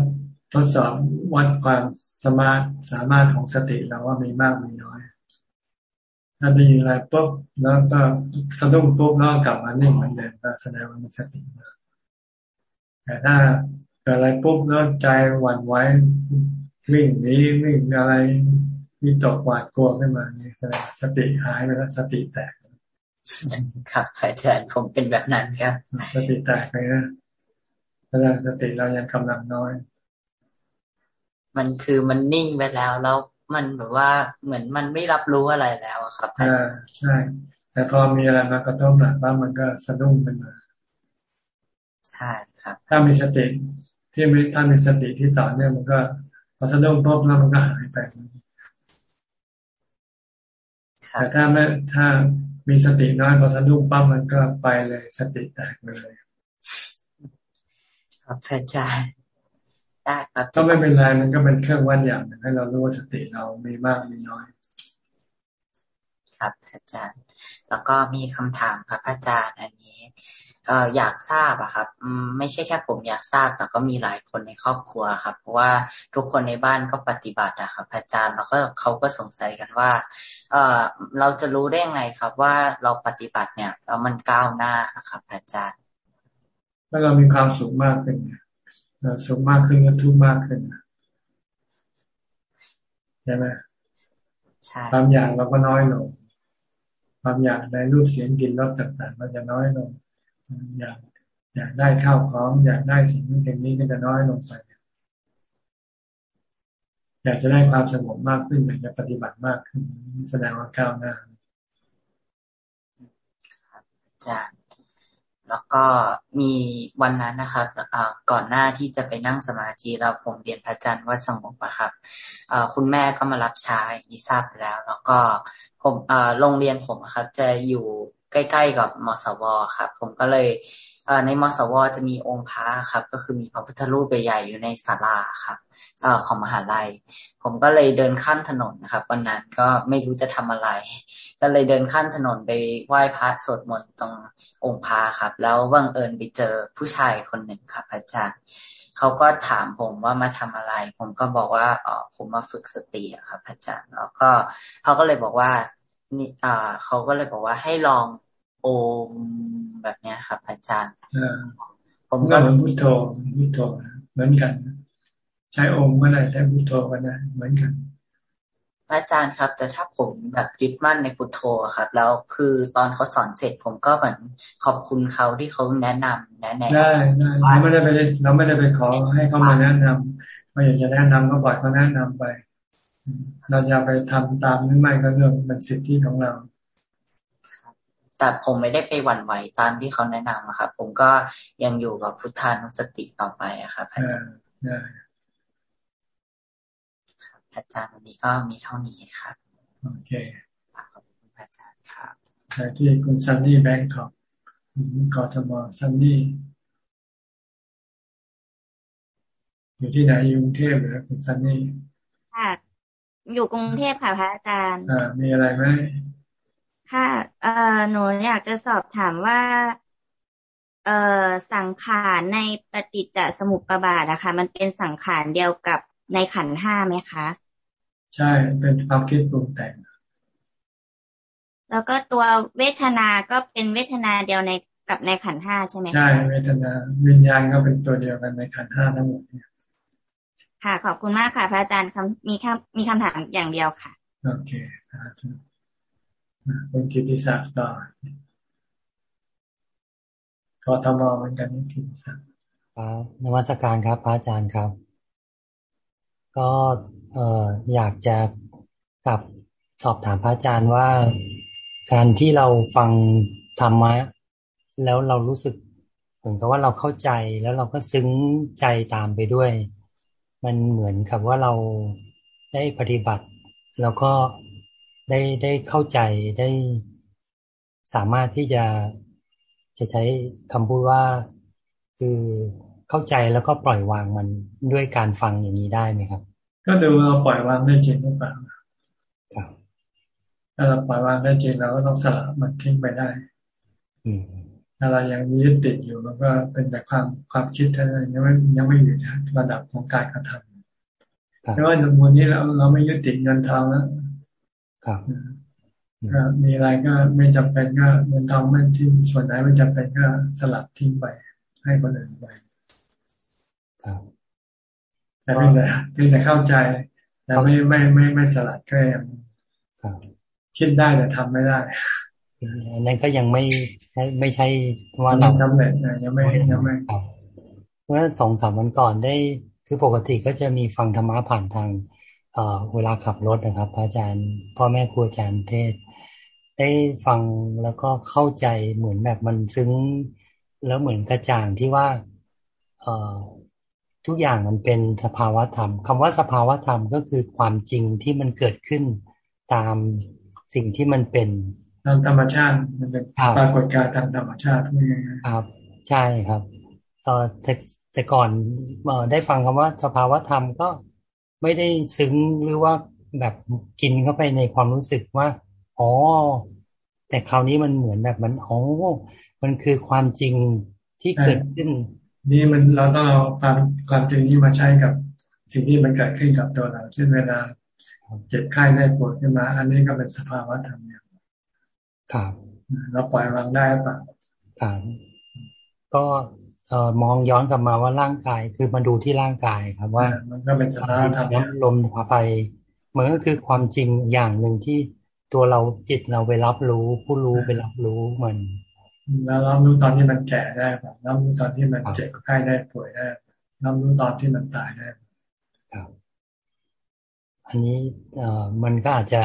ทดสอบวัดความสมาร์ทสามารถของสติเราว่ามีมากมีน้อย ถ้าได้ยินอะไรปุ๊บแล้วก็สะดุ้งปุ๊บแล้วกลับมานิ่งเหมือนเดิมแสดงว่ามีสติมาแต่ถ้าเกิดอะไรปุ๊บแล้วใจหวั่นไหววิ่งหนีวิ่งอะไร มีตกหวาดกลัวขึ้นมาเนี่ยแสดงสติหายไปแล้วสติแตกครับอาจารย์ผมเป็นแบบนั้นครับ สติแตกไปนะแสดงสติเรายังกำลังน้อย มันคือมันนิ่งไปแล้วแล้วมันแบบว่าเหมือนมันไม่รับรู้อะไรแล้วครับอ่าใช่แต่พอมีอะไรมากระตุ้นแบบว่ามันก็สะดุ้งขึ้นมาใช่ครับ ถ้ามีสติที่มีถ้ามีสติที่ต่อเนื่องมันก็พอสะดุ้งปุ๊บแล้วมันก็หายไป แต่ถ้าไม่ถ้ามีสติน้อยพอสะดุ้งปั๊บมันก็ไปเลยสติแตกเลยครับอาจารย์ได้ครับก็ไม่เป็นไรมันก็เป็นเครื่องวัดอย่างหนึ่งให้เรารู้ว่าสติเรามีมากมีน้อย ครับอาจารย์ แล้วก็มีคำถามครับอาจารย์อันนี้ เอ่ออยากทราบอะครับไม่ใช่แค่ผมอยากทราบ แต่ก็มีหลายคนในครอบครัวครับ เพราะว่าทุกคนในบ้านก็ปฏิบัติอะครับอาจารย์แล้วก็เขาก็สงสัยกันว่า เอ่อเราจะรู้ได้ไงครับ ว่าเราปฏิบัติเนี่ยแล้วมันก้าวหน้าครับ อาจารย์เมื่อเรามีความสุขมากขึ้นสุขมากขึ้นก็ทุกข์มากขึ้นใช่ไหมความอยากเราก็น้อยลงความอยากในรูปเสียงกินรสต่างๆ มันจะน้อยลง อยากอยากได้ข้าวของอยากได้สิ่งนี้สิ่งนี้ก็จะน้อยลงไป อยากจะได้ความสงบมากขึ้นอยากจะปฏิบัติมากขึ้น แสดงว่าก้าวหน้าอาจารย์แล้วก็มีวันนั้นนะครับก่อนหน้าที่จะไปนั่งสมาธิเราผมเรียนพระอาจารย์ว่าสงบอะครับคุณแม่ก็มารับใช้ยิทราบแล้ว แล้วก็ผมโรงเรียนผมครับ จะอยู่ ใกล้ๆกับมสวครับผมก็เลยในมสวจะมีองค์พระครับ ก็คือมีพระพุทธรูปใหญ่อยู่ในศาลาครับของมหาลัย ผมก็เลยเดินข้ามถนนนะครับวันนั้นก็ไม่รู้จะทำอะไร ก็เลยเดินข้ามถนนไปไหว้พระสวดมนต์ตรงองค์พระครับ แล้วบังเอิญไปเจอผู้ชายคนหนึ่งครับอาจารย์เขาก็ถามผมว่ามาทำอะไร ผมก็บอกว่าอ๋อผมมาฝึกสติครับอาจารย์แล้วก็เขาก็เลยบอกว่า นี่อ่าเขาก็เลยบอกว่าให้ลองโอมแบบเนี้ยครับอาจารย์ผมก็เหมือนพุทโธพุทโธเหมือนกัน ใช้โอมก็ได้ใช้พุทโธก็ได้เหมือนกัน อาจารย์ครับ แต่ถ้าผมแบบยึดมั่นในพุทโธครับ แล้วคือตอนเขาสอนเสร็จ ผมก็เหมือนขอบคุณเขาที่เขาแนะนำแนะแนะได้ได้เราไม่ได้ไปเราไม่ได้ไปขอให้เขามาแนะนำว่าอยากจะแนะนำก็บอกเขาแนะนำไป เราจะไปทำตามหรือไม่ก็เรื่องเป็นสิทธิของเราแต่ผมไม่ได้ไปหวั่นไหวตามที่เขาแนะนำครับผมก็ยังอยู่กับพุทธานุสติต่อไปอะครับอาจารย์อาจารย์วันนี้ก็มีเท่านี้ครับโอเคขอบคุณอาจารย์ครับที่คุณซันนี่แบงค์ครับกอทมซันนี่อยู่ที่ไหนอยู่กรุงเทพหรือคุณซันนี่ค่ะ อยู่กรุงเทพค่ะพระอาจารย์อ่ามีอะไรไหมค่ะเอ่อหนูอยากจะสอบถามว่าเอ่อสังขารในปฏิจจสมุปบาทนะคะมันเป็นสังขารเดียวกับในขันห้าไหมคะ ใช่เป็นความคิดปรุงแต่ง แล้วก็ตัวเวทนาก็เป็นเวทนาเดียวในกับในขันห้าใช่ไหมใช่เวทนาวิญญาณก็เป็นตัวเดียวกันในขันห้าทั้งหมดเนี่ย ค่ะ ขอบคุณมากค่ะ พระอาจารย์คำมีคำมีคำถามอย่างเดียวค่ะ โอเคสาธุคุณกิติศักดิ์ต่อกทมเหมือนกันนี่กิติศักดิ์ครับนวัตการครับ พระอาจารย์ครับ ก็เอ่ออยากจะกลับสอบถามพระอาจารย์ว่า การที่เราฟังธรรมะแล้วเรารู้สึกเหมือนกับว่าเราเข้าใจแล้วเราก็ซึ้งใจตามไปด้วย มันเหมือนกับว่าเราได้ปฏิบัติ แล้วก็ได้ได้เข้าใจได้สามารถที่จะจะใช้คำพูดว่าคือเข้าใจแล้วก็ปล่อยวางมันด้วยการฟังอย่างนี้ได้ไหมครับ ก็ดูเราปล่อยวางได้จริงหรือเปล่าครับถ้าเราปล่อยวางได้จริงเราก็ต้องสละมันทิ้งไปได้ ถ้าเรายังยึดติดอยู่มันก็เป็นแต่ความความคิดเท่านั้นยังไม่ยังไม่อยู่ระดับของการกระทำเพราะว่าในวันนี้เราเราไม่ยึดติดเงินทองแล้วมีอะไรก็ไม่จำเป็นก็เงินทองไม่ทิ้งส่วนไหนไม่จำเป็นก็สลับทิ้งไป ให้คนอื่นไปแต่เพียงแต่เพียงแต่เข้าใจแต่ไม่ไม่ไม่ไม่สลัดก็ยังคิดได้แต่ทำไม่ได้ อันนั้นก็ยังไม่ไม่ใช่ว่าเราสำเร็จยังไม่ยังไม่เมื่อสองสามวันก่อนได้คือปกติก็จะมีฟังธรรมะผ่านทางเอ่อเวลาขับรถนะครับพระอาจารย์ พ่อแม่ครูอาจารย์เทศ ได้ฟังแล้วก็เข้าใจเหมือนแบบมันซึ้ง แล้วเหมือนกระจ่างที่ว่าเอ่อทุกอย่างมันเป็นสภาวะธรรมคำว่าสภาวะธรรมก็คือความจริงที่มันเกิดขึ้นตามสิ่งที่มันเป็น ตามธรรมชาติมันเป็นปรากฏการณ์ทางธรรมชาตินี่ครับ ใช่ครับเออแต่แต่ก่อนเออได้ฟังคำว่าสภาวะธรรมก็ไม่ได้ซึ้งหรือว่าแบบกินเข้าไปในความรู้สึกว่าอ๋อแต่คราวนี้มันเหมือนแบบมันอ๋อมันคือความจริงที่เกิดขึ้น นี่มันเราต้องเอาความความจริงนี้มาใช้กับสิ่งที่มันเกิดขึ้นกับตัวเราเช่นเวลาเจ็บไข้ได้ปวดขึ้นมา อันนี้ก็เป็นสภาวะธรรมอย่าง ครับเราปล่อยวางได้ป่ะครับก็เอ่อมองย้อนกลับมาว่าร่างกายคือมาดูที่ร่างกายครับว่า มันก็เป็นสภาวะธรรมลมหายไปเหมือนก็คือความจริงอย่างหนึ่งที่ตัวเราจิตเราไปรับรู้ ผู้รู้ไปรับรู้มันแล้วรับรู้ตอนที่มันแก่ได้แบบรับรู้ตอนที่มันเจ็บไข้ได้ป่วยได้รับรู้ตอนที่มันตายได้ครับอันนี้เอ่อมันก็อาจจะ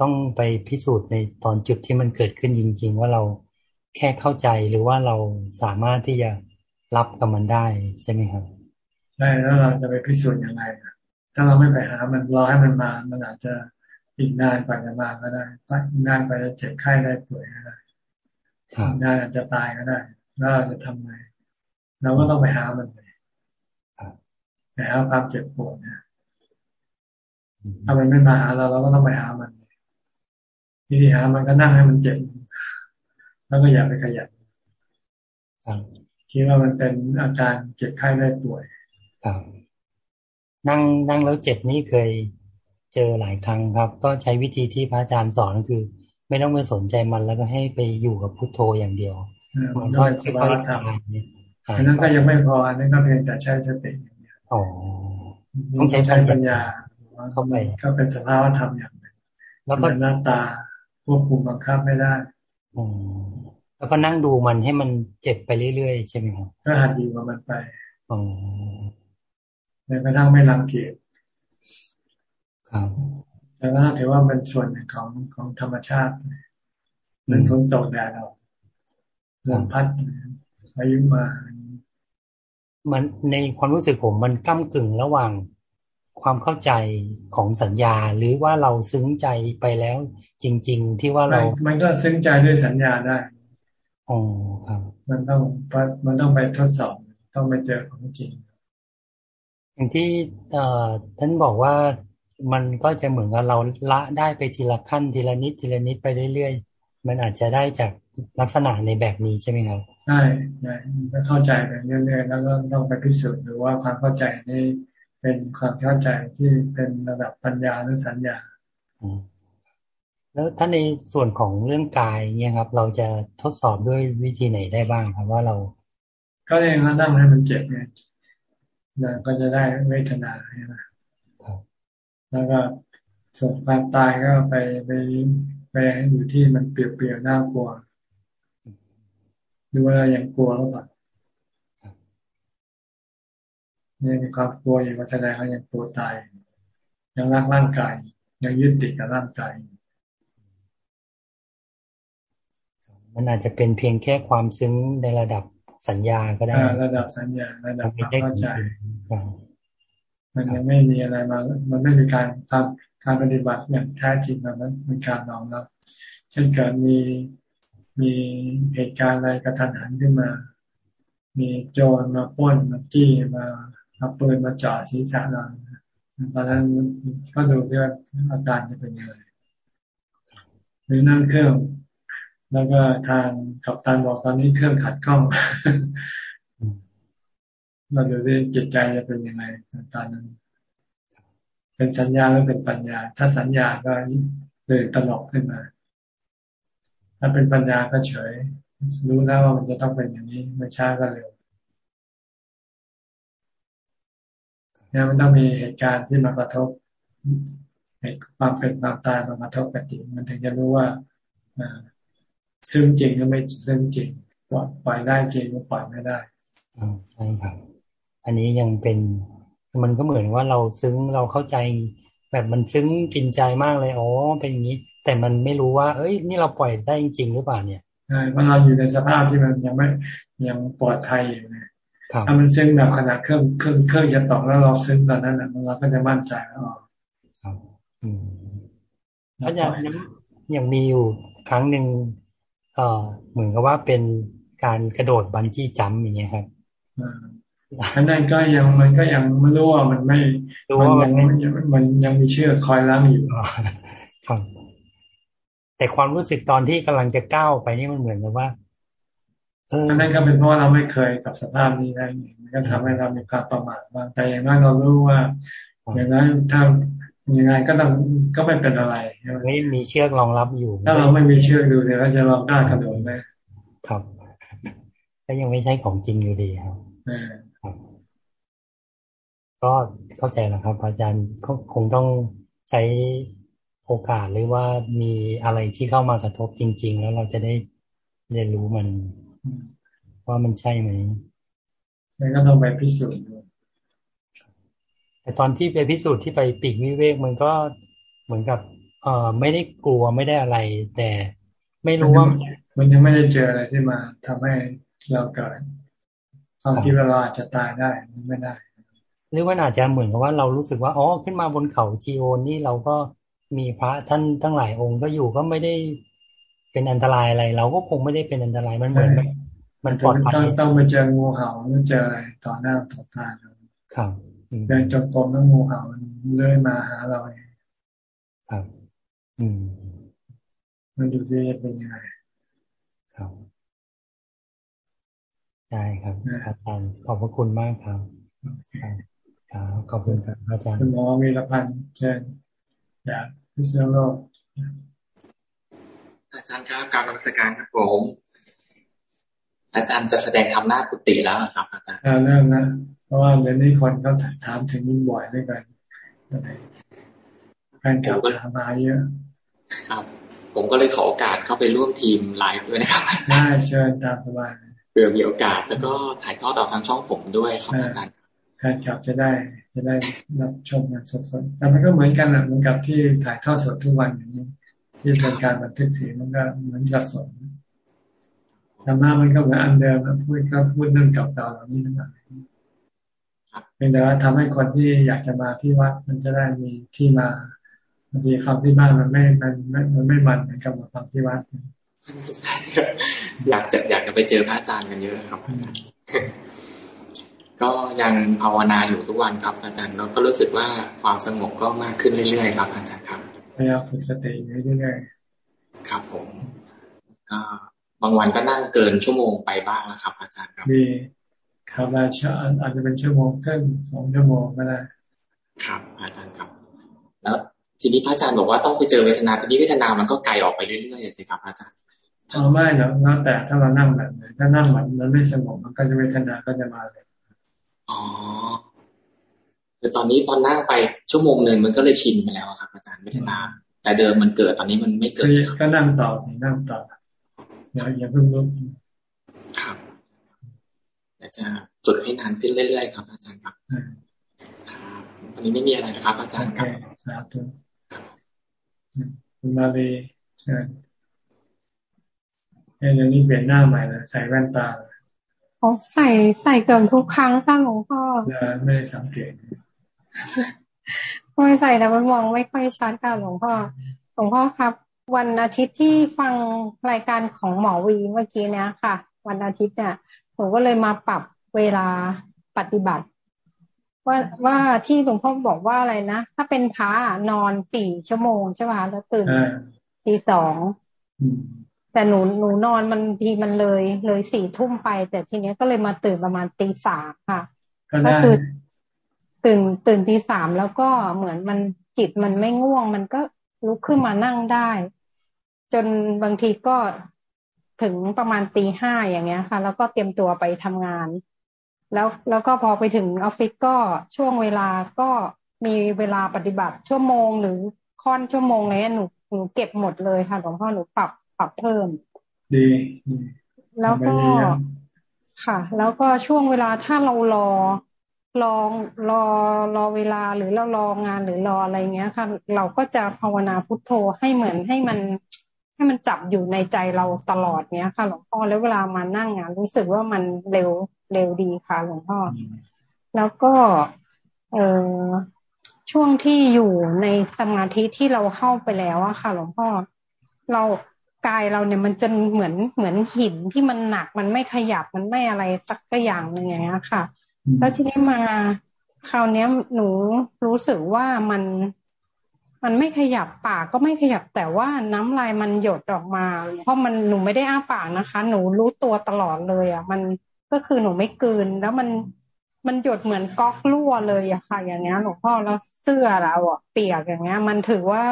ต้องไปพิสูจน์ในตอนจุดที่มันเกิดขึ้นจริง ๆ ว่าเราแค่เข้าใจหรือว่าเราสามารถที่จะรับกับมันได้ใช่ไหมครับใช่แล้วเราจะไปพิสูจน์ยังไงถ้าเราไม่ไปหามันรอให้มันมามันอาจจะอีกนานกว่าจะมาก็ได้อีกนานไปจะเจ็บไข้ได้ป่วยก็ได้งานอาจจะตายก็ได้ แล้วเราจะทำไงเราก็ต้องไปหามันไปไปหาความเจ็บปวดนะถ้ามันไม่มาหาเราเราก็ต้องไปหามัน วิธีหามันก็นั่งให้มันเจ็บ แล้วก็อย่าไปขยับคิดว่ามันเป็นอาการเจ็บไข้ได้ป่วยครับนั่งนั่งแล้วเจ็บนี่เคยเจอหลายครั้งครับ ก็ใช้วิธีที่พระอาจารย์สอนคือ ไม่ต้องไปสนใจมันแล้วก็ให้ไปอยู่กับพุทโธอย่างเดียวมันก็ค่อยๆทำอันนั้นก็ยังไม่พออันนั้นก็เพียงแต่ใช้สติอย่างเดียวต้องใช้ปัญญาเข้าไปก็เป็นสภาวะธรรมอย่างหนึ่งแล้วก็หน้าตา ควบคุมบังคับไม่ได้อแล้วก็นั่งดูมันให้มันเจ็บไปเรื่อยๆใช่ไหมครับก็หัดอยู่กับมันไปอ๋อแม้กระทั่งไม่รังเกียจครับแต่ว่าถือว่าเป็นส่วนหนึ่งของของธรรมชาติมันฝนตกแดดออกลมพัดอายุมา มันในความรู้สึกผมมันก้ากึ่งระหว่าง ความเข้าใจของสัญญา หรือว่าเราซึ้งใจไปแล้ว จริง ๆ ที่ว่าเรา มันก็ซึ้งใจด้วยสัญญาได้อ๋อครับ มันต้องมันต้องไปทดสอบ ต้องไปเจอของจริง อย่างที่เอ่อท่านบอกว่ามันก็จะเหมือนกับเราละได้ไปทีละขั้นทีละนิดทีละนิดไปเรื่อยๆ มันอาจจะได้จากลักษณะในแบบนี้ใช่ไหมครับใช่ใช่ก็เข้าใจไปเรื่อยๆแล้วก็ต้องไปพิสูจน์หรือว่าความเข้าใจนี้ เป็นความเข้าใจที่เป็นระดับปัญญาหรือสัญญาแล้วถ้าในส่วนของเรื่องกายเนี่ยครับ เราจะทดสอบด้วยวิธีไหนได้บ้างครับว่าเรา ก็เองก็นั่งให้มันเจ็บเนี่ยก็จะได้เวทนาใช่ไหมแล้วก็ส่วนความตายก็ไปไปไปอยู่ที่มันเปรียวๆน่ากลัว ดูว่าเรายังกลัวหรือเปล่า เนี่ยมีความกลัวอย่างแสดงว่ายังกลัวตายยังรักร่างกาย ยังยึดติดกับร่างกายมันอาจจะเป็นเพียงแค่ความซึ้งในระดับสัญญาก็ได้ระดับสัญญาระดับความเข้าใจมันยังไม่มีอะไรมา มันไม่มีการทำการปฏิบัติอย่างแท้จริงแบบนั้นมีการน้อมรับเช่นเกิดมีมีเหตุการณ์อะไรกระทันหันขึ้นมา มีโจรมาป้นมาจี้มา เอาปืนมาจ่อศีรษะเราตอนนั้นก็ดูว่าอาการจะเป็นยังไงหรือนั่งเครื่อง แล้วก็ทางขับตันบอกตอนนี้เครื่องขัดข้องเราดูดิจิตใจจะเป็นยังไงตอนนั้น เป็นสัญญาหรือเป็นปัญญา ถ้าสัญญาก็เลยตลกขึ้นมา ถ้าเป็นปัญญาก็เฉย รู้แล้วว่ามันจะต้องเป็นอย่างนี้ไม่ช้าก็เร็ว เนี่ยมันต้องมีเหตุการณ์ที่มากระทบความเป็นความตายมากระทบกันจริงมันถึงจะรู้ว่าซึ่งจริงหรือไม่ซึ่งจริงปล่อยได้จริงหรือปล่อยไม่ได้อใช่ครับอันนี้ยังเป็นมันก็เหมือนว่าเราซึ้งเราเข้าใจ แบบมันซึ้งกินใจมากเลยอ๋อเป็นอย่างนี้ แต่มันไม่รู้ว่า เอ้ย นี่เราปล่อยได้จริงหรือเปล่าเนี่ยใช่เพราะเราอยู่ในสภาพที่มันยังไม่ยังปลอดภัยอยู่เนี่ย ถ้ามันซึ้งแบบขนาดเครื่องเครื่องเครื่องจะตอกแล้วเราซึ้งตอนนั้นนะเราก็จะมั่นใจแล้วครับอืมอาจารย์ยังยังมีอยู่ครั้งหนึ่งเอ่อเหมือนกับว่าเป็นการกระโดดบันจี้จัมอย่างเงี้ยครับอันนั้นก็ยังมันก็ยังไม่รู้ว่ามันไม่มันยังมันยังมีเชือกคอยล้างอยู่ครับแต่ความรู้สึกตอนที่กำลังจะก้าวไปนี่มันเหมือนกับว่าอั นนั้นก็เป็นเพราะเราไม่เคยกับสภาพนี้ได้มันก็ทำให้เรามีความประมาทบ้างแต่อย่างนั้นเรารู้ว่าอย่างนั้นถ้ายังไงก็ต้องก็ไม่เป็นอะไรไม่มีเชือกรองรับอยู่ ถ้าเราไม่มีเชือกดูเนี่ยเราจะลองกล้ากระโดดไหมครับก็ยังไม่ใช่ของจริงอยู่ดีครับก็เข้าใจแล้วครับ อาจารย์คงต้องใช้โอกาสหรือว่ามีอะไรที่เข้ามากระทบจริง ๆ แล้วเราจะได้เรียนรู้มัน ว่ามันใช่ไหมมันก็ต้องไปพิสูจน์แต่ตอนที่ไปพิสูจน์ที่ไปปีกวิเวกมันก็เหมือนกับ เอ่อไม่ได้กลัวไม่ได้อะไร แต่ไม่รู้ว่า มันยังไม่ได้เจออะไรที่มาทำให้เราเกิดความคิดว่าเราอาจจะตายได้ไม่ได้หรือว่าอาจจะเหมือนกับว่าเรารู้สึกว่าอ๋อขึ้นมาบนเขาชีโอนนี่เราก็มีพระท่านทั้งหลายองค์ก็อยู่ก็ไม่ได้ เป็นอันตรายอะไร เราก็คงไม่ได้เป็นอันตรายมันเหมือนมันปลอดภัยต้องต้องไปเจองูเห่าหรือเจออะไรต่อหน้าต่อตาครับเดินจงกรมแล้วงูเห่าเลื่อยมาหาเราเองครับ อืม มันดูที่จะเป็นยังไงครับได้ครับอาจารย์ขอบพระคุณมากครับครับขอบคุณครับอาจารย์คุณหมอมีรพันธ์เชิญอยากพิเศษโลกอา จารย์ครับการรัชการครับผมอาจารย์จะแสดงทำหน้ากุฏิแล้วครับ อาจารย์เริ่มนะเพราะว่าเดี๋ยวนี้คนเขาถามถึงยิ่งบ่อยด้วยกันแฟนกลับถามมาเยอะครับ ผมก็เลยขอโอกาสเข้าไปร่วมทีมไลฟ์ด้วยนะครับใช่เชิญตามสบายเผื่อมีโอกาสแล้วก็ถ่ายทอดต่อทางช่องผมด้วยครับอาจารย์แฟนกลับจะได้จะได้รับชมกันสดๆแต่มันก็เหมือนกันแหละเหมือนกับที่ถ่ายทอดสดทุกวันอย่างนี้ ที่เป็นการบันทึกเสียงมันก็เหมือนกับสดธรรมะมันก็เหมือนอันเดิมพูดก็พูดเรื่องเก่าๆเหล่านี้นั่นแหละเพียงแต่ว่าทำให้คนที่อยากจะมาที่วัดมันจะได้มีที่มาบางทีฟังที่บ้านมันไม่มันไม่มันไม่มันเหมือนกับมาที่วัดอยากจะอยากจะไปเจอพระอาจารย์กันเยอะครับ ก็ยังภาวนาอยู่ทุกวันครับอาจารย์แล้วก็รู้สึกว่าความสงบก็มากขึ้นเรื่อยๆครับอาจารย์ครับ พยายามฝึกสติเรื่อยๆครับผมก็บางวันก็นั่งเกินชั่วโมงไปบ้างนะครับ อาจารย์ครับมีครับอาจจะอาจจะเป็นชั่วโมงครึ่งสองชั่วโมงก็ได้ครับ อาจารย์ครับ แล้วทีนี้พระอาจารย์บอกว่าต้องไปเจอเวทนาทีนี้เวทนามันก็ไกลออกไปเรื่อยๆสิครับอาจารย์เอาไม่หรอกแล้วแต่ถ้าเรานั่งแบบไหนถ้านั่งแบบมันไม่สงบมันก็จะเวทนาก็จะมาเลยอ๋อ คือตอนนี้พอนั่งไปชั่วโมงหนึ่งมันก็เลยชินไปแล้วครับ อาจารย์เวทนา แต่เดิมมันเกิดตอนนี้มันไม่เกิดก็นั่งต่อสินั่งต่ออย่าอย่าเพิ่งลุกครับอยากจะฝึกให้นานขึ้นเรื่อยๆครับ อาจารย์ครับครับวันนี้ไม่มีอะไรนะครับ อาจารย์ครับสาธุคุณมาเลยเชิญเอ้ยนี้เปลี่ยนหน้าใหม่แล้วใส่แว่นตาเขาใส่ใส่เกือบทุกครั้งค่ะหลวงพ่อไม่ได้สังเกต ไม่ใส่แต่มันมองไม่ค่อยชัดค่ะหลวงพ่อหลวงพ่อครับ วันอาทิตย์ที่ฟังรายการของหมอวีเมื่อกี้เนี้ยค่ะ วันอาทิตย์เนี่ยผมก็เลยมาปรับเวลาปฏิบัติ ว่าว่าที่หลวงพ่อบอกว่าอะไรนะถ้าเป็นพระนอนสี่ชั่วโมงใช่ไหมแล้วตื่นตีสองแต่หนูหนูนอนมันทีมันเลยเลยสี่ทุ่มไป แต่ทีเนี้ยก็เลยมาตื่นประมาณตีสามค่ะ ก็ตื่น ตื่นตื่นตีสามแล้วก็เหมือนมันจิตมันไม่ง่วง มันก็ลุกขึ้นมานั่งได้ จนบางทีก็ถึงประมาณตีห้าอย่างเงี้ยค่ะ แล้วก็เตรียมตัวไปทำงาน แล้วแล้วก็พอไปถึงออฟฟิศก็ช่วงเวลาก็มีเวลาปฏิบัติชั่วโมงหรือค่อนชั่วโมงเลยหนูหนูเก็บหมดเลยค่ะหลวงพ่อหนูปรับปรับเพิ่ม ดี แล้วก็ค่ะ แล้วก็ช่วงเวลาถ้าเรารอ รอรอรอเวลาหรือเรารองานหรือรออะไรเงี้ยค่ะ เราก็จะภาวนาพุทโธให้เหมือนให้มันให้มันจับอยู่ในใจเราตลอดเนี้ยค่ะ หลวงพ่อแล้วเวลามานั่งงานรู้สึกว่ามันเร็วเร็วดีค่ะ หลวงพ่อ แล้วก็เออช่วงที่อยู่ในสมาธิที่เราเข้าไปแล้วอะค่ะ หลวงพ่อเรากายเราเนี่ยมันจะเหมือนเหมือนหินที่มันหนักมันไม่ขยับมันไม่อะไรสักอย่างหนึ่งอย่างเงี้ยค่ะ แล้วทีนี้มาคราวนี้หนูรู้สึกว่ามันมันไม่ขยับปากก็ไม่ขยับแต่ว่าน้ำลายมันหยดออกมา เพราะมันหนูไม่ได้อ้าปากนะคะ หนูรู้ตัวตลอดเลยอะ มันก็คือหนูไม่กืน แล้วมันมันหยดเหมือนก๊อกรั่วเลยอะค่ะ อย่างเงี้ยหลวงพ่อแล้วเสื้อเราอะเปียกอย่างเงี้ย มันถือว่า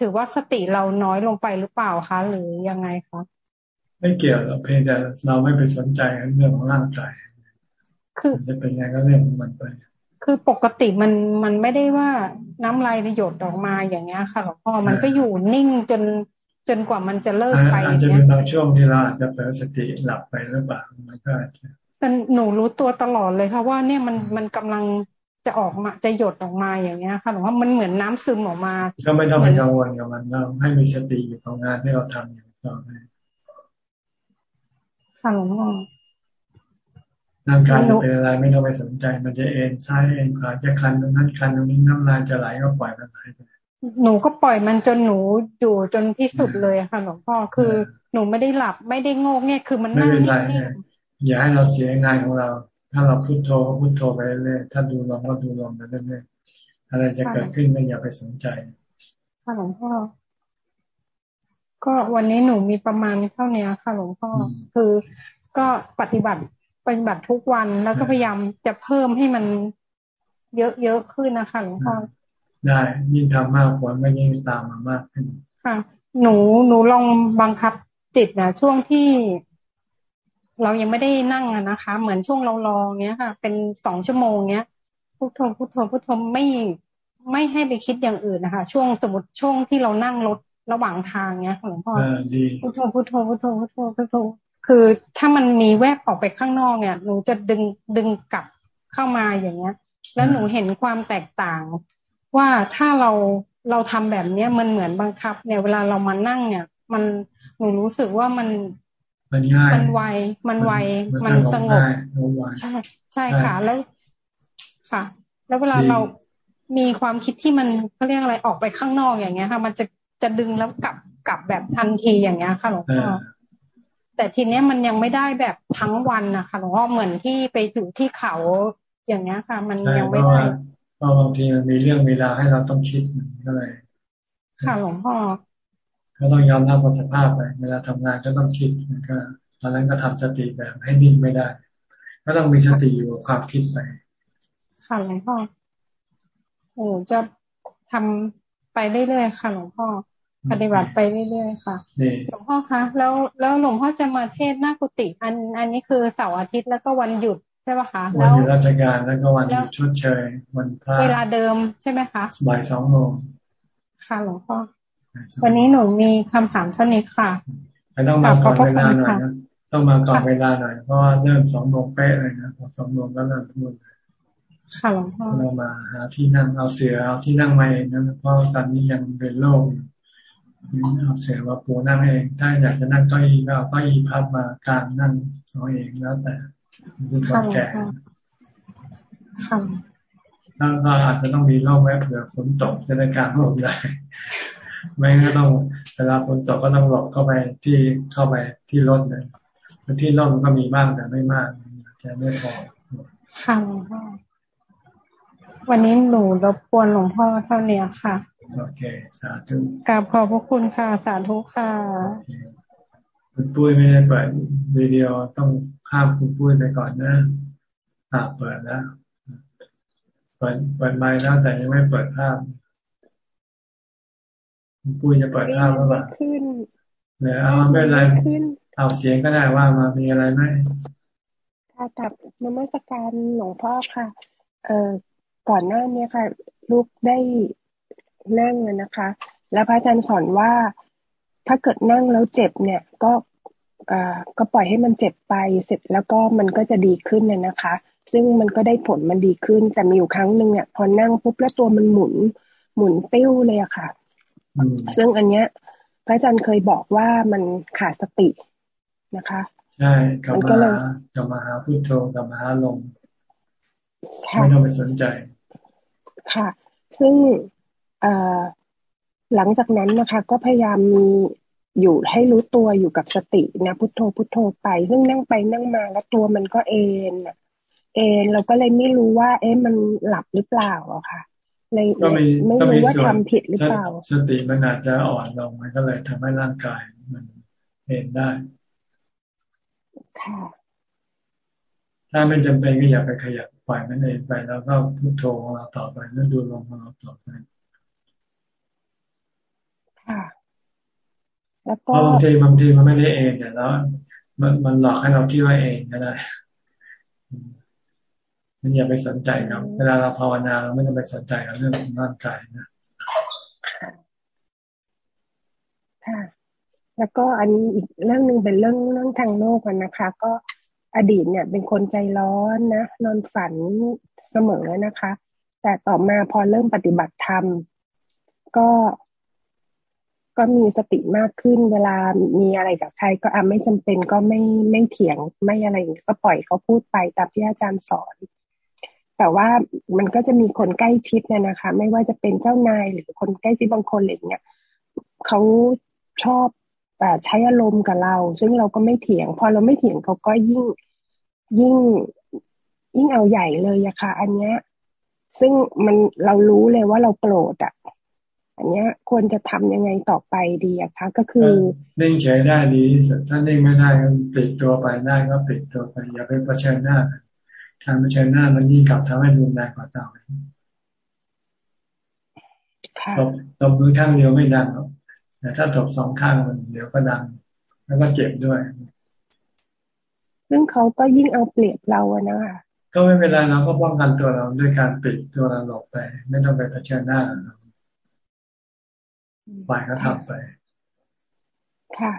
ถือว่าสติเราน้อยลงไปหรือเปล่าคะหรือยังไงคะไม่เกี่ยวเพียงแต่เราไม่ไปสนใจเรื่องของร่างกาย คือจะเป็นไงก็เรื่องของมันไป คือปกติมันมันไม่ได้ว่าน้ำลายหยดออกมาอย่างเงี้ยค่ะหลวงพ่อมันก็อยู่นิ่งจนจนกว่ามันจะเลิกไปอาจจะเป็นบางช่วงที่เราอาจจะเผลอสติหลับไปหรือเปล่ามันก็อาจจะแต่หนูรู้ตัวตลอดเลยค่ะว่าเนี่ยมันมันกำลังจะออกมาจะหยดออกมาอย่างเงี้ยค่ะหลวงพ่อมันเหมือนน้ำซึมออกมา ก็ไม่ต้องไปกังวลกับมันเราให้มีสติอยู่กับงานที่เราทำอยู่ต่อไปค่ะหลวงพ่อ ร่างกายจะเป็นอะไรไม่ต้องไปสนใจ มันจะเอ็นซ้ายเอ็นขวาจะคันตรงนั้นคันตรงนี้น้ำลายจะไหลก็ปล่อยมันไหลไปหนูก็ปล่อยมันจนหนูอยู่จนที่สุดเลยค่ะหลวงพ่อคือหนูไม่ได้หลับไม่ได้โงกเนี่ยคือมันนั่งนิ่งอย่าให้เราเสียงานของเรา ถ้าเราพุโทโธก็พุโทโธไปเรื่อยๆถ้าดูลมก็ดูลมไปเรื่อยๆอะไรจะเกิดขึ้นไม่อย่าไปสนใจค่ะหลวงพ่อก็วันนี้หนูมีประมาณเท่านี้ค่ะหลวงพ่อคือก็ปฏิบัติ ปฏิบัติทุกวันแล้วก็พยายามจะเพิ่มให้มันเยอะๆขึ้นนะคะหลวงพ่อได้ยิ่งทำมากผลก็ยิ่งตามมามากขึ้นค่ะ หนูหนูลองบังคับจิตนะช่วงที่ เรายังไม่ได้นั่งนะคะ เหมือนช่วงเรารอเงี้ยค่ะ เป็นสองชั่วโมงเงี้ยพุทโธพุทโธพุทโธไม่ไม่ให้ไปคิดอย่างอื่นนะคะ ช่วงสมมติช่วงที่เรานั่งรถระหว่างทางเงี้ยหลวงพ่อพุทโธพุทโธพุทโธพุทโธพุทโธ คือถ้ามันมีแวบออกไปข้างนอกเนี่ยหนูจะดึงดึงกลับเข้ามาอย่างเงี้ย แล้วหนูเห็นความแตกต่าง ว่าถ้าเราเราทำแบบเนี้ยมันเหมือนบังคับ เนี่ยเวลาเรามานั่งเนี่ย มันหนูรู้สึกว่ามันมันง่ายมันไว มันไว มันสงบ ใช่ ใช่ค่ะ แล้ว ค่ะ แล้วเวลาเรามีความคิดที่มันเขาเรียกอะไรออกไปข้างนอกอย่างเงี้ยค่ะ มันจะจะดึงแล้วกลับกลับแบบทันทีอย่างเงี้ยค่ะหลวงพ่อ แต่ทีเนี้ยมันยังไม่ได้แบบทั้งวันนะคะหลวงพ่อเหมือนที่ไปถึงที่เขาอย่างเงี้ยค่ะ มันยังไม่ได้เพราะบางทีมันมีเรื่องเวลาให้เราต้องคิดก็เลยค่ะหลวงพ่อก็ต้องยอมรับสภาพไปเวลาทำงานก็ต้องคิดก็ตอนนั้นก็ทำสติแบบให้นิ่งไม่ได้ ก็ต้องมีสติอยู่กับความคิดไปค่ะหลวงพ่อโอ้จะทำไปเรื่อยๆค่ะหลวงพ่อ ปฏิบัติไปเรื่อยๆค่ะหลวงพ่อคะแล้วแล้วหลวงพ่อจะมาเทศหน้ากุฏิอันอันนี้คือเสาร์อาทิตย์แล้วก็วันหยุดใช่ไหมคะวันหยุดราชการแล้วก็วันหยุดชดเชยวันพระเวลาเดิมใช่ไหมคะบ่ายสองโมงค่ะหลวงพ่อวันนี้หนูมีคำถามเท่านี้ค่ะต้องมาก่อนเวลาหน่อยนะต้องมาก่อนเวลาหน่อยเพราะว่าเริ่มสองโมงเป๊ะเลยนะพอสองโมงก็เริ่มพูดค่ะหลวงพ่อเรามาหาที่นั่งเอาเสือเอาที่นั่งมาเองนะเพราะตอนนี้ยังเป็นโรคอยู่ เอาเสียว่าปูนั่งเอง ถ้าอยากจะนั่งเก้าอี้ก็เอาเก้าอี้พับมาการนั่งเอาเองแล้วแต่คือคนแก่แล้วก็อาจจะต้องมีร่องแวะเผื่อฝนตกจะได้การหลบได้ไม่งั้นก็ต้องเวลาฝนตกก็ต้องหลบเข้าไปที่เข้าไปที่รถเลยที่ร่มก็มีบ้างแต่ไม่มากจะไม่พอค่ะหลวงพ่อวันนี้หนูรบกวนหลวงพ่อเท่านี้ค่ะ โอเค สาธุกราบขอบพระคุณค่ะ สาธุค่ะคุณปุ้ยไม่ได้เปิดวิดีโอต้องข้ามคุณปุ้ยไปก่อนนะอ่าเปิดแล้วเปิดเปิดไมค์แล้วแต่ยังไม่เปิดภาพคุณปุ้ยจะเปิดภาพหรือเปล่าขึ้นเดี๋ยวเอาไม่เป็นไรเอาเสียงก็ได้ว่ามามีอะไรไหมค่ะกับนมัสการหลวงพ่อค่ะ เอ่อก่อนหน้านี้ค่ะ ลูกได้ นั่งนะคะ แล้วพระอาจารย์สอนว่าถ้าเกิดนั่งแล้วเจ็บเนี่ย ก็อ่าก็ปล่อยให้มันเจ็บไปเสร็จแล้วก็มันก็จะดีขึ้นเนี่ยนะคะ ซึ่งมันก็ได้ผลมันดีขึ้น แต่มีอยู่ครั้งหนึ่งเนี่ยพอนั่งปุ๊บแล้วตัวมันหมุนหมุนติ้วเลยอะค่ะ ซึ่งอันเนี้ย พระอาจารย์เคยบอกว่ามันขาดสตินะคะ ใช่กลับมากลับมาหาพุทโธกลับมาหาลมไม่ต้องไปสนใจ ค่ะ ซึ่ง หลังจากนั้นนะคะ ก็พยายามมีอยู่ให้รู้ตัวอยู่กับสตินะพุทโธพุทโธไป ซึ่งนั่งไปนั่งมาแล้วตัวมันก็เอนเอนเราก็เลยไม่รู้ว่า เอ๊ะมันหลับหรือเปล่าอะค่ะเลยไม่รู้ว่าทำผิดหรือเปล่า สติมันอาจจะอ่อนลงมันก็เลยทำให้ร่างกายมันเอนได้ค่ะถ้าไม่จำเป็นก็อย่าไปขยับปล่อยมันเองไปแล้วก็พุทโธของเราต่อไปนั่นดูลมของเราต่อไป ค่ะแล้วก็บางทีบางทีมันไม่ได้เองแต่แล้วมันมันหลอกให้เราคิดว่าเองก็ได้มันอย่าไปสนใจครับเวลาเราภาวนาเราไม่ต้องไปสนใจกับเรื่องของร่างกายนะค่ะแล้วก็อันนี้อีกเรื่องหนึ่งเป็นเรื่องเรื่องทางโลกนะคะ ก็อดีตเนี่ย เป็นคนใจร้อนนะนอนฝันเสมอนะคะ แต่ต่อมาพอเริ่มปฏิบัติธรรมก็ ก็มีสติมากขึ้น เวลามีอะไรกับใครก็อะไม่จำเป็นก็ไม่ไม่เถียงไม่อะไรก็ปล่อยเขาพูดไปตามที่อาจารย์สอน แต่ว่ามันก็จะมีคนใกล้ชิดเนี่ยนะคะ ไม่ว่าจะเป็นเจ้านายหรือคนใกล้ชิดบางคนอะไรเงี้ยเขาชอบใช้อารมณ์กับเรา ซึ่งเราก็ไม่เถียง พอเราไม่เถียงเขาก็ยิ่งยิ่งยิ่งเอาใหญ่เลยอะค่ะ อันเนี้ย ซึ่งมันเรารู้เลยว่าเราโกรธอะ อันเนี้ย ควรจะทำยังไงต่อไปดีอะคะก็คือนิ่งเฉยได้ดีถ้านิ่งไม่ได้ก็ปิดตัวไปได้ก็ปิดตัวไปอย่าไปเผชิญหน้าทางเผชิญหน้ามันยิ่งกลับทำให้รุนแรงกว่าเก่าตบตบมือข้างเดียวไม่ดังหรอกแต่ถ้าตบสองข้างมันเดี๋ยวก็ดัง แล้วก็เจ็บด้วยซึ่งเขาก็ยิ่งเอาเปรียบเราอะนะคะก็ไม่เป็นไรเราก็ป้องกันตัวเราด้วยการปิดตัวเราหลบไป ไม่ต้องไปเผชิญหน้า เราฝ่ายก็ทำไป ค่ะ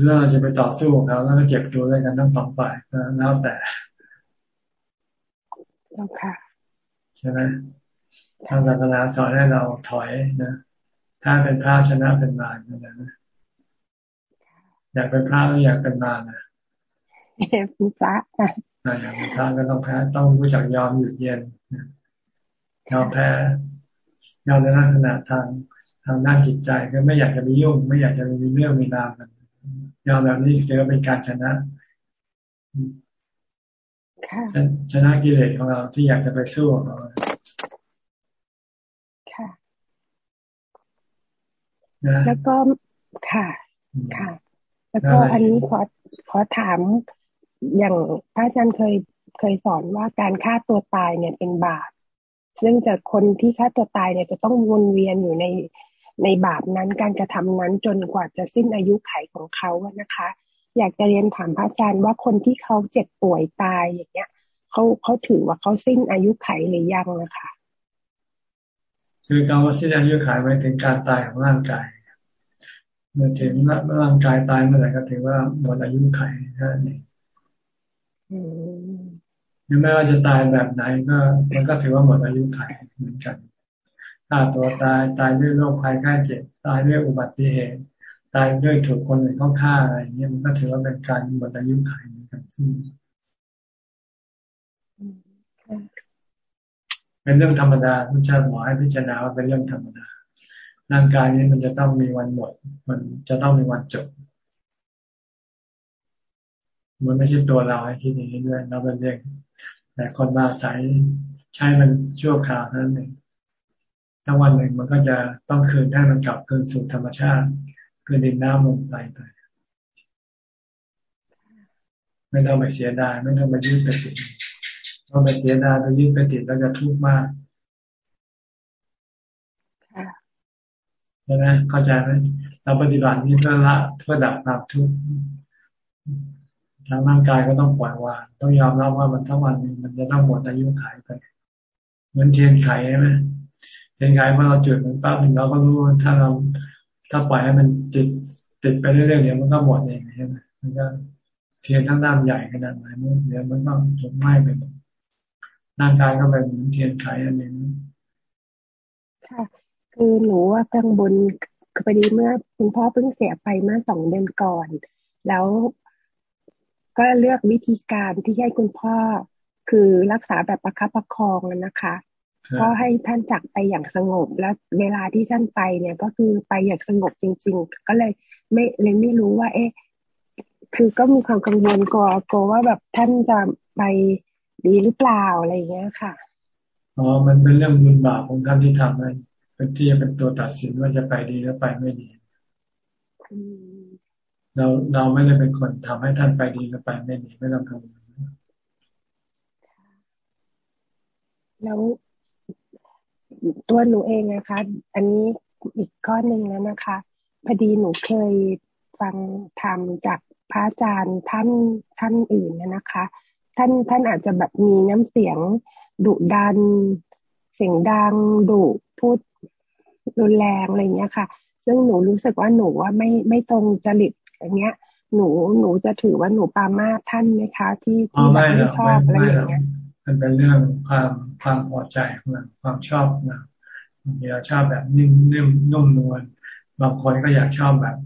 เรื่องเราจะไปต่อสู้กับเขาแล้วก็เจ็บตัวด้วยกันทั้งสองฝ่ายก็แล้วแต่แล้วค่ะใช่ไหมทางศาสนาสอนให้เราถอยนะ ถ้าเป็นพระชนะเป็นมารนะนะอยากเป็นพระหรืออยากเป็นมารนะเป็นพระอยากเป็นพระก็ต้องแพ้ต้องรู้จักยอมหยุดเย็นยอมแพ้ ยอมในลักษณะทางทางด้านจิตใจก็ไม่อยากจะมียุ่ง ไม่อยากจะมีเรื่องมีราวกันยอมแบบนี้จะเป็นการชนะชนะกิเลสของเราที่อยากจะไปสู้กับเขาแล้วก็ค่ะ ค่ะ แล้วก็อันนี้ขอขอถามอย่างพระอาจารย์เคยเคยสอนว่าการฆ่าตัวตายเนี่ยเป็นบาป ซึ่งจะคนที่ฆ่าตัวตายเนี่ยจะต้องวนเวียนอยู่ในในบาปนั้นการกระทำนั้นจนกว่าจะสิ้นอายุไขของเขานะคะ อยากจะเรียนถามพระอาจารย์ว่าคนที่เขาเจ็บป่วยตายอย่างเงี้ยเขาเขาถือว่าเขาสิ้นอายุไขหรือยังนะคะคือการว่าสิ้นอายุขัยหมายถึงการตายของร่างกายเมื่อถึงร่างกายตายเมื่อไหร่ก็ถือว่าหมดอายุขัยนั่นเอง ไม่ว่าจะตายแบบไหนก็ มันก็ถือว่าหมดอายุขัยเหมือนกันถ้าตัวตายตายด้วยโรคภัยไข้เจ็บตายด้วยอุบัติเหตุตายด้วยถูกคนอื่นเขาฆ่าอะไรเงี้ยมันก็ถือว่าเป็นการหมดอายุขัยเหมือนกันซึ่งเป็นเรื่องธรรมดาพุทธเจ้าบอให้พิจารณาว่าเป็นเรื่องธรรมดาร่างกายนี้มันจะต้องมีวันหมด มันจะต้องมีวันจบ มันไม่ใช่ตัวเราให้คิดอย่างนี้ด้วยเราเป็นเรื่อง แต่คนมาใส่ใช้มันชั่วคราวนั้นเองถ้ถ้าวันหนึ่งมันก็จะต้องคืนให้มันกลับคืนสู่ธรรมชาติ คืนดินน้ำลมไฟไปไม่ต้องไปเสียดายไม่ต้องไปยึดไปติดต้องไปเสียดายไปยึดไปติดแล้วจะทุกข์มากใช่ไหมเข้าใจไหมเราปฏิบัตินี้เพื่อละเพื่อดับความทุกข์ ทางร่างกายก็ต้องปล่อยวางต้องยอมรับว่ามันทั้งวันมันจะต้องหมดอายุขัยไปเหมือนเทียนไขใช่ไหมเทียนไขเมื่อเราจุดมันปั๊บหนึ่งเราก็รู้ถ้าเราถ้าปล่อยให้มันติดติดไปเรื่อยๆเดี๋ยวมันก็หมดเองใช่ไหมมันก็เทียนทั้งด้ามใหญ่ขนาดไหนเดี๋ยวมันก็ถูกไหม้ไปร่างกายก็เป็นเหมือนเทียนไขอันหนึ่งค่ะคือหนูว่ากังวลคือพอดีเมื่อคุณพ่อเพิ่งเสียไปเมื่อสองเดือนก่อน แล้ว ก็เลือกวิธีการที่ให้คุณพ่อ คือรักษาแบบประคับประคองนะคะ ก็ให้ท่านจากไปอย่างสงบ แล้วเวลาที่ท่านไปเนี่ยก็คือไปอย่างสงบจริง ๆ ก็เลยไม่เลยไม่รู้ว่า เอ๊ะคือก็มีความกังวลกลัวกลัวว่าแบบท่านจะไปดีหรือเปล่าอะไรเงี้ยค่ะอ๋อมันเป็นเรื่องบุญบาปของท่านที่ทำให้เป็นที่จะเป็นตัวตัดสินว่าจะไปดีหรือไปไม่ดี เราเราไม่ได้เป็นคนทำให้ท่านไปดีหรือไปไม่ดีไม่ต้องกังวลแล้วตัวหนูเองนะคะ อันนี้อีกข้อหนึ่งแล้วนะคะพอดีหนูเคยฟังธรรมจากพระอาจารย์ท่านท่านอื่นนะคะ ท่านท่านอาจจะแบบมีน้ำเสียงดุดัน เสียงดังดุพูดรุนแรงอะไรเงี้ยค่ะ ซึ่งหนูรู้สึกว่าหนูว่าไม่ไม่ตรงจริต อย่างเงี้ย หนูหนูจะถือว่าหนูปามาท่านไหมคะ ที่ที่ไม่ชอบอะไรอย่างเงี้ยมันเป็นเรื่องความความพอใจของเราความชอบนะบางทีเราชอบแบบนิ่มนิ่มนุ่มนวลบางคนก็อยากชอบแบบ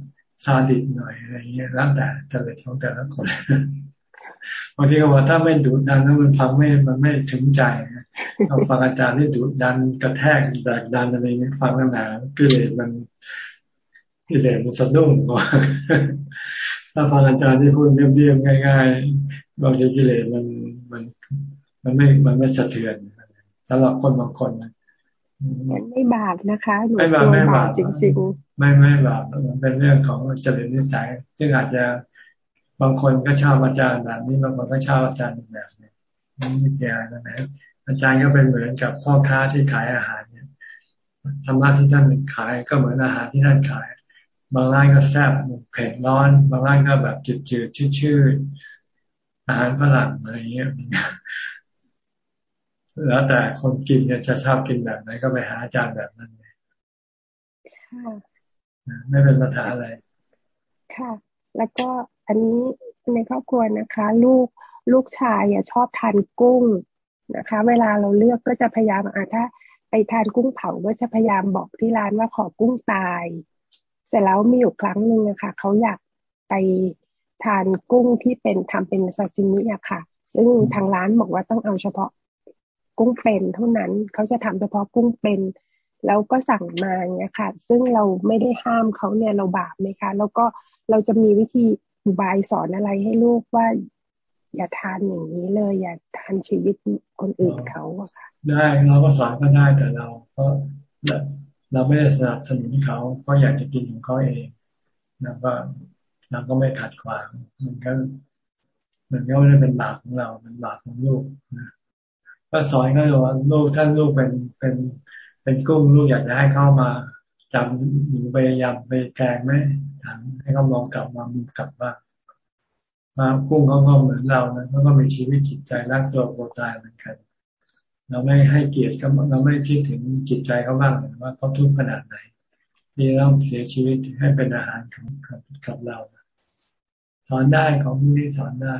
ซาดิสหน่อยอะไรเงี้ยแล้วแต่จริตของแต่ละคนบางทีก็บอกถ้าไม่ดุดันแล้วมันฟังไม่มันไม่ถึงใจเราฟังอาจารย์ที่ดุดันกระแทกแดกดันอะไรเงี้ยฟังแล้วหนากิเลสมัน กิเลสมันสะดุ้งกว่าถ้าฟังอาจารย์ที่พูดเรียบๆง่ายๆบางทีกิเลสมันมัน มันไม่ มันไม่สะเทือนสำหรับคนบางคนนะไม่บาปนะคะไม่บาปไม่บาปจริงๆไม่ไม่บาปมันเป็นเรื่องของจริตนิสัย ซึ่งอาจจะบางคนก็ชอบอาจารย์แบบนี้บางคนก็ชอบอาจารย์แบบนี้ไม่เสียหายนะอาจารย์ก็เป็นเหมือนกับพ่อค้าที่ขายอาหารเนี่ยธรรมะที่ท่านขายก็เหมือนอาหารที่ท่านขาย บางร้านก็แซ่บเผ็ดร้อน บางร้านก็แบบจืดๆชืดๆอาหารฝรั่งอะไรเงี้ยแล้วแต่คนกินเนี่ยจะชอบกินแบบไหนก็ไปหาอาจารย์แบบนั้นเลยไม่เป็นปัญหาอะไร ค่ะ แล้วก็อันนี้ในครอบครัวนะคะ ลูกลูกชายอะชอบทานกุ้งนะคะ เวลาเราเลือกก็จะพยายามอะถ้า ไปทานกุ้งเผาก็จะพยายามบอกที่ร้านว่าขอกุ้งตาย เสร็จแล้วมีอยู่ครั้งหนึ่งนะคะเขาอยากไปทานกุ้งที่เป็นทำเป็นซาซิมิอะค่ะ ซึ่งทางร้านบอกว่าต้องเอาเฉพาะกุ้งเป็นเท่านั้นเขาจะทำเฉพาะกุ้งเป็น แล้วก็สั่งมาเนี่ยค่ะ ซึ่งเราไม่ได้ห้ามเขาเนี่ยเราบาปไหมคะ แล้วก็เราจะมีวิธีอุบายสอนอะไรให้ลูกว่า อย่าทานอย่างนี้เลย อย่าทานชีวิตคนอื่นเขาอะค่ะ ได้เราก็สอนก็ได้แต่เราก็ เราไม่ได้สนับสนุนเขาก็อยากจะกินของเขาเองแล้วก็เราก็ไม่ขัดขวางมันก็มันก็ไม่ได้เป็นบาปของเราเป็นบาปของลูกนะก็สอนก็เลยว่าลูกท่านลูกเป็นเป็นเป็นกุ้งลูกอยากจะให้เข้ามาจำหนูไปยำไปแกงไหมถามให้เขาลองกลับมามกลับบ้ามากุ้งเขาก็เหมือนเรานะเขาก็มีชีวิตจิตใจรักตัวโปรตายเหมือนกัน เราไม่ให้เกียรติเขาเราไม่คิดถึงจิตใจเขาบ้างเลยว่าเขาทุกข์ขนาดไหนที่ต้องเสียชีวิตให้เป็นอาหารของกับเราสอนได้ของนี้สอนได้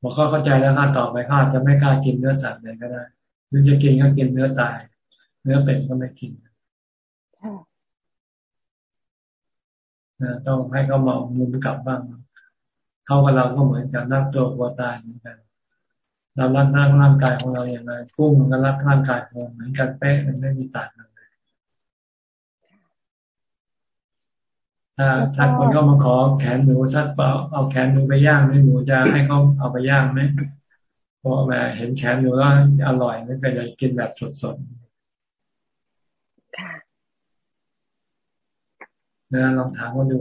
พอเขาเข้าใจแล้วข้าต่อไปข้าจะไม่กล้ากินเนื้อสัตว์เลยก็ได้หรือจะกินก็กินเนื้อตาย เนื้อเป็ดก็ไม่กินต้องให้เขามองมุมกลับบ้างเขากับเราก็เหมือนกันนักตัวกลัวตายเหมือนกัน เรารักร่างกายของเราอย่างไรกุ้งมันก็รักร่างกายของเหมือนกันเป๊ะมันไม่มีต่างกันถ้าถ้าคนก็มาขอแขนหนูถ้าเอาเอาแขนหนูไปย่างนี่หนูจะให้เขาเอาไปย่างไหมเพราะแม่เห็นแขนหนูแล้วอร่อยไม่เป็นไรกินแบบสดค่ะนะลองถามเขาดู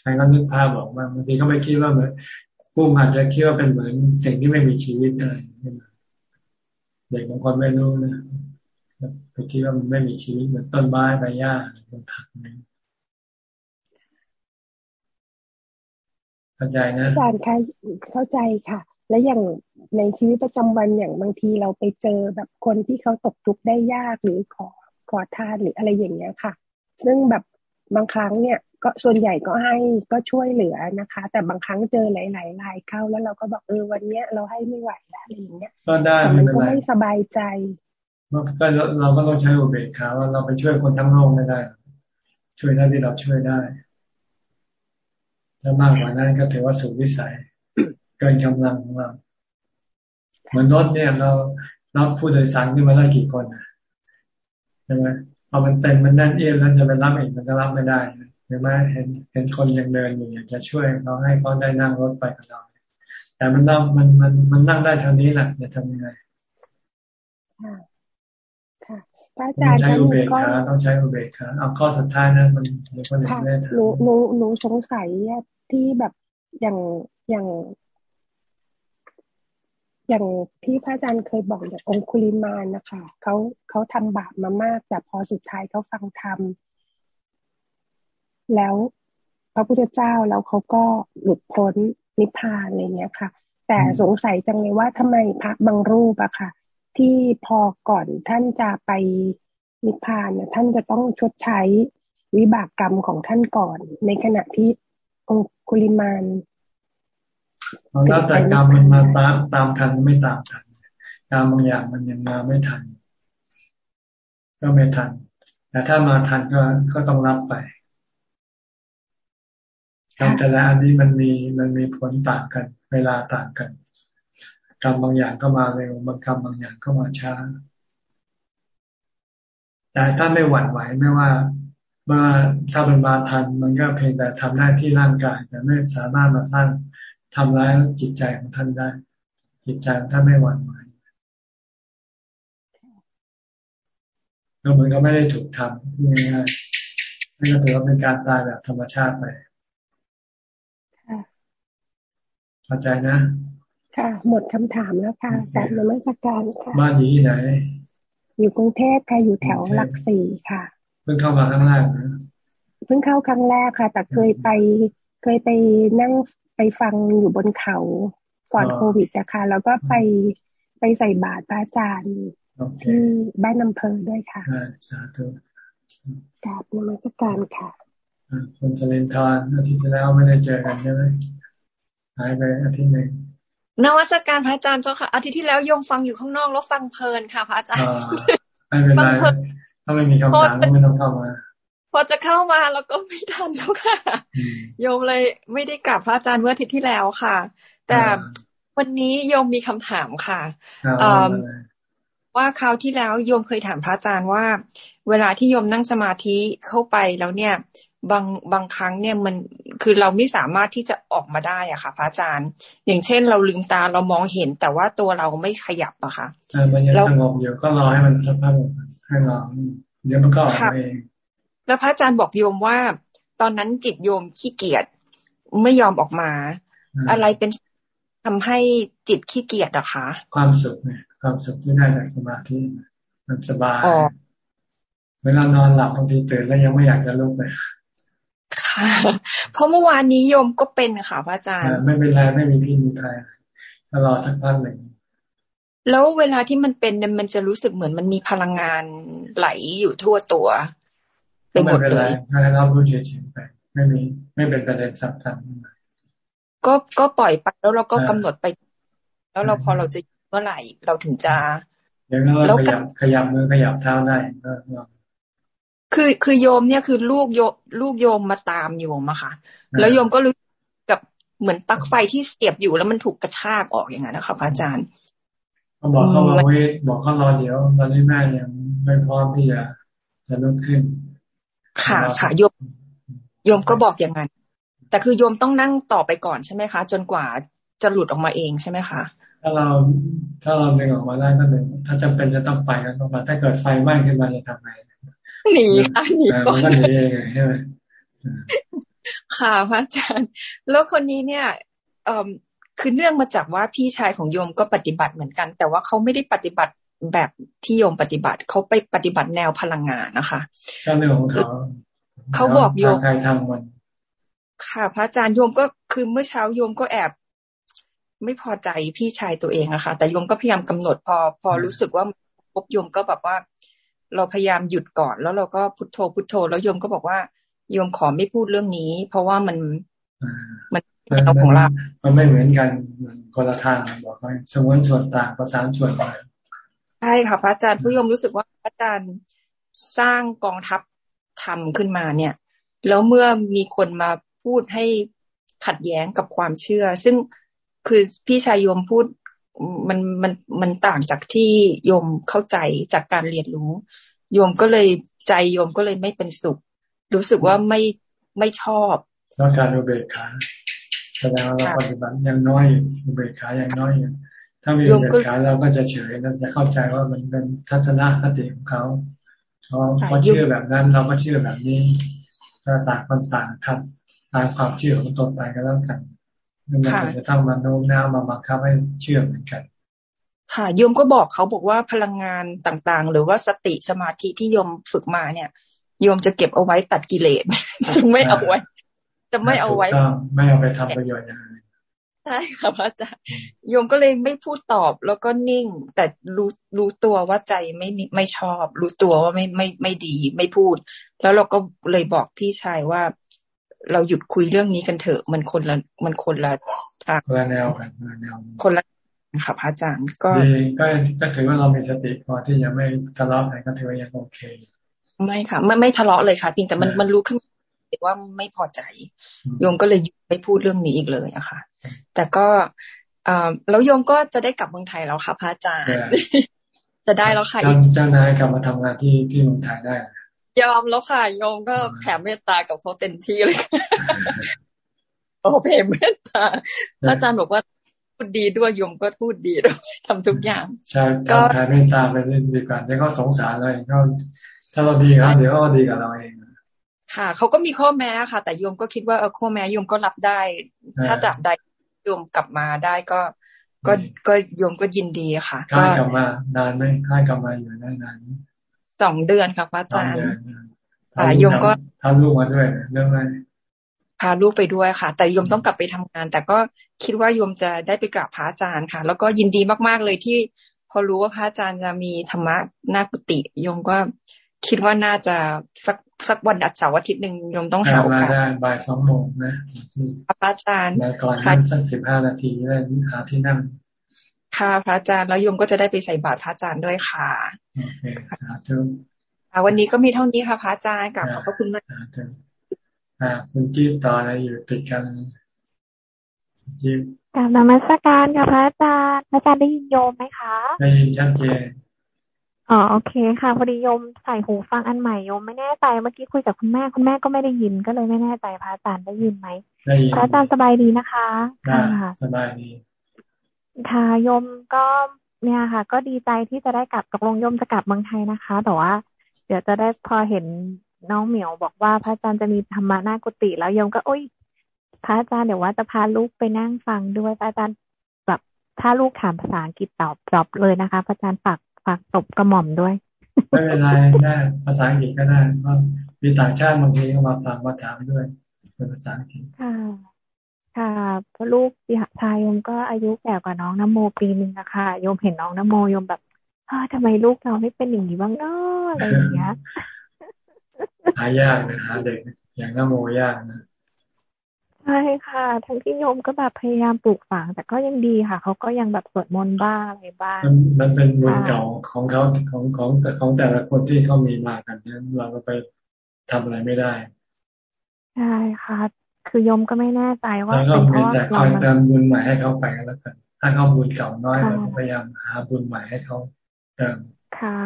ใครก็นึกภาพบอกว่าบางทีเขาไม่คิดว่าเหมือน ผู้อาจจะคิดว่าเป็นเหมือนสิ่งที่ไม่มีชีวิตอะไรเด็กบางคนไม่รู้นะไปคิดว่ามันไม่มีชีวิตเหมือนต้นไม้ใบหญ้าบนผักนี่เข้าใจนะอาจารย์คะเข้าใจค่ะ และอย่างในชีวิตประจำวันอย่างบางทีเราไปเจอแบบคนที่เขาตกทุกข์ได้ยากหรือขอขอทานหรืออะไรอย่างเงี้ยค่ะ ซึ่งแบบบางครั้งเนี่ย ก็ส่วนใหญ่ก็ให้ก็ช่วยเหลือนะคะ แต่บางครั้งเจอหลายๆรายเข้า แล้วเราก็บอกเออวันเนี้ย เราให้ไม่ไหวแล้วอะไรอย่างเงี้ยก็ได้มันก็ไม่สบายใจก็เราก็ต้องใช้อุเบกขาว่าเราไปช่วยคนทั้งโลกไม่ได้ ช่วยได้ที่เราช่วยได้แล้วมากกว่านั้นก็ถือว่าสุดวิสัยเกินกำลังของเราเหมือนรถเนี่ยเรารับผู้โดยสารขึ้นมาได้กี่คนนะใช่ไหมพอมันเต็มมันแน่นเอียดแล้วจะไปรับอีกมันก็รับไม่ได้ ใช่ไหมเห็นเห็นคนยังเดินอยู่อยากจะช่วยเขาให้เขาได้นั่งรถไปกับเรา แต่มันนั่งมันมันมันนั่งได้เท่านี้แหละจะทำยังไงค่ะพระอาจารย์ใช้อุเบกขาต้องใช้อุเบกขาเอาข้อสุดท้ายนั้นมันมีคนอื่นไม่ถามหนูหนูหนูสงสัยที่แบบอย่างอย่างอย่างที่พระอาจารย์เคยบอกอย่างองคุลิมานนะคะเขาเขาทำบาปมามาก แต่พอสุดท้ายเขาฟังธรรม แล้วพระพุทธเจ้าแล้วเขาก็หลุดพ้นนิพพานอะไรเงี้ยค่ะ แต่สงสัยจังเลยว่าทำไมพระบางรูปอะค่ะ ที่พอก่อนท่านจะไปนิพพานท่านจะต้องชดใช้วิบากกรรมของท่านก่อน ในขณะที่องคุลิมานแล้วแต่กรรมมันมาตามตามทันไม่ตามทันกรรมบางอย่างมันยังมาไม่ทัน ก็ไม่ทันแต่ถ้ามาทันก็ก็ต้องรับไปก รรมแต่ละอันนี้มันมีมันมีผลต่างกัน เวลาต่างกันกรรมบางอย่างก็มาเร็วบางกรรมบางอย่างก็มาช้าแต่ถ้าไม่หวั่นไหวไม่ว่าเมื่อถ้าเป็นมาทัน มันก็เพียงแต่ทำหน้าที่ร่างกาย แต่ไม่สามารถมาสร้างทำร้ายจิตใจของท่านได้ จิตใจของท่านไม่หวั่นไหวก็เหมือนก็ไม่ได้ถูกทำง่ายๆนั่นก็ถือว่าเป็นการตายแบบธรรมชาติไป เข้าใจนะ ค่ะ หมดคำถามแล้วค่ะแต่นมัสการค่ะบ้านอยู่ที่ไหน อยู่กรุงเทพค่ะอยู่แถวหลักสี่ค่ะ เพิ่งเข้ามาครั้งแรกนะเพิ่งเข้าครั้งแรกค่ะ แต่เคยไปเคยไปนั่งไปฟังอยู่บนเขาก่อนโควิดนะคะ แล้วก็ไปไปใส่บาตรพระอาจารย์ที่บ้านอำเภอด้วยค่ะสาธุกราบนมัสการค่ะคุณเจริญทานอาทิตย์ที่แล้วไม่ได้เจอกันใช่ไหม หายไปอาทิตย์หนึ่งนวัตการพระอาจารย์เจ้าค่ะ อาทิตย์ที่แล้วยมฟังอยู่ข้างนอกแล้วฟังเพลินค่ะพระอาจารย์ไม่เป็นไรถ้าไม่มีคำถามก็ไม่ต้องเข้ามา พอจะเข้ามาแล้วก็ไม่ทันแล้วค่ะ โยมเลยไม่ได้กลับพระอาจารย์เมื่ออาทิตย์ที่แล้วค่ะ แต่วันนี้โยมมีคำถามค่ะว่าคราวที่แล้วโยมเคยถามพระอาจารย์ว่า เวลาที่โยมนั่งสมาธิเข้าไปแล้วเนี่ย บางบางครั้งเนี่ยมันคือเราไม่สามารถที่จะออกมาได้อะค่ะพระอาจารย์ อย่างเช่นเราลืมตาเรามองเห็น แต่ว่าตัวเราไม่ขยับอะค่ะมันยังสงบอยู่ก็รอให้มันสักพักให้รอเดี๋ยวมันก็ออกเองแล้วพระอาจารย์บอกโยมว่า ตอนนั้นจิตโยมขี้เกียจไม่ยอมออกมา อะไรเป็นทำให้จิตขี้เกียจอะคะ ความสุขเนี่ยความสุขที่ได้จากสมาธิมันสบายเวลานอนหลับบางทีตื่นแล้วยังไม่อยากจะลุกเลย ค่ะ เพราะเมื่อวานนี้โยมก็เป็นค่ะพระอาจารย์ ไม่เป็นไรไม่มีพี่มีใครตลอดสักพักหนึ่งแล้วเวลาที่มันเป็นเนี่ยมันจะรู้สึกเหมือนมันมีพลังงานไหลอยู่ทั่วตัวไปหมดเลยให้เรารู้เฉยๆไปไม่มี ไม่เป็นประเด็นสำคัญก็ก็ปล่อยไปแล้วเราก็กำหนดไป แล้วเราพอเราจะเมื่อไหร่เราถึงจะเดี๋ยวเราขยับขยับมือขยับเท้าได้ก็ คือคือโยมเนี่ยคือลูกโยลูกโยมมาตามโยมอะค่ะ แล้วโยมก็รู้กับเหมือนปลั๊กไฟที่เสียบอยู่แล้วมันถูกกระชากออกอย่างนั้นนะคะพระอาจารย์บอกเขาว่าเวบอกเขารอเดี๋ยวตอนนี้แม่ยังไม่พร้อมที่จะจะลุกขึ้น ค่ะค่ะโยมโยมก็บอกอย่างนั้น แต่คือโยมต้องนั่งต่อไปก่อนใช่ไหมคะ จนกว่าจะหลุดออกมาเองใช่ไหมคะถ้าเราถ้าเราเดึงออกมาได้ก็เดึงถ้าจำเป็นจะต้องไปก็ต้องไปถ้าเกิดไฟไหม้ขึ้นมาจะทำไง หนีค่ะหนีก่อนก็หนีเองใช่ไหมค่ะพระอาจารย์ แล้วคนนี้เนี่ยเอ่อคือเนื่องมาจากว่าพี่ชายของโยมก็ปฏิบัติเหมือนกัน แต่ว่าเขาไม่ได้ปฏิบัติแบบที่โยมปฏิบัติเขาไปปฏิบัติแนวพลังงานนะคะก็เรื่องของเขาเขาบอกโยมใครทำมันค่ะ พระอาจารย์โยมก็คือเมื่อเช้าโยมก็แอบ ไม่พอใจพี่ชายตัวเองอะค่ะ แต่โยมก็พยายามกำหนดพอ พอรู้สึกว่าพบโยมก็แบบว่า เราพยายามหยุดก่อน แล้วเราก็พุทโธพุทโธ แล้วโยมก็บอกว่าโยมขอไม่พูดเรื่องนี้ เพราะว่ามันมันเราของเรามันไม่เหมือนกันคนละทางบอกว่าสมวนส่วนต่างประสานส่วนต่างใช่ค่ะพระอาจารย์ผู้ยมรู้สึกว่าพระอาจารย์สร้างกองทัพทำขึ้นมาเนี่ย แล้วเมื่อมีคนมาพูดให้ขัดแย้งกับความเชื่อ ซึ่งคือพี่ชายโยมพูด มันมันมันต่างจากที่โยมเข้าใจจากการเรียนรู้ โยมก็เลยใจโยมก็เลยไม่เป็นสุข รู้สึกว่าไม่ไม่ชอบแล้วการอุเบกขาแสดงว่าเราปฏิบัติยังน้อยอุเบกขายังน้อยอยู่ถ้ามีอุเบกขาเราก็จะเฉยเราจะเข้าใจว่ามันเป็นทัศนคติของเขาเขาเขาเชื่อแบบนั้นเราก็เชื่อแบบนี้ถ้าต่างคนต่างทำตามความเชื่อของตนไปก็แล้วกัน มันจะต้องมาโน้มน้าวมาบังคับให้เชื่อเหมือนกัน ค่ะโยมก็บอกเขาบอกว่าพลังงานต่างๆ หรือว่าสติสมาธิที่โยมฝึกมาเนี่ยโยมจะเก็บเอาไว้ตัดกิเลสจะไม่เอาไว้ จะไม่เอาไว้ไม่เอาไปทำประโยชน์อย่างไรใช่ค่ะพระอาจารย์โยมก็เลยไม่พูดตอบแล้วก็นิ่ง แต่รู้รู้ตัวว่าใจไม่ไม่ชอบ รู้ตัวว่าไม่ไม่ไม่ดีไม่พูด แล้วเราก็เลยบอกพี่ชายว่า เราหยุดคุยเรื่องนี้กันเถอะ มันคนละมันคนละทางคนละแนวกันคนละแนวคนละค่ะพระอาจารย์ก็ก็ก็ถือว่าเรามีสติพอที่จะไม่ทะเลาะกันก็ถือว่ายังโอเค ไม่ค่ะไม่ไม่ทะเลาะเลยค่ะเพียงแต่มันมันรู้ขึ้นว่าไม่พอใจโยมก็เลยไม่พูดเรื่องนี้อีกเลยอะค่ะ แต่ก็แล้วโยมก็จะได้กลับเมืองไทยแล้วค่ะพระอาจารย์ จะได้แล้วค่ะเจ้านายกลับมาทำงานที่ที่เมืองไทยได้ ยอมแล้วค่ะโยมก็แผ่เมตตากับเขาเต็มที่เลยโอ้แผ่เมตตาพระอาจารย์บอกว่าพูดดีด้วยโยมก็พูดดีด้วยทำทุกอย่าง ใช่ก็แผ่เมตตาไปดีกว่าเดี๋ยวเขาสงสารเลยเขาถ้าเราดีเขาเดี๋ยวเขาดีกับเราเองค่ะเขาก็มีข้อแม้ค่ะ แต่โยมก็คิดว่าเออข้อแม้โยมก็รับได้ ถ้าจับได้โยมกลับมาได้ก็ ก็ก็โยมก็ยินดีค่ะค่ายกลับมานานไหมค่ายกลับมาอยู่ได้นาน สองเดือนค่ะพระอาจารย์โยมก็พาลูกมาด้วยเรื่องอะไรพาลูกไปด้วยค่ะ แต่โยมต้องกลับไปทำงาน แต่ก็คิดว่าโยมจะได้ไปกราบพระอาจารย์ค่ะ แล้วก็ยินดีมากๆเลยที่ พอรู้ว่าพระอาจารย์จะมีธรรมะหน้ากุฏิโยมก็คิดว่าน่าจะสักสักวันอัดเสาร์อาทิตย์หนึ่งยมต้องหาโอกาสได้บ่ายสองโมงนะพระอาจารย์ก่อนนั่งสักสิบห้านาทีได้หาที่นั่ง ค่ะพระอาจารย์แล้วยมก็จะได้ไปใส่บาตรพระอาจารย์ด้วยค่ะโอเคสาธุวันนี้ก็มีเท่านี้ค่ะพระอาจารย์กลับขอบพระคุณมากอ่าคุณจิ๊บต่ออะไรอยู่ติดกันจิ๊บกลับนมัสการค่ะพระอาจารย์พระอาจารย์ได้ยินโยมไหมคะได้ยินชัดเจนอ๋อโอเคค่ะพอดีโยมใส่หูฟังอันใหม่โยมไม่แน่ใจเมื่อกี้คุยกับคุณแม่คุณแม่ก็ไม่ได้ยินก็เลยไม่แน่ใจพระอาจารย์ได้ยินไหมได้ยินพระอาจารย์สบายดีนะคะค่ะสบายดี ค่ะโยมก็เนี่ยค่ะ ก็ดีใจที่จะได้กลับตกลงโยมจะกลับเมืองไทยนะคะ แต่ว่า เดี๋ยวจะได้พอเห็นน้องเหมียวบอกว่าพระอาจารย์จะมีธรรมะหน้ากุฏิแล้วโยมก็โอ้ยพระอาจารย์เดี๋ยวว่าจะพาลูกไปนั่งฟังด้วยพระอาจารย์แบบถ้าลูกถามภาษาอังกฤษตอบตอบเลยนะคะพระอาจารย์ฝากฝากตบกระหม่อมด้วยไม่เป็นไรได้ภาษาอังกฤษก็ได้เพราะมีต่างชาติบางทีก็มาฟังมาถามด้วยเป็นภาษาอังกฤษค่ะ ค่ะเพราะลูกชายโยมก็อายุแก่กว่าน้องนโมปีหนึ่งนะคะโยมเห็นน้องนโมโยมแบบเออทำไมลูกเราไม่เป็นอย่างนี้บ้างเนาะอะไรอย่างเงี้ยหายากนะหาเด็กอย่างนโมยากนะใช่ค่ะ ทั้งที่โยมก็แบบพยายามปลูกฝัง แต่ก็ยังดีค่ะ เขาก็ยังแบบสวดมนต์บ้างอะไรบ้าง มันเป็นบุญเก่าของเขาของของของแต่ละคนที่เขามีมากันนั้นเราก็ไปทำอะไรไม่ได้ ใช่ค่ะ คือโยมก็ไม่แน่ใจว่าเป็นเพราะแต่คอยเติมบุญใหม่ให้เขาไปแล้วกัน ถ้าเขาบุญเก่าน้อยเราพยายามหาบุญใหม่ให้เขาเติมค่ะ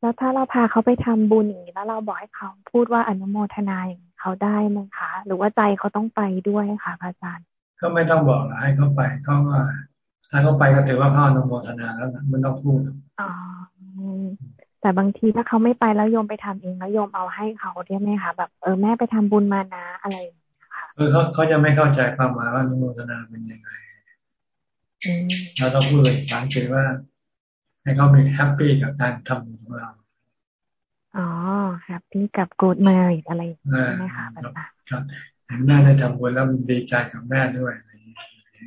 แล้วถ้าเราพาเขาไปทำบุญอย่างนี้แล้วเราบอกให้เขาพูดว่าอนุโมทนาอย่างเขาได้ไหมคะ หรือว่าใจเขาต้องไปด้วยคะพระอาจารย์ ก็ไม่ต้องบอกให้เขาไปเขาก็ถ้าเขาไปก็ถือว่าเขาอนุโมทนาแล้วนะมันต้องพูดอ๋อแต่บางทีถ้าเขาไม่ไปแล้วโยมไปทำเองแล้วโยมเอาให้เขาได้ไหมคะแบบเออแม่ไปทำบุญมานะอะไรค่ะ คือเขาเขาจะไม่เข้าใจความหมายว่าอนุโมทนาเป็นยังไงเราต้องพูดเลยสังเกตว่า ให้เขามี happy กับการทำบุญของเราอ๋อ happy กับ good merit อะไรใช่ไหมคะแบบครับเห็นแม่ได้ทำบุญแล้วมันดีใจกับแม่ด้วย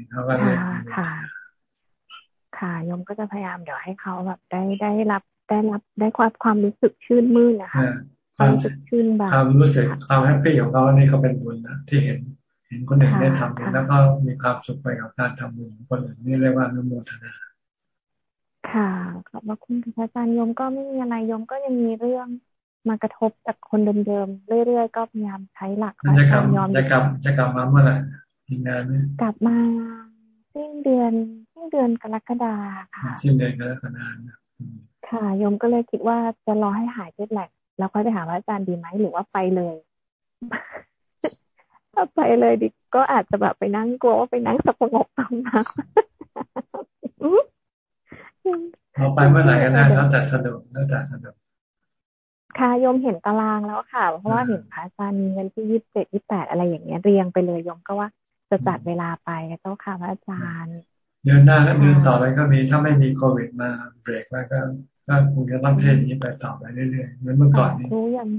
เขาก็เลยค่ะ ค่ะยมก็จะพยายามเดี๋ยวให้เขาแบบได้ได้รับได้รับได้ความความรู้สึกชื่นมื่นนะคะ ความรู้สึกชื่นบานความรู้สึกความแฮปปี้ของเขานี่เขาเป็นบุญนะที่เห็น เห็นคนอื่นได้ทำบุญแล้วก็มีความสุขไปกับการทำบุญคนอื่นนี่เรียกว่านุโมทนา ค่ะขอบพระคุณพระอาจารย์ยมก็ไม่มีอะไรยมก็ยังมีเรื่องมากระทบจากคนเดิมๆเรื่อยๆก็พยายามใช้หลักจะกลับจะกลับจะกลับมาเมื่อไหร่อีกนานไหมกลับมาสิ้นเดือนสิ้นเดือนกรกฎาค่ะสิ้นเดือนกรกฎาค่ะยมก็เลยคิดว่าจะรอให้หายเจ็ดแหลก แล้วค่อยไปหาอาจารย์ดีไหมหรือว่าไปเลยถ้าไปเลยดิก็อาจจะแบบไปนั่งกลัวว่าไปนั่งสงบตรงนั้นเราไปเมื่อไหร่ก็ได้แล้วแต่สะดวกแล้วแต่สะดวกค่ะโยมเห็นตารางแล้วค่ะ เพราะว่าเห็นพระอาจารย์มีเงินที่ยี่สิบเจ็ดยี่แปดอะไรอย่างเงี้ยเรียงไปเลยโยมก็ว่าจะจัดเวลาไปเจ้าค่ะพระอาจารย์ เดือนหน้าเดือนต่อไปก็มีถ้าไม่มีโควิดมาเบรกไว้ก็ ก็คงจะต้องเทศนี้ไปต่อไปเรื่อยๆเหมือนเมื่อก่อนนี้รู้ยัง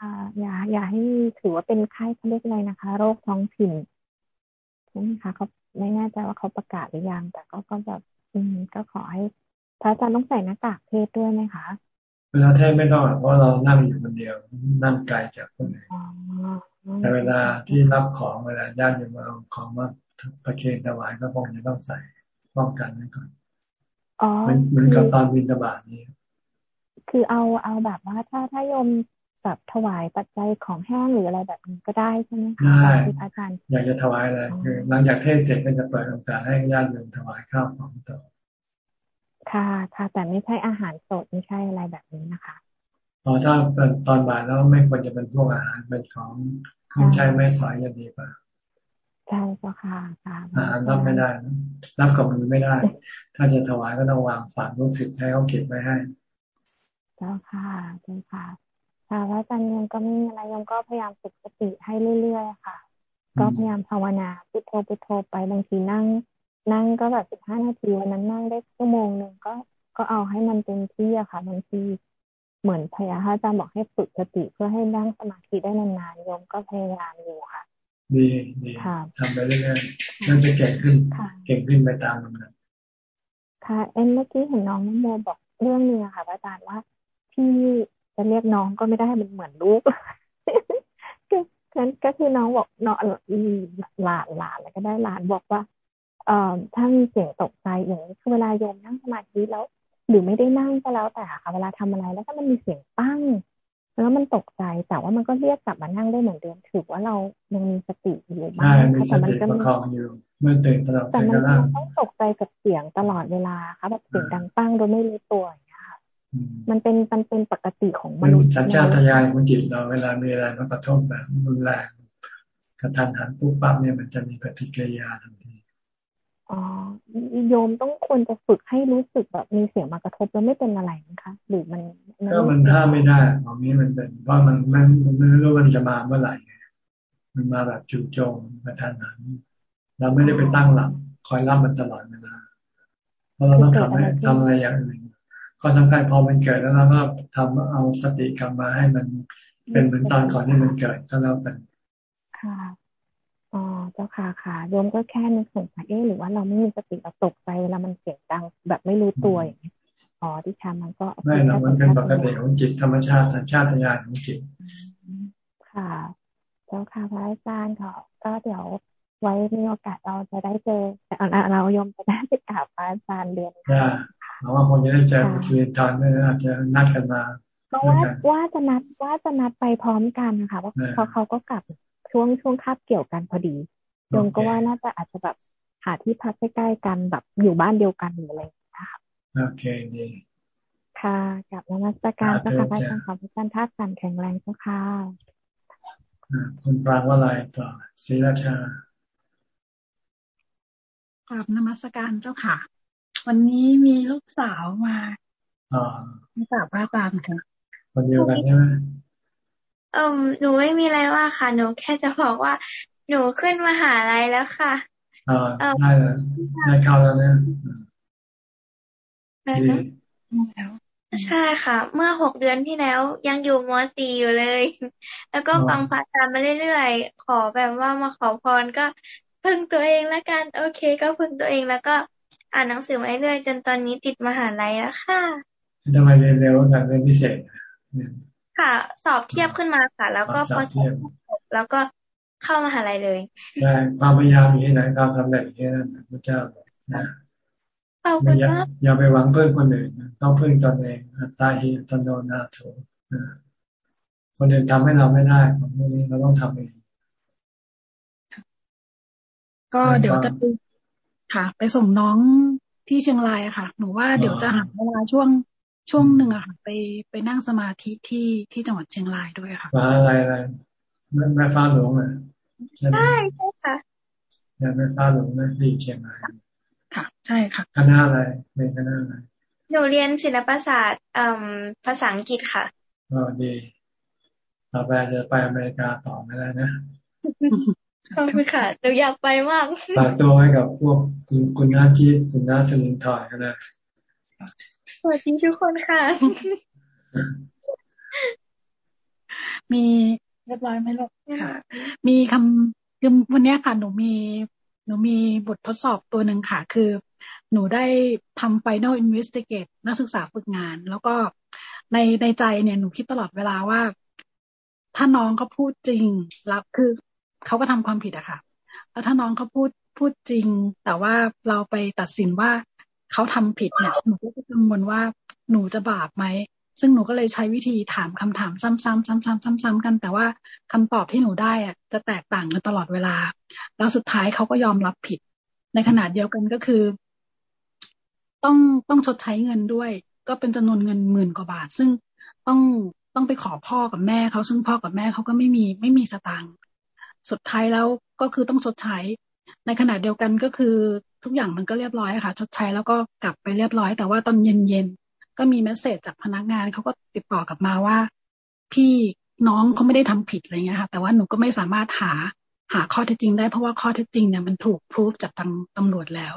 อ่าอย่า อย่าให้ถือว่าเป็นไข้เขาเรียกอะไรนะคะ โรคท้องถิ่นใช่ไหมคะเขาไม่แน่ใจว่าเขาประกาศหรือยังแต่ก็ก็แบบอืมก็ขอให้พระอาจารย์ต้องใส่หน้ากากเทศด้วยไหมคะเวลาเทศไม่ต้องเพราะเรานั่งอยู่คนเดียว นั่งไกลจากคนอื่นแต่เวลาที่รับของเวลาญาติโยมเอาของมาประเคนถวายก็คงจะต้องใส่ป้องกันไว้ก่อน เหมือนกับตอนบินตบาทนี้ คือเอาเอาแบบว่าถ้าถ้าโยมแบบถวายปัจจัยของแห้งหรืออะไรแบบนี้ก็ได้ใช่ไหมคะได้อาจารย์อยากจะถวายอะไรคือหลังจากเทศเสร็จก็จะเปิดโอกาสให้ญาติโยมถวายข้าวของต่อค่ะค่ะแต่ไม่ใช่อาหารสดไม่ใช่อะไรแบบนี้นะคะอ๋อถ้าเป็นตอนบ่ายแล้วไม่ควรจะเป็นพวกอาหารเป็นของเครื่องใช้ไม่สอยจะดีกว่าใช่เจ้าค่ะค่ะอาหารรับไม่ได้ รับกับมือไม่ได้ ถ้าจะถวายก็ต้องวางฝากลูกศิษย์ให้เขาเก็บไว้ให้ เจ้าค่ะเจ้าค่ะค่ะแล้วอาจารย์ยมก็ไม่มีอะไรยมก็พยายามฝึกสติให้เรื่อยๆค่ะ ก็พยายามภาวนาพุทโธพุทโธไปบางทีนั่ง นั่งก็แบบสิบห้านาทีวันนั้นนั่งได้ชั่วโมงหนึ่งก็ก็เอาให้มันเต็มที่อะค่ะบางทีเหมือนพยายามอาจารย์บอกให้ฝึกสติเพื่อให้นั่งสมาธิได้นานๆโยมก็พยายามอยู่ค่ะ ดีดีทำไปเรื่อยๆนั่นจะเก่งขึ้น เก่งขึ้นไปตามลำดับค่ะเอ็นเมื่อกี้เห็นน้องน้ำโมบอกเรื่องนึงค่ะอาจารย์ว่าที่จะเรียกน้องก็ไม่ได้มันเหมือนลูกก็ก็คือน้องบอกน้องหลานหลานอะไรก็ได้หลานบอกว่า เอ่อถ้ามีเสียงตกใจอย่างนี้คือเวลาโยมนั่งสมาธิแล้ว หรือไม่ได้นั่งก็แล้วแต่ค่ะเวลาทำอะไรแล้วถ้ามันมีเสียงปั้ง แล้วมันตกใจแต่ว่ามันก็เรียกกลับมานั่งได้เหมือนเดิมถือว่าเรายังมีสติอยู่บ้างแต่มันก็คองอยู่เมื่อตื่นตลอดแต่มันต้องตกใจกับเสียงตลอดเวลาค่ะแบบเสียงดังปั้งโดยไม่รู้ตัวอย่างเงี้ยค่ะมันเป็นมันเป็นปกติของมนุษย์สัญชาตญาณของจิตเราเวลามีอะไรมากระทบแบบรุนแรงกระทันหันปุ๊บปั๊บเนี่ยมันจะมีปฏิกิริยาทันทีอ๋อ โยมต้องควรจะฝึกให้รู้สึกแบบมีเสียงมากระทบแล้วไม่เป็นอะไรนะคะหรือมันก็มันห้ามไม่ได้ของนี้มันเป็นเพราะมันมันไม่รู้มันจะมาเมื่อไหร่มันมาแบบจู่โจมกระทันหันเราไม่ได้ไปตั้งหลักคอยรับมันตลอดเวลาเพราะเราต้องทำให้ทำอะไรอย่างอื่นก็ทำการพอมันเกิดแล้วเราก็ทำเอาสติกลับมาให้มันเป็นเหมือนตอนก่อนที่มันเกิดก็แล้วกันค่ะอ๋อเจ้า ค่ะค่ะโยมก็แค่นึกสงสัยเอ๊หรือว่าเราไม่มีสติเราตกใจแล้วมันเสียงดังแบบไม่รู้ตัวอย่างเงี้ยอ๋อที่ทำมันก็ไม่หรอกมันเป็นปกติของจิตธรรมชาติสัญชาตญาณของจิต ค่ะเจ้าค่ะพระอาจารย์ค่ะก็เดี๋ยวไว้มีโอกาสเราจะได้เจอแต่เราโยมจะได้ไปกราบพระอาจารย์เรียนค่ะเราว่าคงจะได้เจอคุยทานด้วยอาจจะนัดกันมาเพราะว่าว่าจะนัดว่าจะนัดไปพร้อมกันนะคะเพราะเขาก็กลับช่วงช่วงคาบเกี่ยวกันพอดี โยมก็ว่าน่าจะอาจจะแบบหาที่พักใกล้ๆกันแบบอยู่บ้านเดียวกันหรืออะไรนะคะโอเคดีค่ะกับนมัสการเจ้าค่ะพระอาจารย์ขอพระอาจารย์ท่าสันแข็งแรงเจ้าค่ะคุณปรางว่าอะไรต่อศรีราชากราบนมัสการเจ้าค่ะ วันนี้มีลูกสาวมาอ๋อกราบพระอาจารย์ค่ะคนเดียวกันใช่ไหมเออหนูไม่มีอะไรว่าค่ะ หนูแค่จะบอกว่า หนูขึ้นมาหาอะไรแล้วค่ะอ่าได้แล้วได้เข้าแล้วเนี่ยได้แล้วใช่ค่ะ เมื่อหกเดือนที่แล้วยังอยู่มสี่อยู่เลย แล้วก็ฟังพระอาจารย์มาเรื่อยๆ ขอแบบว่ามาขอพรก็พึ่งตัวเองแล้วกัน โอเค ก็พึ่งตัวเองแล้วก็อ่านหนังสือมาเรื่อยๆจนตอนนี้ติดมหาลัยแล้วค่ะทำไมเรียนเร็วแบบเรียนพิเศษ ค่ะ สอบเทียบขึ้นมาค่ะ แล้วก็พอสอบแล้วก็ เข้ามหาลัยเลยใช่ความพยายามมีไหนความสำเร็จแค่นั้นพระเจ้านะอย่าอย่าไปหวังเพื่อนคนอื่นต้องเพื่อนตนเองตาหิตโนนาโถคนอื่นทำให้เราไม่ได้ของพวกนี้เราต้องทำเองก็เดี๋ยวจะไปค่ะ ไปส่งน้องที่เชียงรายอะค่ะ หนูว่าเดี๋ยวจะหาเวลาช่วงช่วงหนึ่งอะค่ะ ไปไปนั่งสมาธิที่ที่จังหวัดเชียงรายด้วยค่ะมาอะไรอะไรแม่ฟ้าหลวงอะ ใช่ใช่ค่ะแม่ฟ้าหลวงนะที่เชียงรายค่ะ ใช่ค่ะ คณะอะไรเป็นคณะอะไรหนูเรียนศิลปศาสตร์อ่ภาษาอังกฤษค่ะอ๋อดีต่อไปจะไปอเมริกาต่อไม่ได้นะขอบคุณค่ะเราอยากไปมากฝากตัวให้กับพวกคุณคุณน้าจีคุณน้าสลินทอยกันนะสวัสดีทุกคนค่ะ มี เรียบร้อยไหมลูกค่ะ มีคำคือวันนี้ค่ะหนูมีหนูมีบททดสอบตัวหนึ่งค่ะ คือ หนูได้ทำ final investigate นักศึกษาฝึกงาน แล้วก็ในในใจเนี่ยหนูคิดตลอดเวลาว่า ถ้าน้องเขาพูดจริงแล้วคือเขาก็ทำความผิดอะค่ะ แล้วถ้าน้องเขาพูดพูดจริง แต่ว่าเราไปตัดสินว่าเขาทำผิดเนี่ยหนูก็จะกังวลว่าหนูจะบาปไหม ซึ่งหนูก็เลยใช้วิธีถามคำถามซ้ำๆซ้ำๆซ้ำๆกัน แต่ว่าคำตอบที่หนูได้อะจะแตกต่างกันตลอดเวลา แล้วสุดท้ายเขาก็ยอมรับผิด ในขณะเดียวกันก็คือ ต้องต้องชดใช้เงินด้วย ก็เป็นจำนวนเงินหมื่นกว่าบาท ซึ่งต้องต้องไปขอพ่อกับแม่เขาซึ่งพ่อกับแม่เขาก็ไม่มีไม่มีสตางค์สุดท้ายแล้วก็คือต้องชดใช้ ในขณะเดียวกันก็คือทุกอย่างมันก็เรียบร้อยค่ะ ชดใช้แล้วก็กลับไปเรียบร้อย แต่ว่าตอนเย็น ก็มีเมสเซจจากพนักงานเขาก็ติดต่อกลับมาว่า พี่น้องเขาไม่ได้ทำผิดอะไรเงี้ยค่ะ แต่ว่าหนูก็ไม่สามารถหาหาข้อเท็จจริงได้เพราะว่าข้อเท็จจริงเนี่ยมันถูกพิสูจจากทางตำรวจแล้ว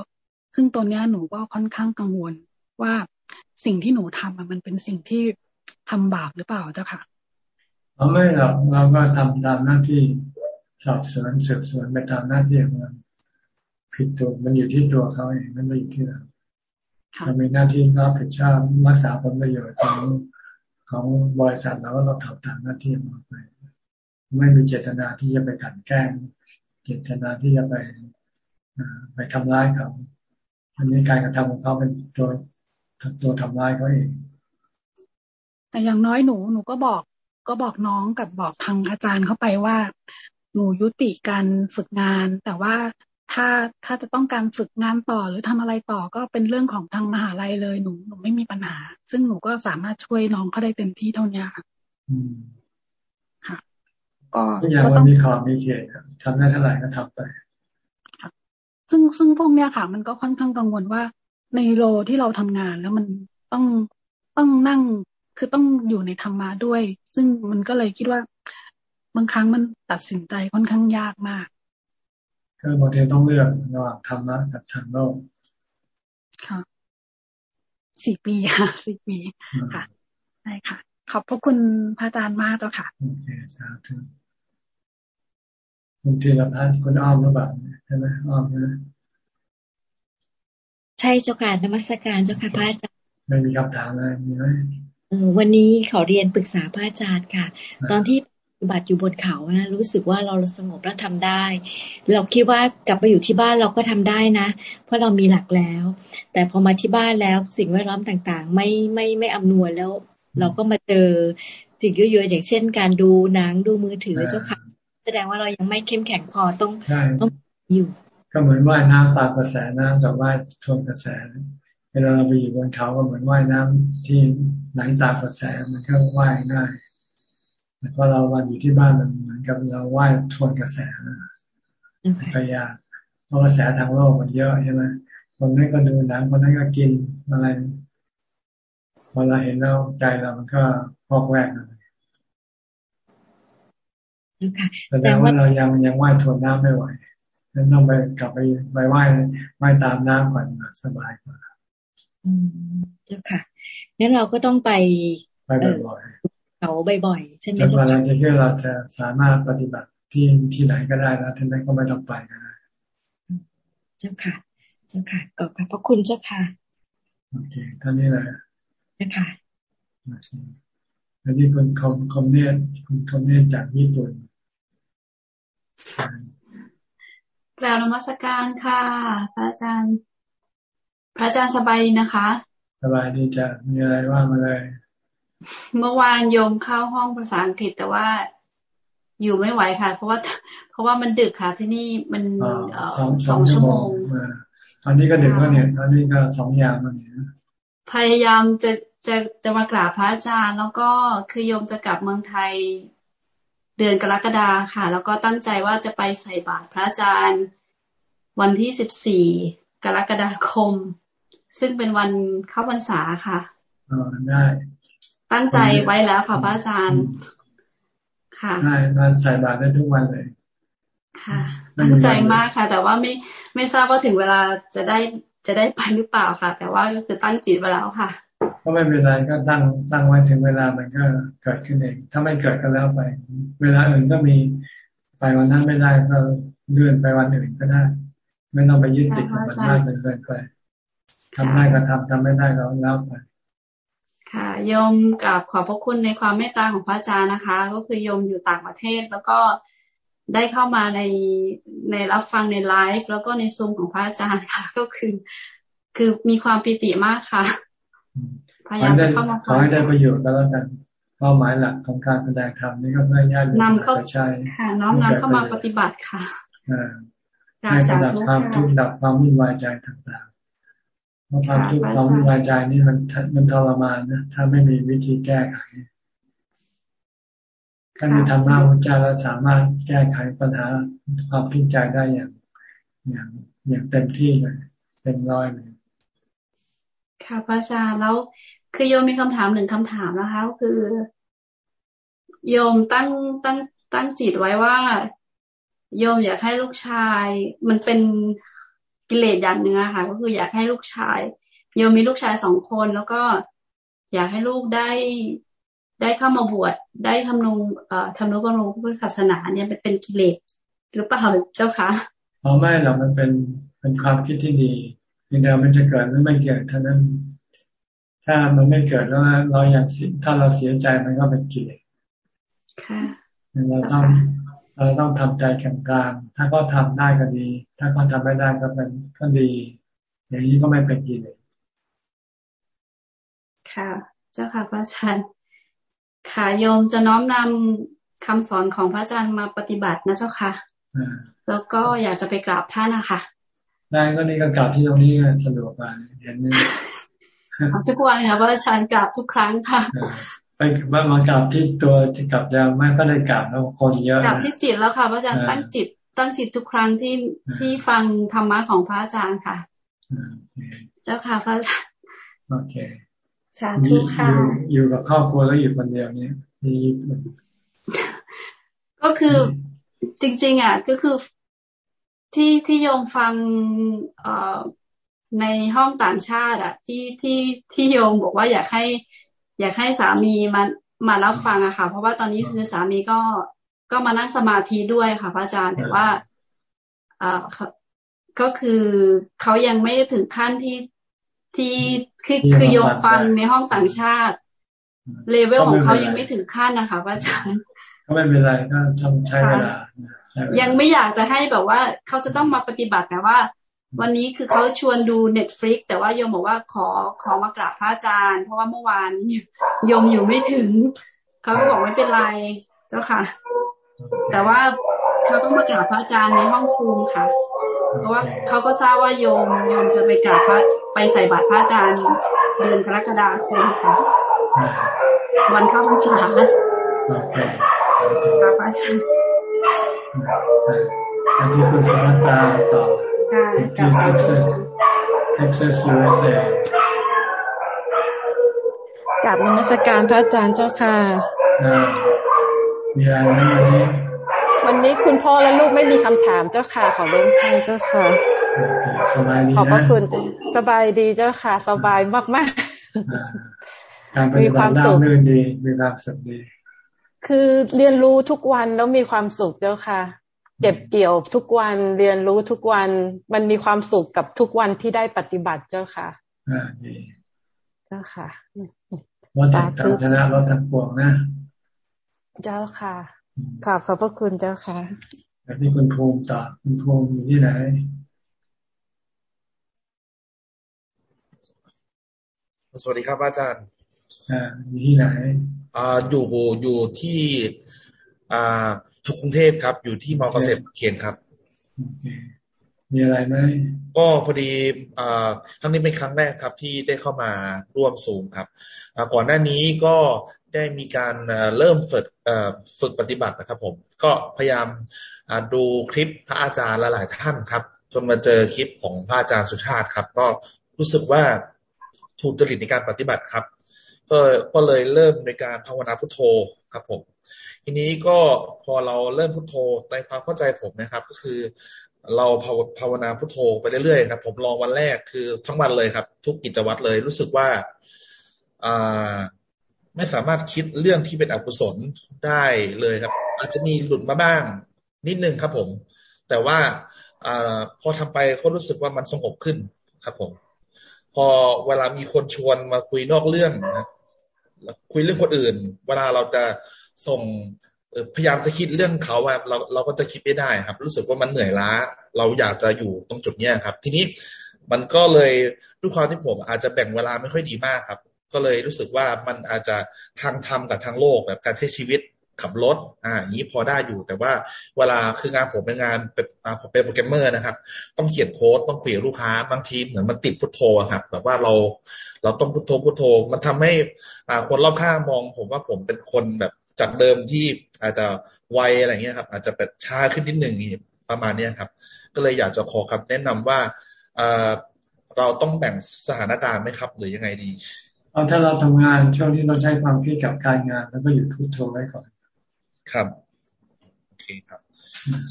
ซึ่งตัวเนี้ยหนูก็ค่อนข้างกังวลว่าสิ่งที่หนูทำมันเป็นสิ่งที่ทำบาปหรือเปล่าเจ้าค่ะเราไม่หรอกเราก็ทำตามหน้าที่สอบสวนสืบสวนไปตามหน้าที่ของมันผิดตัวมันอยู่ที่ตัวเขาเองมันไม่อยู่ที่เรา เรามีหน้าที่รับผิดชอบรักษาผลประโยชน์ของของบริษัทเราก็เราทำตามหน้าที่ของเราไป ไม่มีเจตนาที่จะไปกันแกล้ง เจตนาที่จะไปไปทำร้ายเขาอันนี้การกระทำของเขาเป็นตัวตัวทำร้ายเขาเอง แต่อย่างน้อยหนูหนูก็บอกก็บอกน้องกับบอกทางอาจารย์เข้าไปว่า หนูยุติการฝึกงาน แต่ว่า ถ้าถ้าจะต้องการฝึกงานต่อหรือทำอะไรต่อก็เป็นเรื่องของทางมหาลัยเลยหนูหนูไม่มีปัญหา ซึ่งหนูก็สามารถช่วยน้องเขาได้เต็มที่เท่านี้ค่ะค่ะก็ทุกอย่างมันมีขอบมีเขตทำได้เท่าไหร่ก็ทำไปซึ่งซึ่งพวกเนี้ยค่ะ มันก็ค่อนข้างกังวลว่าในโรที่เราทำงานแล้วมันต้องต้องนั่งคือต้องอยู่ในธรรมะด้วย ซึ่งมันก็เลยคิดว่า บางครั้งมันตัดสินใจค่อนข้างยากมาก ก็บางทีต้องเลือกระหว่างธรรมะกับทางโลกค่ะสี่ปีค่ะสี่ปีค่ะใช่ค่ะ ขอบพระคุณพระอาจารย์มากเจ้าค่ะโอเคสาธุคุณธีรพัฒน์คุณอ้อมหรือเปล่าใช่ไหมอ้อมนะใช่เจ้าค่ะนมัสการเจ้าค่ะพระอาจารย์ไม่มีคำถามอะไรมีไหมวันนี้ขอเรียนปรึกษาพระอาจารย์ค่ะ ตอนที่ปฏิ บัติอยู่บนเขานะรู้สึกว่าเราสงบแล้วทำได้ เราคิดว่ากลับไปอยู่ที่บ้านเราก็ทำได้นะ เพราะเรามีหลักแล้ว แต่พอมาที่บ้านแล้วสิ่งแวดล้อมต่างๆ ไม่ไม่ไม่อำนวยแล้ว เราก็มาเจอสิ่งเยอะๆอย่างเช่น การดูหนังดูมือถือเจ้าค่ะ แสดงว่าเรายังไม่เข้มแข็งพอต้องต้องอยู่ก็เหมือนว่ายน้ำตามกระแสน้ำกับว่ายทวนกระแสเวลาเราไปอยู่บนเขาก็เหมือนว่ายน้ำที่ไหลตามกระแสมันก็ว่ายง่าย แต่พอเราวันอยู่ที่บ้านมันเหมือนกับเราว่ายทวนกระแสนะพยายามเพราะกระแสทางโลกมันเยอะใช่ไหมคนนั้นก็ดูหนังคนนั้นก็กินอะไรพอเราเห็นแล้วใจเรามันก็ฟอกแวกเลยแสดงว่าเรายังยังว่ายทวนน้ำไม่ไหวนั้นต้องไปกลับไปไปว่ายว่ายตามน้ำก่อนสบายกว่าอืมเจ้าค่ะงั้นเราก็ต้องไปไปบ่อยๆ เขาบ่อยๆใช่ไหมเจ้าค่ะเราจะเชื่อเราจะสามารถปฏิบัติที่ที่ไหนก็ได้แล้วที่ไหนก็ไม่ต้องไปก็ได้เจ้าค่ะ เจ้าค่ะขอบพระคุณเจ้าค่ะโอเคท่านนี้เลยเจ้าค่ะอันนี้คุณคอมคอมเนียคุณคอมเนียจากญี่ปุ่นกล่าวนมัสการค่ะ พระอาจารย์ พระอาจารย์สบายดีนะคะ สบายดีจ้ะมีอะไรว่ามาเลย เมื่อวานโยมเข้าห้องภาษาอังกฤษแต่ว่าอยู่ไม่ไหวค่ะ เพราะว่าเพราะว่ามันดึกค่ะที่นี่มันสองสองชั่วโมงตอนนี้ก็ดึกแล้วเนี่ยตอนนี้ก็สองยามแล้วเนี่ยพยายามจะจะจะมากราบพระอาจารย์ แล้วก็คือโยมจะกลับเมืองไทยเดือนกรกฎาค่ะ แล้วก็ตั้งใจว่าจะไปใส่บาตรพระอาจารย์ วันที่สิบสี่กรกฎาคม ซึ่งเป็นวันเข้าพรรษาค่ะอ๋อได้ ตั้งใจไว้แล้วค่ะพระอาจารย์ ค่ะได้มาใส่บาตรได้ทุกวันเลย ค่ะ ตั้งใจมากค่ะ แต่ว่าไม่ไม่ทราบว่าถึงเวลาจะได้จะได้ไปหรือเปล่าค่ะ แต่ว่าก็คือตั้งจิตไว้แล้วค่ะก็ไม่เป็นไรก็ตั้งตั้งไว้ถึงเวลามันก็เกิดขึ้นเอง ถ้าไม่เกิดก็แล้วไป เวลาอื่นก็มีไปวันนั้นไม่ได้ก็เลื่อนไปวันอื่นก็ได้ ไม่ต้องไปยึดติดกับมันมากเกินไปทำได้ก็ทำทำไม่ได้ก็แล้วไป ค่ะโยมกับขอบพระคุณในความเมตตาของพระอาจารย์นะคะ ก็คือโยมอยู่ต่างประเทศแล้วก็ได้เข้ามาในในรับฟังในไลฟ์แล้วก็ในซูมของพระอาจารย์ค่ะ ก็คือ คือมีความปิติมากค่ะพยายามจะเข้ามาขอให้ได้ประโยชน์แล้วกันเป้าหมายหลักของการแสดงธรรมนี่ก็เพื่อญาติโยมใช่ค่ะน้อมนำเข้ามาปฏิบัติค่ะให้ระดับความทุกข์ดับความวุ่นวายใจต่างๆเพราะ ความทุกข์ความวุ่นวายใจนี่มันมันทรมานนะถ้าไม่มีวิธีแก้ไขการมีธรรมะพระเจ้าเราสามารถแก้ไขปัญหาความทุกข์ใจได้อย่าง อย่าง อย่างเต็มที่เลยเต็มร้อยเลยค่ะพระอาจารย์แล้วคือโยมมีคำถามหนึ่งคำถามนะคะก็คือ โยมตั้งตั้งตั้งจิตไว้ว่า โยมอยากให้ลูกชาย มันเป็น กิเลสอย่างเนื้อค่ะ ก็คืออยากให้ลูกชายโยมมีลูกชายสองคนแล้วก็อยากให้ลูกได้ได้เข้ามาบวชได้ทำนุเอ่อทำนุบำรุงพุทธศาสนาเนี่ยเป็นเป็นกิเลสหรือเปล่าเจ้าคะอ๋อไม่หรอกมันเป็นเป็นความคิดที่ดีเพียงแต่มันจะเกิดหรือไม่เกิดเท่านั้น ถ้ามันไม่เกิดแล้วเราอยากถ้าเราเสียใจมันก็เป็นกิเลสค่ะเราต้อง เราต้องทำใจกลางๆถ้าก็ทำได้ก็ดี ถ้าก็ทำไม่ได้ก็เป็นก็ดี อย่างนี้ก็ไม่เป็นกิเลสค่ะ เจ้าค่ะพระอาจารย์ค่ะโยมจะน้อมนำคำสอนของพระอาจารย์มาปฏิบัตินะเจ้าค่ะแล้วก็อยากจะไปกราบท่านนะคะได้ก็นี่ก็กราบที่ตรงนี้สะดวกกว่าเห็นไหมทุกวันค่ะพระอาจารย์กราบทุกครั้งค่ะ ไปมามากราบที่ตัวที่กลับจะไม่ก็ได้กราบแล้วคนเยอะกราบที่จิตแล้วค่ะพระอาจารย์ตั้งจิต ตั้งจิตทุกครั้งที่ที่ฟังธรรมะของพระอาจารย์ค่ะ เจ้าค่ะพระอาจารย์โอเคสาธุค่ะอยู่กับครอบครัวแล้วอยู่คนเดียวนี้มีก็คือจริง ๆ อะ ก็คือที่ที่โยมฟังเอ่อในห้องต่างชาติ อะ ที่ที่ที่โยมบอกว่าอยากให้ อยากให้สามีมามารับฟังอะค่ะ เพราะว่าตอนนี้คือสามีก็ก็มานั่งสมาธิด้วยค่ะพระอาจารย์แต่ว่าเอ่อก็คือเขายังไม่ถึงขั้นที่ที่คือคือโยมฟังในห้องต่างชาติเลเวลของเขายังไม่ถึงขั้นนะคะพระอาจารย์ก็ไม่เป็นไรก็ต้องใช้เวลายังไม่อยากจะให้แบบว่าเขาจะต้องมาปฏิบัติแต่ว่า วันนี้คือเขาชวนดูเน็ตฟลิกแต่ว่าโยมบอกว่าขอขอมากราบพระอาจารย์ เพราะว่าเมื่อวานโยมอยู่ไม่ถึง เขาก็บอกไม่เป็นไรเจ้าค่ะ แต่ว่าเขาต้องมากราบพระอาจารย์ในห้องซูมค่ะ เพราะว่าเขาก็ทราบว่าโยมโยมจะไปกราบพระไปใส่บาตรพระอาจารย์เดือนกรกฎาคมค่ะ วันเข้าพรรษาพระอาจารย์อันที่คุณสมัตตาต่อ ที่ Texas Texas USA กับนมัสการพระอาจารย์เจ้าค่ะมีอะไรไหมวันนี้วันนี้คุณพ่อและลูกไม่มีคำถามเจ้าค่ะ ขอลงให้เจ้าค่ะสบายดีขอบพระคุณสบายดีเจ้าค่ะ สบายมากๆมีความสุขดีมีความสุขดี คือเรียนรู้ทุกวันแล้วมีความสุขเจ้าค่ะ เก็บเกี่ยวทุกวันเรียนรู้ทุกวันมันมีความสุขกับทุกวันที่ได้ปฏิบัติเจ้าค่ะอ่าดีเจ้าค่ะรถถังชนะรถถังปวงนะ เจ้าค่ะขอบขอบพระคุณเจ้าค่ะแบบนี้คุณภูมิต่อคุณภูมิอยู่ที่ไหนสวัสดีครับอาจารย์อ่าอยู่ที่ไหนอ่าอยู่อยู่ที่อ่า กรุงเทพครับ อยู่ที่มอเกษตรเขียนครับมีอะไรไหมก็พอดีอ่าครั้งนี้เป็นครั้งแรกครับ ที่ได้เข้ามาร่วมซูมครับก่อนหน้านี้ก็ได้มีการเริ่มฝึกฝึกปฏิบัตินะครับผม ก็พยายามดูคลิปพระอาจารย์หลายท่านครับ จนมาเจอคลิปของพระอาจารย์สุชาติครับ ก็รู้สึกว่าถูกจริตในการปฏิบัติครับ ก็ก็เลยเริ่มในการภาวนาพุทโธครับผม ทีนี้ก็พอเราเริ่มพุทโธในความเข้าใจผมนะครับ ก็คือเราภาวนาพุทโธไปเรื่อยๆครับ ผมลองวันแรกคือทั้งวันเลยครับ ทุกกิจวัตรเลย รู้สึกว่าอ่าไม่สามารถคิดเรื่องที่เป็นอกุศลได้เลยครับ อาจจะมีหลุดมาบ้าง นิดนึงครับผม แต่ว่าอพอทำไปก็รู้สึกว่ามันสงบขึ้นครับผม พอเวลามีคนชวนมาคุยนอกเรื่องนะคุยเรื่องคนอื่น เวลาเราจะ ส่งพยายามจะคิดเรื่องเขาว่าเราเราก็จะคิดไม่ได้ครับ รู้สึกว่ามันเหนื่อยล้า เราอยากจะอยู่ตรงจุดเนี้ยครับ ทีนี้มันก็เลยด้วยความที่ผมอาจจะแบ่งเวลาไม่ค่อยดีมากครับ ก็เลยรู้สึกว่ามันอาจจะทางธรรมกับทางโลกแบบการใช้ชีวิตขับรถอ่าอย่างนี้พอได้อยู่ แต่ว่าเวลาคืองานผมเป็นงานเป็นผมเป็นโปรแกรมเมอร์นะครับ ต้องเขียนโค้ดต้องคุยกับลูกค้าบางทีเหมือนมันติดพุทโธครับแบบว่าเราเราต้องพุทโธพุทโธ มันทำให้อ่าคนรอบข้างมอง ผมว่าผมเป็นคนแบบ จากเดิมที่อาจจะไวอะไรเงี้ยครับ อาจจะแบบช้าขึ้นนิดหนึ่งประมาณเนี้ยครับ ก็เลยอยากจะขอครับแนะนำว่าเราต้องแบ่งสถานการณ์ไหมครับ หรือยังไงดีเอาถ้าเราทำงานช่วงนี้เราใช้ความคิดกับการงาน แล้วก็อยู่พุทโธไว้ก่อนครับโอเคครับ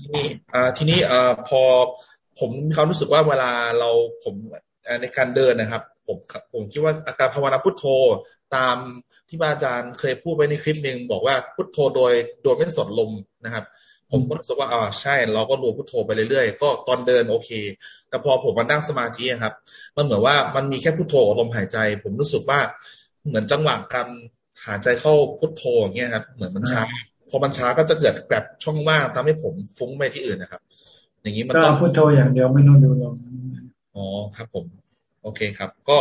ทีนี้อ่าทีนี้อ่าพอผมมีความรู้สึกว่าเวลาเราผมในการเดินนะครับ ผมผมคิดว่าอาการภาวนาพุทโธ ตามที่อาจารย์เคยพูดไว้ในคลิปหนึ่งบอกว่าพุทโธโดยโดยไม่สนลมนะครับ ผมก็รู้สึกว่าอ่าใช่ เราก็รวมพุทโธไปเรื่อยๆ ก็ตอนเดินโอเค แต่พอผมมานั่งสมาธิครับ มันเหมือนว่ามันมีแค่พุทโธลมหายใจ ผมรู้สึกว่าเหมือนจังหวะการหายใจเข้าพุทโธอย่างเงี้ยครับ เหมือนมันช้าพอมันช้าก็จะเกิดแบบช่องว่างทำให้ผมฟุ้งไปที่อื่นนะครับ อย่างนี้มันก็พุทโธอย่างเดียวไม่ต้องดูลมอ๋อครับผม โอเคครับ ก็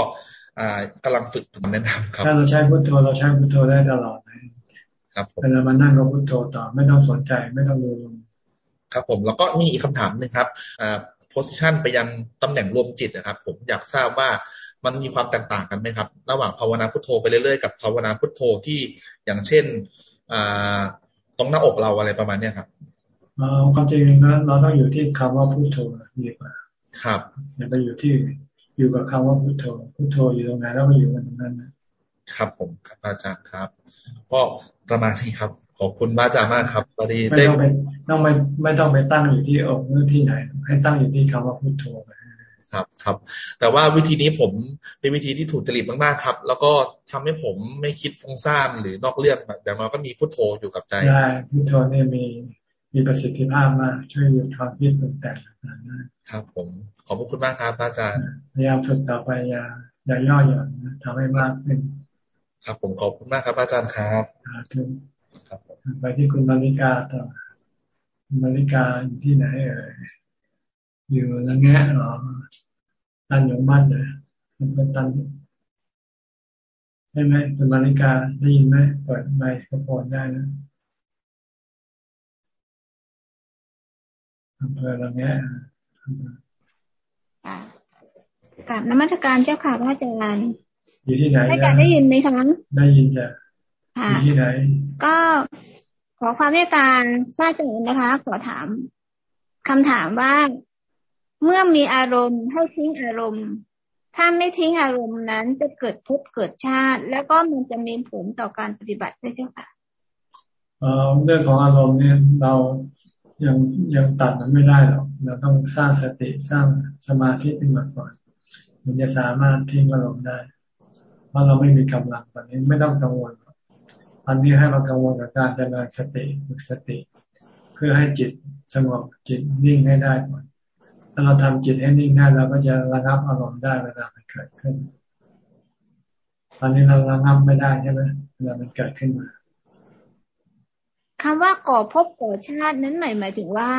อ่ากำลังฝึกผมแนะนำครับถ้าเราใช้พุทโธเราใช้พุทโธได้ตลอดครับเวลามานั่งก็พุทโธต่อไม่ต้องสนใจไม่ต้องดูลมครับ ผมแล้วก็มีอีกคำถามนึงครับอ่าโพสิชันไปยังตำแหน่งรวมจิตนะครับ ผมอยากทราบว่ามันมีความแตกต่างกันไหมครับ ระหว่างภาวนาพุทโธไปเรื่อยๆกับภาวนาพุทโธที่อย่างเช่นอ่าตรงหน้าอกเราอะไรประมาณเนี้ยครับอ๋อความจริงนะเราต้องอยู่ที่คำว่าพุทโธดีกว่า ครับอย่าไปอยู่ที่ อยู่กับคำว่าพุทโธพุทโธอยู่ตรงไหนแล้วมาอยู่กันตรงนั้นนะครับผมครับอาจารย์ครับก็ประมาณนี้ครับ ขอบคุณอาจารย์มากครับตอนนี้ไม่ต้องไปต้องไม่ไม่ต้องไปตั้งอยู่ที่อกหรือที่ไหน ให้ตั้งอยู่ที่คำว่าพุทโธไปครับครับแต่ว่าวิธีนี้ผมเป็นวิธีที่ถูกจริตมากๆครับ แล้วก็ทำให้ผมไม่คิดฟุ้งซ่านหรือนอกเรื่องแบบอย่างน้อยก็มีพุทโธอยู่กับใจได้พุทโธเนี่ยมี มีประสิทธิภาพมากช่วยหยุดความคิดปรุงแต่งครับ ผมขอบคุณมากครับอาจารย์พยายามฝึกต่อไปอย่าอย่าย่อหย่อนทำให้มากขึ้นครับผมขอบคุณมากครับอาจารย์ครับครับไปที่คุณมาริกาต่อคุณมาริกาอยู่ที่ไหนเอ่ยอยู่ละแงะหรอตันหยงมั่นเลยมันเป็นตันได้ไหมคุณมาริกาได้ยินไหมเปิดไมโครโฟนได้นะ อำเภอละแงะกราบนมัสการเจ้าค่ะพระอาจารย์อยู่ที่ไหนอาจารย์ได้ยินไหมคะได้ยินจ้ะอยู่ที่ไหน ก็ขอความเมตตาทราบถึงนะคะ ขอถามคำถามว่าเมื่อมีอารมณ์ให้ทิ้งอารมณ์ ถ้าไม่ทิ้งอารมณ์นั้นจะเกิดภพเกิดชาติ แล้วก็มันจะมีผลต่อการปฏิบัติด้วยเจ้าค่ะเรื่องของอารมณ์เนี่ยเรา ยังยังตัดมันไม่ได้หรอกเราต้องสร้างสติสร้างสมาธิขึ้นมาก่อนมันจะสามารถทิ้งอารมณ์ได้ เพราะเราไม่มีกำลังตอนนี้ไม่ต้องกังวลตอนนี้ให้เรากังวลกับการเจริญสติฝึกสติ เพื่อให้จิตสงบจิตนิ่งให้ได้ก่อนถ้าเราทำจิตให้นิ่งได้เราก็จะระงับอารมณ์ได้เวลามันเกิดขึ้น ตอนนี้เราระงับไม่ได้ใช่ไหมเวลามันเกิดขึ้นมา คำว่าก่อพบก่อชาตินั้นหมายหมายถึงว่า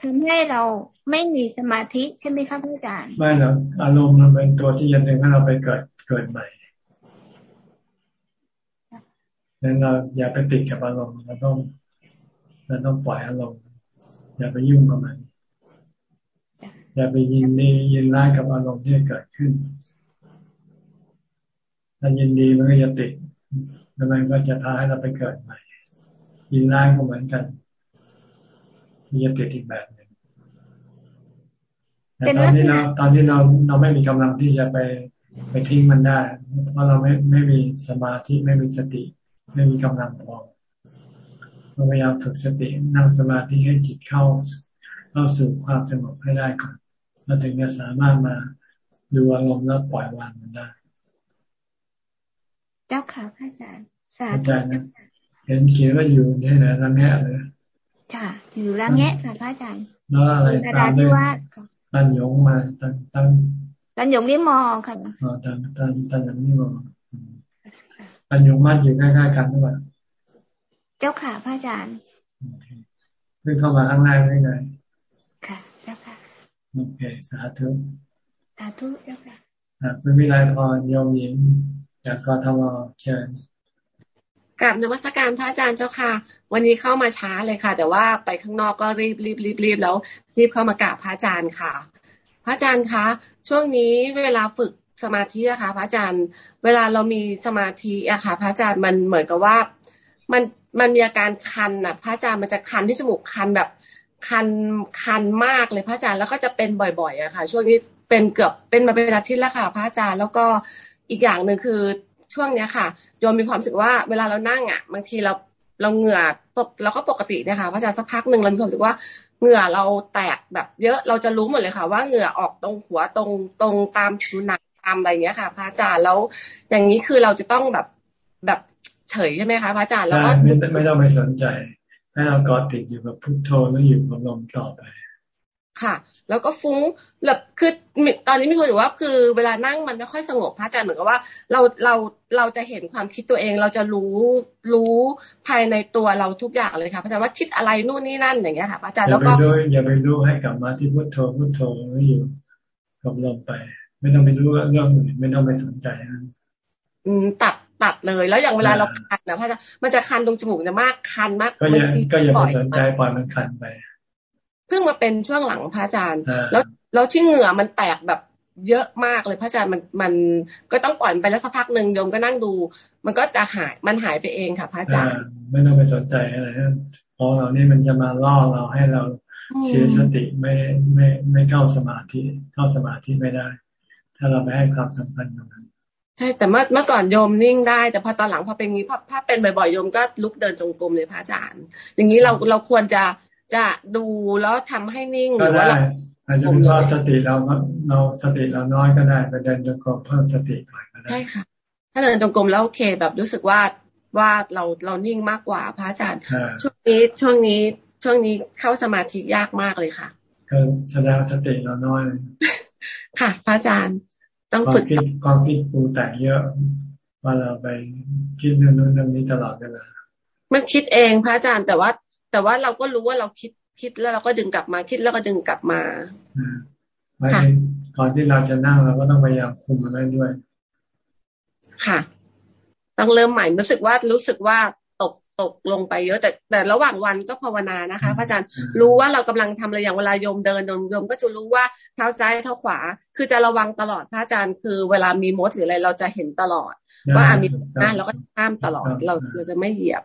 ทำให้เราไม่มีสมาธิใช่ไหมครับอาจารย์ไม่หรอกอารมณ์มันเป็นตัวที่ยันดึงให้เราไปเกิดเกิดใหม่นั้นเราอย่าไปติดกับอารมณ์เราต้องเราต้องปล่อยอารมณ์อย่าไปยุ่งกับมันอย่าไปยินดียินร้ายกับอารมณ์ที่เกิดขึ้นถ้ายินดีมันก็จะติดแล้วมันก็จะพาให้เราไปเกิดใหม่ ยินร้ายก็เหมือนกันมีจะติดอีกแบบหนึ่งแต่ตอนนี้เราตอนนี้เราเราไม่มีกำลังที่จะไปไปทิ้งมันได้ เพราะเราไม่ไม่มีสมาธิไม่มีสติ ไม่มีกำลังพอเราพยายามฝึกสตินั่งสมาธิให้จิตเข้าเข้าสู่ความสงบให้ได้ก่อนเราถึงจะสามารถมาดูอารมณ์แล้วปล่อยวางมันได้ เจ้าค่ะพระอาจารย์ สาธุเห็นเขียนว่าอยู่นี่แหละละแงะเลยค่ะ อยู่ละแงะค่ะพระอาจารย์แล้วอะไรตามด้วยตันยงมาตันตันตันยงนิมอค่ะอ๋อตันตันตันยงนิมอตันยงมาอยู่ใกล้ๆกันหรือเปล่าเจ้าค่ะพระอาจารย์เพิ่งเข้ามาข้างในได้ไงค่ะเจ้าค่ะโอเคสาธุสาธุเจ้าค่ะอ่าเป็นวิไลพรโยมหญิงจากกทมเชิญ กราบนมัสการพระอาจารย์เจ้าค่ะ วันนี้เข้ามาช้าเลยค่ะ แต่ว่าไปข้างนอกก็รีบรีบรีบรีบแล้ว รีบเข้ามากราบพระอาจารย์ค่ะ พระอาจารย์คะ ช่วงนี้เวลาฝึกสมาธิอะค่ะ พระอาจารย์ เวลาเรามีสมาธิอะค่ะ พระอาจารย์มันเหมือนกับว่า มันมันมีอาการคันอะพระอาจารย์มันจะคันที่จมูกคันแบบคันคันมากเลยพระอาจารย์แล้วก็จะเป็นบ่อยๆอะค่ะ ช่วงนี้เป็นเกือบเป็นมาเป็นอาทิตย์แล้วค่ะ พระอาจารย์แล้วก็อีกอย่างหนึ่งคือช่วงเนี้ยค่ะ โยมมีความรู้สึกว่าเวลาเรานั่งอะ บางทีเราเราเหงื่อเราก็ปกตินะคะพระอาจารย์สักพักหนึ่งเรามีความรู้สึกว่าเหงื่อเราแตกแบบเยอะเราจะรู้หมดเลยค่ะ ว่าเหงื่อออกตรงหัวตรงตรงตามผิวหนังตามอะไรเงี้ยค่ะ พระอาจารย์แล้วอย่างนี้คือเราจะต้องแบบแบบเฉยใช่ไหมคะพระอาจารย์แล้วก็ไม่ไม่ต้องไปสนใจ ให้เรากอดติดอยู่กับพุทโธแล้วอยู่กับลมต่อไป ค่ะ แล้วก็ฟุ้งแบบคือตอนนี้มีคนบอกว่า คือเวลานั่งมันไม่ค่อยสงบพระอาจารย์เหมือนกับว่า เราเราเราจะเห็นความคิดตัวเอง เราจะรู้รู้ภายในตัวเราทุกอย่างเลยค่ะพระอาจารย์ว่าคิดอะไรนู่นนี่นั่นอย่างเงี้ยค่ะพระอาจารย์แล้วก็อย่าไปรู้ให้กลับมาที่พุทโธพุทโธไม่อยู่กับลมไป ไม่ต้องไปรู้เรื่องอื่นไม่ต้องไปสนใจนะอืมตัดตัดเลยแล้วอย่างเวลาเราคันนะพระอาจารย์มันจะคันตรงจมูกจะมากคันมากก็อย่าก็อย่าไปสนใจปล่อยมันคันไป เพิ่งมาเป็นช่วงหลังพระอาจารย์ แล้วแล้วที่เหงื่อมันแตกแบบเยอะมากเลยพระอาจารย์มันมันก็ต้องปล่อยไปแล้วสักพักหนึ่งโยมก็นั่งดู มันก็จะหายมันหายไปเองค่ะพระอาจารย์ไม่ต้องไปสนใจอะไรเพราะเรานี่มันจะมาล่อเราให้เราเสียสติไม่ไม่ไม่เข้าสมาธิเข้าสมาธิไม่ได้ ถ้าเราไม่ให้ความสำคัญตรงนั้นใช่แต่เมื่อเมื่อก่อนโยมนิ่งได้ แต่พอตอนหลังพอเป็นงี้พอถ้าเป็นบ่อยๆโยมก็ลุกเดินจงกรมเลยพระอาจารย์ อย่างนี้เราเราควรจะ จะดูแล้วทำให้นิ่งหรือว่าเราอาจจะเป็นว่าสติเราเราสติเราน้อยก็ได้ไปเดินจงกรมเพิ่มสติหน่อยก็ได้ใช่ค่ะ ถ้าเดินจงกรมแล้วโอเคแบบรู้สึกว่าว่าเราเรานิ่งมากกว่าพระอาจารย์ช่วงนี้ช่วงนี้ช่วงนี้เข้าสมาธิยากมากเลยค่ะก็แสดงสติเราน้อยค่ะ พระอาจารย์ต้องฝึกความคิดปูแต่งเยอะว่าเราไปคิดเรื่องนู้นเรื่องนี้ตลอดเวลามันคิดเองพระอาจารย์แต่ว่า แต่ว่าเราก็รู้ว่าเราคิดคิดแล้วเราก็ดึงกลับมาคิดแล้วก็ดึงกลับมาค่ะก่อนที่เราจะนั่งเราก็ต้องพยายามคุมมันได้ด้วย ค่ะ ต้องเริ่มใหม่รู้สึกว่ารู้สึกว่าตกตกลงไปเยอะ แต่แต่ระหว่างวันก็ภาวนานะคะพระอาจารย์รู้ว่าเรากำลังทำอะไรอย่างเวลาโยมเดินโยมก็จะรู้ว่าเท้าซ้ายเท้าขวา คือจะระวังตลอดพระอาจารย์คือเวลามีมดหรืออะไรเราจะเห็นตลอด ว่าอามีหน้าเราก็ข้ามตลอดเราเราจะไม่เหยียบ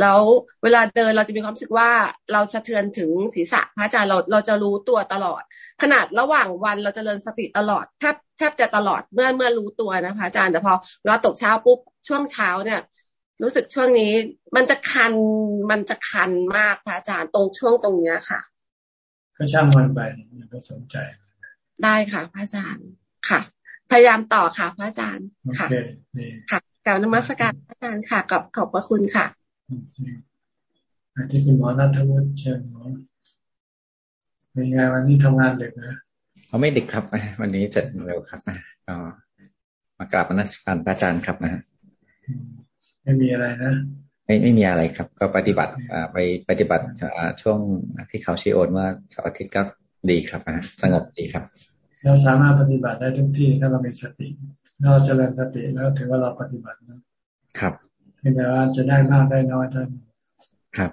แล้วเวลาเดินเราจะมีความรู้สึกว่าเราสะเทือนถึงศีรษะพระอาจารย์เราเราจะรู้ตัวตลอด ขนาดระหว่างวันเราจะเริญสติตลอดแทบแทบจะตลอดเมื่อเมื่อรู้ตัวนะพระอาจารย์แต่พอเวลาตกเช้าปุ๊บช่วงเช้าเนี่ย รู้สึกช่วงนี้ มันจะคันมันจะคันมากพระอาจารย์ตรงช่วงตรงเนี้ยค่ะ ก็ช่างมันไปอย่าไปสนใจ ได้ค่ะ พระอาจารย์ค่ะ พยายามต่อค่ะ พระอาจารย์ค่ะค่ะกล่าวนมัสการพระอาจารย์ค่ะกับขอบพระคุณค่ะ ที่คุณหมอนัทวุฒิเชิญหมอเป็นไงวันนี้ทำงานเด็กนะเขาไม่เด็กครับวันนี้เสร็จเร็วครับก็มากราบนักการพระอาจารย์ครับนะไม่มีอะไรนะไม่ไม่มีอะไรครับ ก็ปฏิบัติไปปฏิบัติช่วงที่เขาชี้โอนว่าเสาร์อาทิตย์ก็ดีครับนะสงบดีครับ เราสามารถปฏิบัติได้ทุกที่ถ้าเรามีสติเราเจริญสติแล้วถือว่าเราปฏิบัตินะครับ เพียงแต่ว่าจะได้มากได้น้อยท่านครับ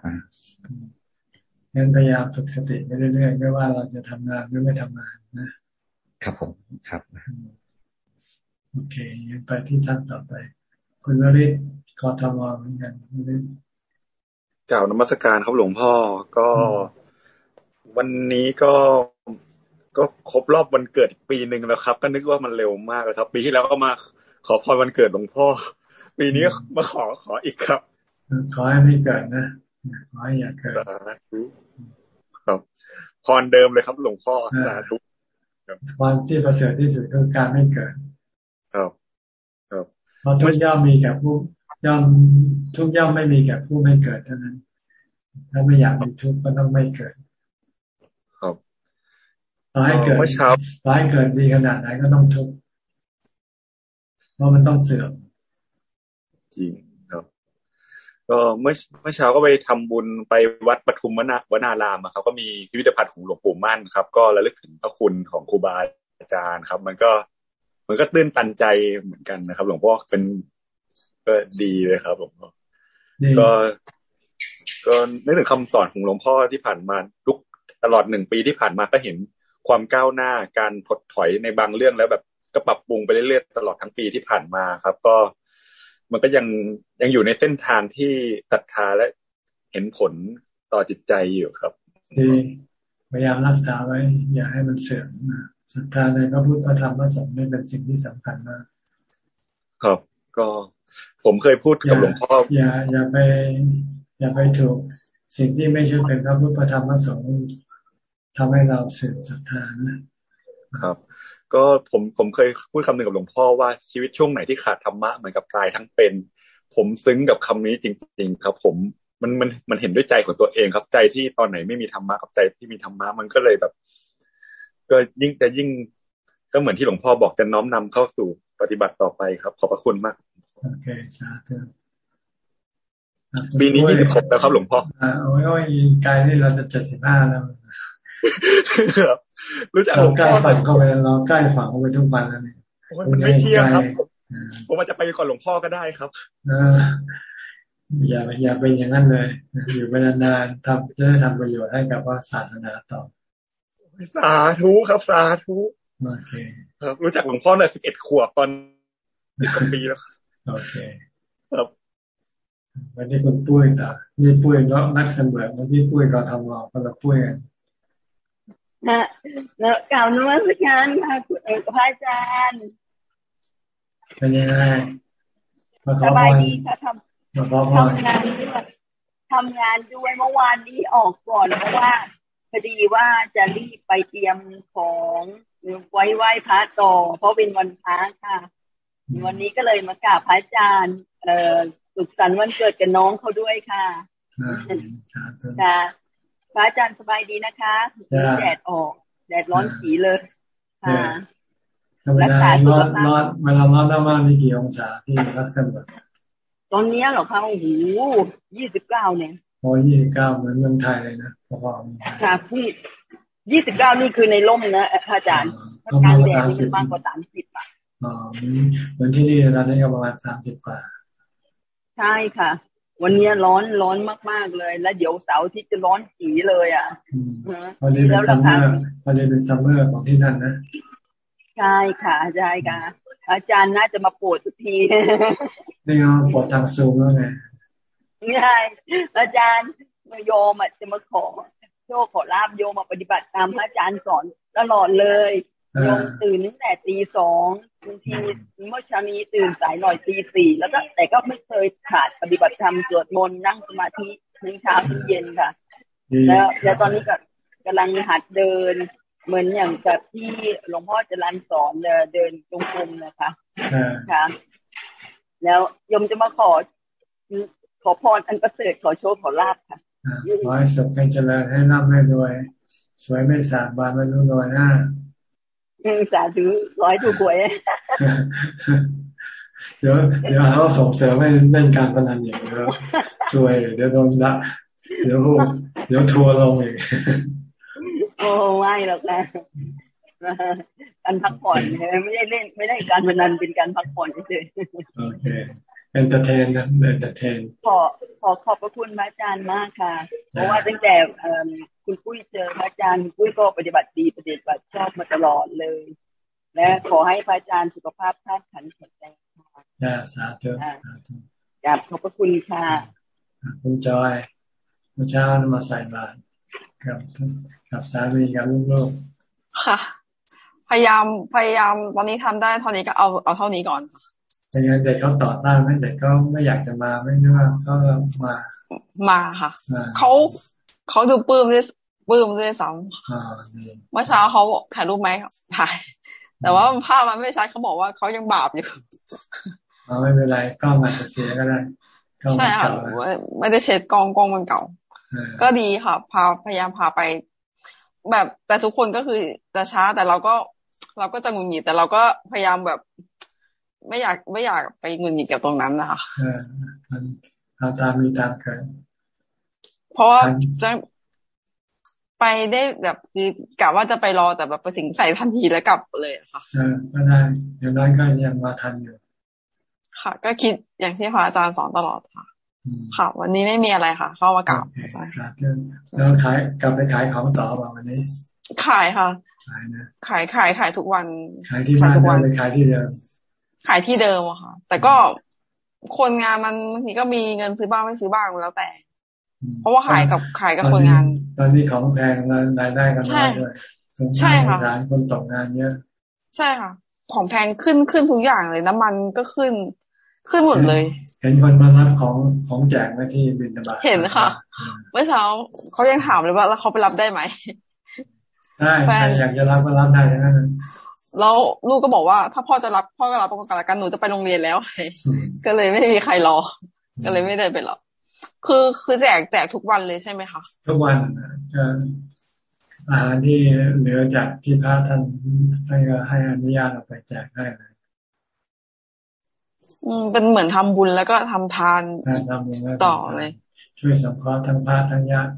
งั้นพยายามฝึกสติไปเรื่อยๆไม่ว่าเราจะทำงานหรือไม่ทำงานนะครับผมครับโอเคยังไปที่ท่านต่อไป คุณวริศกทมเหมือนกันวริศกล่าวนมัสการครับหลวงพ่อก็ วันนี้ก็ก็ครบรอบวันเกิดปีหนึ่งแล้วครับ ก็นึกว่ามันเร็วมากเลยครับ ปีที่แล้วก็มาขอพรวันเกิดหลวงพ่อ ปีนี้มาขอขออีกครับ ขอให้ไม่เกิดนะขอให้อย่าเกิดครับพรเดิมเลยครับ หลวงพ่อสาธุความที่ประเสริฐที่สุดคือการไม่เกิดครับครับเพราะทุกย่อมมีแก่ผู้ย่อมทุกย่อมไม่มีแก่ผู้ไม่เกิดเท่านั้น ถ้าไม่อยากมีทุกข์ก็ต้องไม่เกิดครับต่อให้เกิดต่อให้เกิดดีขนาดไหนก็ต้องทุกข์เพราะมันต้องเสื่อม จริงก็เมื่อเมื่อเช้าก็ไปทำบุญไปวัดปทุมวนวนารามครับ ก็มีพิพิธภัณฑ์ของหลวงปู่มั่นครับ ก็ระลึกถึงพระคุณของครูบาอาจารย์ครับ มันก็ มันก็ตื้นตันใจเหมือนกันนะครับ หลวงพ่อเป็นก็ดีเลยครับหลวงพ่อก็ก็นึกถึงคำสอนของหลวงพ่อที่ผ่านมาทุกตลอดหนึ่งปีที่ผ่านมาก็เห็นความก้าวหน้าการถดถอยในบางเรื่องแล้วแบบก็ปรับปรุงไปเรื่อยๆตลอดทั้งปีที่ผ่านมาครับ ก็ มันก็ยังยังอยู่ในเส้นทางที่ศรัทธาและเห็นผลต่อจิตใจอยู่ครับดีพยายามรักษาไว้ อย่าให้มันเสื่อมศรัทธาในพระพุทธพระธรรมพระสงฆ์นี่เป็นสิ่งที่สำคัญมากครับ ก็ผมเคยพูดกับหลวงพ่ออย่า อย่าไป อย่าไปถูกสิ่งที่ไม่ใช่เป็นพระพุทธพระธรรมพระสงฆ์ทำให้เราเสื่อมศรัทธานะ ครับ ก็ผมผมเคยพูดคำหนึ่งกับหลวงพ่อว่าชีวิตช่วงไหนที่ขาดธรรมะเหมือนกับตายทั้งเป็น ผมซึ้งกับคำนี้จริง ๆ ครับ ผมมันมันมันเห็นด้วยใจของตัวเองครับใจที่ตอนไหนไม่มีธรรมะกับใจที่มีธรรมะมันก็เลยแบบ ก็ยิ่งจะยิ่งก็เหมือนที่หลวงพ่อบอกจะน้อมนำเข้าสู่ปฏิบัติต่อไปครับ ขอบพระคุณมากโอเคสาธุปีนี้ยี่สิบหกแล้วครับหลวงพ่ออ่าโอ้ยกายนี่เราจะเจ็ดสิบห้าแล้ว รู้จักเราใกล้ฝังเข้าไปเราใกล้ฝังเข้าไปทุกวันแล้วนี่มันไม่เที่ยงครับผมอาจจะไปก่อนหลวงพ่อก็ได้ครับอย่าอย่าเป็นอย่างนั้นเลย อยู่ไปนานๆทำจะได้ทำประโยชน์ให้กับว่าศาสนาต่อ สาธุครับสาธุโอเคครับรู้จักหลวงพ่อตั้งสิบเอ็ดขวบตอนสิบกว่าปีแล้วโอเคครับวันนี้คุณปุ้ยต่อนี่ปุ้ยเนาะนักเสมอวันนี้ปุ้ยก็ทำรอคนละปุ้ยกัน นะแล้วกล่าวนวัตการค่ะคุณเอกพระอาจารย์เป็นยังไงสบายดีค่ะทำทำงานด้วยทำงานด้วยเมื่อวานนี้ออกก่อนเพราะว่าพอดีว่าจะรีบไปเตรียมของไว้ไหว้พระต่อ เพราะเป็นวันพระค่ะ วันนี้ก็เลยมากราบพระอาจารย์ เอ่อสุขสันต์วันเกิดกับน้องเขาด้วยค่ะค่ะ พระอาจารย์สบายดีนะคะแดดออก แดดร้อนสีเลยค่ะรักษาร้อนร้อนเวลาร้อนมากๆนี่กี่องศาที่รักษาตอนนี้เหรอคะโอ้โหยี่สิบเก้าเนี่ยโอ้ยี่สิบเก้าเหมือนเมืองไทยเลยนะพอๆค่ะพี่ยี่สิบเก้านี่คือในร่มนะอาจารย์กลางแดดนี่มากกว่าสามสิบอะอ๋อเหมือนที่นี่ตอนนี้ก็ประมาณสามสิบกว่า ใช่ค่ะ วันนี้ร้อนร้อนมากๆเลย แล้วเดี๋ยวเสาร์ที่จะร้อนสีเลยอะวันนี้เป็น summerวันนี้เป็น summer ของที่นั่นนะใช่ค่ะใช่ค่ะ อาจารย์น่าจะมาโปรดทุกทีนี่เราปวดทางซูมแล้วไงไม่ใช่อาจารย์โยมจะมาขอโชคขอลาบโยมมาปฏิบัติตามพระอาจารย์สอนตลอดเลยโยม ตื่นตั้งแต่ตีสองบางทีเมื่อเช้านี้ตื่นสายหน่อยตีสี่แล้วก็แต่ก็ไม่เคยขาดปฏิบัติธรรมสวดมนต์นั่งสมาธิทั้งเช้าทั้งเย็นค่ะ แล้วแล้วตอนนี้ก็กำลังหัดเดิน เหมือนอย่างกับที่หลวงพ่อจะรันสอนเดินตรงกลมนะคะค่ะแล้วยมจะมาขอ ขอพรอันประเสริฐขอโชคขอลาบค่ะขอให้สุขให้เจริญให้ร่ำให้รวย สวยไม่สาบานไม่รู้รวยหน้า สาธุร้อยถูกหวยเดี๋ยวเดี๋ยวเขาส่งเสริมให้เล่นการพนันอย่างเดียวสวย เดี๋ยวโดนละเดี๋ยวเดี๋ยวทัวร์ลงอีกโอ้ไม่หรอกนะการพักผ่อนไม่ได้เล่น ไม่ได้การพนันเป็นการพักผ่อนเฉยโอเค entertain นะ entertainขอขอขอบพระคุณพระอาจารย์มากค่ะ เพราะว่าตั้งแต่ คุณปุ้ยเจอพระอาจารย์ปุ้ยก็ปฏิบัติดีปฏิบัติชอบมาตลอดเลย และขอให้พระอาจารย์สุขภาพธาตุขันธ์แข็งแรงค่ะสาธุกราบขอบพระคุณค่ะคุณจอยเมื่อเช้ามาใส่บาตรกับกับสามีกับลูกๆค่ะ พยายามพยายามตอนนี้ทำได้เท่านี้ก็เอาเอาเท่านี้ก่อนเป็นไงเด็กเขาต่อต้านไหมเด็กก็ไม่อยากจะมาไม่นึกว่าเขามามาค่ะเขา เขาดูปื้มด้วยปื้มด้วยซ้ำเมื่อเช้าเขาถ่ายรูปไหมถ่าย แต่ว่าภาพมันไม่ชัดเขาบอกว่าเขายังบาปอยู่ไม่เป็นไรกล้องมันเสียก็ได้ใช่ค่ะไม่ได้เช็ดกล้องกล้องมันเก่า ก็ดีค่ะพาพยายามพาไป แบบแต่ทุกคนก็คือจะช้าแต่เราก็เราก็จะงุนหงิดแต่เราก็พยายามแบบ ไม่อยากไม่อยากไปเงินหงิดกับตรงนั้นนะคะเออมันตามมีตามเกิด เพราะว่าจะไปได้แบบคือกะว่าจะไปรอแต่แบบไปถึงใส่ทันทีแล้วกลับเลยค่ะเออก็ได้อย่างน้อยก็ยังมาทันอยู่ ค่ะ ก็คิดอย่างที่พระอาจารย์สอนตลอดค่ะ ค่ะ วันนี้ไม่มีอะไรค่ะ เข้ามากลับแล้วขายกลับไปขายของต่อมาวันนี้ ขายค่ะ ขายนะขายขายขายทุกวัน ขายที่บ้านไปขายที่เดิม ขายที่เดิมอะค่ะ แต่ก็คนงานมันบางทีก็มีเงินซื้อบ้างไม่ซื้อบ้างแล้วแต่ เพราะว่าขายกับขายกับคนงาน ตอนนี้ของแพงรายได้กันน้อยด้วยใช่ค่ะคนตกงานเยอะใช่ค่ะ ของแพงขึ้นขึ้นทุกอย่างเลยน้ำมันก็ขึ้นขึ้นหมดเลย เห็นคนมารับของของแจกมาที่บินบาเห็นค่ะ เมื่อเช้าเขายังถามเลยว่าแล้วเขาไปรับได้ไหมได้ใครอยากจะรับก็รับได้ทั้นั้นแล้วลูกก็บอกว่า ถ้าพ่อจะรับพ่อก็รับประกันกันหนูจะไปโรงเรียนแล้วก็เลยไม่มีใครรอ ก็เลยไม่ได้ไปหรอก คือคือแจกแจกทุกวันเลยใช่ไหมคะทุกวันจะอาหารที่เหลือจากที่พระท่านให้ให้อนุญาตเราไปแจกได้เลยอืมเป็นเหมือนทำบุญแล้วก็ทำทานต่อเลย ช่วยสงเคราะห์ทั้งพระทั้งญาติ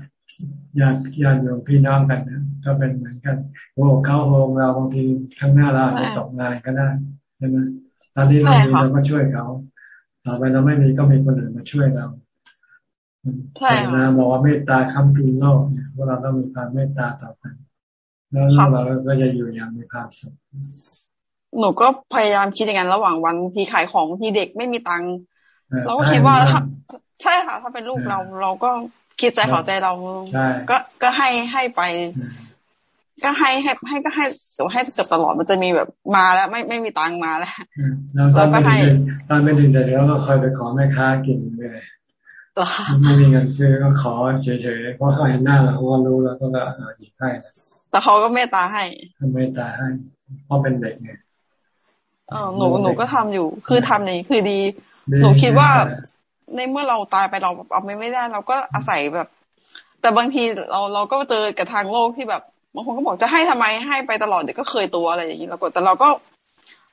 ญาติญาติโยมพี่น้องกันนะก็เป็นเหมือนกันโอ้เข้าโฮมเราบางทีข้างหน้าเราจะตกงานก็ได้ใช่ไหมตอนนี้เรามีเราก็ช่วยเขาต่อไปเราไม่มีก็มีคนอื่นมาช่วยเรา ใช่นะบอกว่าเมตตาคำจุนโลกเนี่ยพวกเราต้องมีความเมตตาต่อกันแล้วเราก็จะอยู่อย่างมีความสุขหนูก็พยายามคิดอย่างนั้นระหว่างวันที่ขายของที่เด็กไม่มีตังค์เราก็คิดว่าใช่ค่ะถ้าเป็นลูกเรา เราก็คิดใจขอใจเราก็ก็ให้ให้ไป ก็ให้ให้ให้ก็ให้ตัวให้เกือบตลอดมันจะมีแบบมาแล้ว ไม่ไม่มีตังมาแล้วเราก็ให้ตอนไม่ดีใจแล้วก็คอยไปขอแม่ค้ากินเลย ไม่มีเงินซื้อก็ขอเฉยๆเพราะเขาเห็นหน้าเราเขาก็รู้แล้วก็หยิบให้แต่เขาก็เมตตาให้เมตตาให้เพราะเป็นเด็กไงเออหนูหนูก็ทำอยู่ คือทำนี่คือดี หนูคิดว่าในเมื่อเราตายไปเราเอาไม่ไม่ได้ เราก็อาศัยแบบ แต่บางทีเราเราก็เจอกับทางโลกที่แบบบางคนก็บอกจะให้ทำไมให้ไปตลอดเดี๋ยวก็เคยตัวอะไรอย่างนี้เราก็แต่เราก็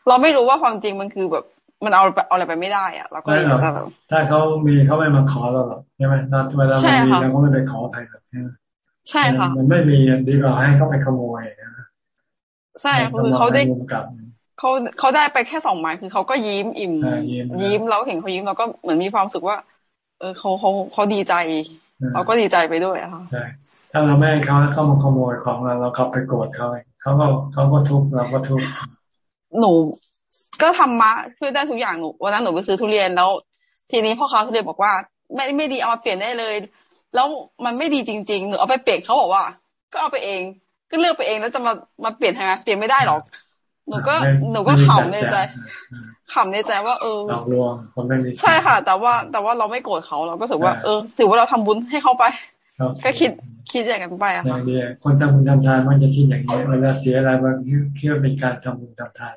เราไม่รู้ว่าความจริงมันคือแบบ มันเอาเอาอะไรไปไม่ได้อะเราก็เลยแบบถ้าเขามีเขาไม่มาขอเราหรอกใช่ไหมถ้าเวลาไม่มีเราก็ไม่ไปขอใครหรอกใช่ค่ะมันไม่มีดีกว่าให้เขาไปขโมยนะใช่คือเขาได้เขาเขาได้ไปแค่สองไม้คือเขาก็ยิ้มอิ่ม ยิ้มเราเห็นเขายิ้มเราก็เหมือนมีความสุขว่า เออเขาเขาเขาดีใจเราก็ดีใจไปด้วยค่ะใช่ถ้าเราไม่ให้เขาเข้ามาขโมยของเราเราขับไปโกรธเขาเขาก็เขาก็ทุกข์เราก็ทุกข์หนู ก็ทำมะช่วยได้ทุกอย่างหนูวันนั้นหนูไปซื้อทุเรียนแล้ว ทีนี้พ่อค้าทุเรียนบอกว่า ไม่ไม่ดีเอามาเปลี่ยนได้เลย แล้วมันไม่ดีจริงๆหนูเอาไปเปลี่ยนเขาบอกว่า ก็เอาไปเอง ก็เลือกไปเองแล้วจะมามาเปลี่ยนทางไงเปลี่ยนไม่ได้หรอกหนูก็หนูก็ขำในใจขำในใจว่าเออหลอกลวงคนไม่มีใช่ค่ะ แต่ว่าแต่ว่าเราไม่โกรธเขาเราก็ถือว่าเออถือว่าเราทำบุญให้เขาไป ก็คิดคิดอย่างนั้นไปอะค่ะอย่างนี้คนทำบุญทำทานมันจะคิดอย่างนี้เวลาเสียอะไรมันคิดว่าเป็นการทำบุญทำทาน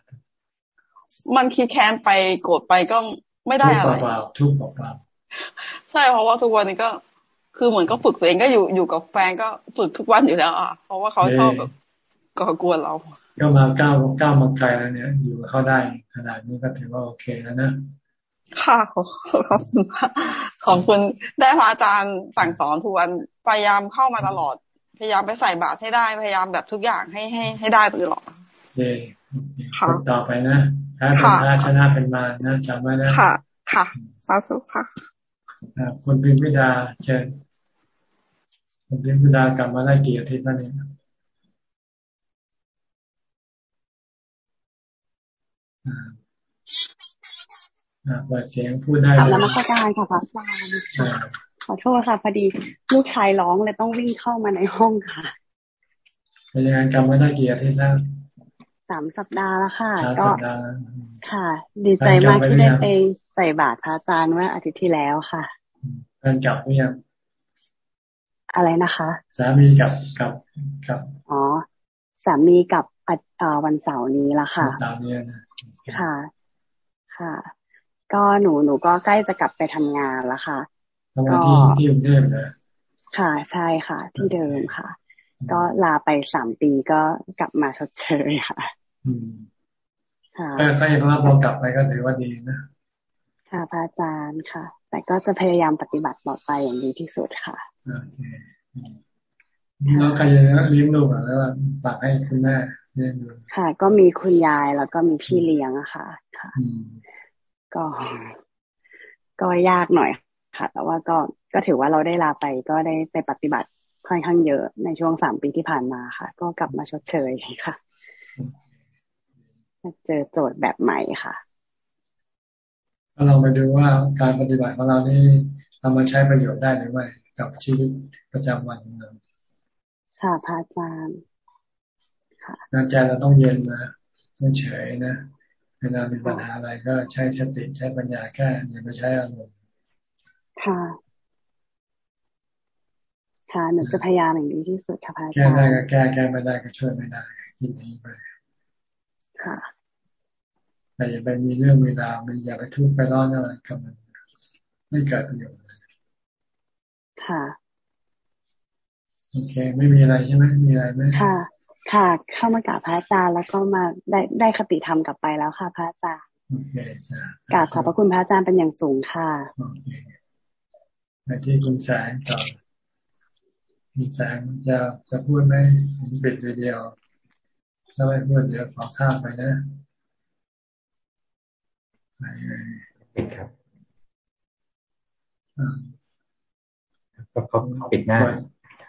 มันคิดแค้นไปโกรธไปก็ไม่ได้อะไรทุกเปล่าทุกเปล่าใช่เพราะว่าทุกวันนี้ก็คือเหมือนก็ฝึกตัวเองก็อยู่อยู่กับแฟนก็ฝึกทุกวันอยู่แล้ว อะ เพราะว่าเขาชอบแบบก็กลัวเราก็มาก้าวก้าวมาไกลแล้วเนี่ย อยู่กับเขาได้ขนาดนี้ก็ถือว่าโอเคแล้วนะค่ะขอบคุณของคุณได้พระอาจารย์สั่งสอนทุกวันพยายามเข้ามาตลอด พยายามไปใส่บาตรให้ได้พยายามแบบทุกอย่างให้ให้ให้ได้ตลอดเย่ต่อไปนะ ถ้าเป็นพระชนะเป็นมานะจำไว้นะค่ะ ค่ะสาธุค่ะคุณพิมพิดาเชิญคุณพิมพิดากลับมาได้กี่อาทิตย์แล้วเนี่ยเปิดเสียงพูดได้เลยนมัสการค่ะพระอาจารย์ขอโทษค่ะพอดี ลูกชายร้องเลยต้องวิ่งเข้ามาในห้องค่ะเป็นยังไงกลับมาได้กี่อาทิตย์แล้ว สามสัปดาห์แล้วค่ะ ก็ค่ะ ดีใจมากที่ได้ไปใส่บาตรพระอาจารย์เมื่ออาทิตย์ที่แล้วค่ะแฟนกลับหรือยังอะไรนะคะ สามีกับกับกับอ๋อสามีกับวันเสาร์นี้ละค่ะวันเสาร์นี้นะค่ะ ค่ะ ก็หนูหนูก็ใกล้จะกลับไปทำงานแล้วค่ะก็ที่ที่กรุงเทพนะค่ะใช่ค่ะ ที่เดิมค่ะ ก็ลาไปสามปีก็กลับมาชดเชยค่ะค่ะถ้าอย่างว่าพอกลับไปก็ถือว่าดีนะ ค่ะพระอาจารย์ค่ะ แต่ก็จะพยายามปฏิบัติต่อไปอย่างดีที่สุดค่ะโอเคแล้วใครจะเลี้ยงลูกอะแล้วฝากให้คุณแม่เลี้ยงดูค่ะ ก็มีคุณยายแล้วก็มีพี่เลี้ยงอะค่ะ ค่ะ ก็ ก็ยากหน่อยค่ะ แต่ว่าก็ก็ถือว่าเราได้ลาไปก็ได้ไปปฏิบัติ ค่อนข้างเยอะในช่วงสามปีที่ผ่านมาค่ะ ก็กลับมาชดเชยค่ะ เจอโจทย์แบบใหม่ค่ะเราไปดูว่าการปฏิบัติของเรานี่เอามาใช้ประโยชน์ได้หรือไม่กับชีวิตประจำวันของเราค่ะพระอาจารย์ค่ะใจเราต้องเย็นนะต้องเฉยนะเวลามีปัญหาอะไรก็ใช้สติใช้ปัญญาแก้อย่าไปใช้อารมณ์ค่ะ ค่ะหนูจะพยายามอย่างดีที่สุดค่ะพระอาจารย์แก้ได้ก็แก้แก้ไม่ได้ก็ช่วยไม่ได้ยินดีไปค่ะแต่อย่าไปมีเรื่องเวลามันอย่าไปทุกข์ไปร้อนอะไรกับมันไม่เกิดประโยชน์ค่ะโอเค ไม่มีอะไรใช่ไหมมีอะไรไหมค่ะ ค่ะ เข้ามากราบพระอาจารย์แล้วก็มาได้ได้คติธรรมกลับไปแล้วค่ะ พระอาจารย์โอเคจ้กราบขอบพระคุณพระอาจารย์เป็นอย่างสูงค่ะโอเคไปที่คุณแสงต่อคุณ แสงจะจะพูดไหมปิดวิดีโอถ้าไม่พูดเดี๋ยวขอข้ามไปนะปิดครับก็เขาปิดหน้า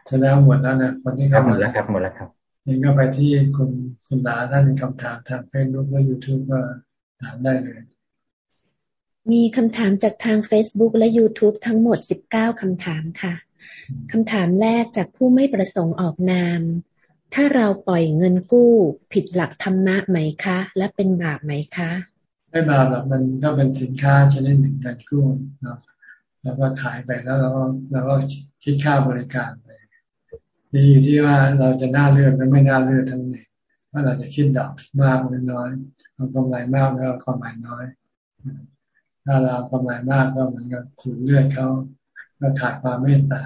แสดงหมดแล้วนะคนที่เข้าหมดแล้วครับหมดแล้วครับนี่ก็ไปที่คุณคุณดาท่านมีคำถามทางเฟซบุ๊กและยูทูบก็ถามได้เลย มีคำถามจากทาง Facebook และ YouTube ทั้งหมด 19คำถามค่ะ คำถามแรกจากผู้ไม่ประสงค์ออกนาม ถ้าเราปล่อยเงินกู้ผิดหลักธรรมะไหมคะ และเป็นบาปไหมคะ ไม่บาปหรอกมันก็เป็นสินค้าชนิดหนึ่งการกู้นะแล้วก็ขายไปแล้วเราก็เราก็คิดค่าบริการไปนี่อยู่ที่ว่าเราจะน่าเลือกหรือไม่น่าเลือกทั้งนี้ว่าเราจะคิดดอกมากหรือน้อยเอากำไรมากแล้วกำไรน้อย ถ้าเรากำไรมากก็เหมือนกับขูดเลือดเขา ก็ขาดความเมตตา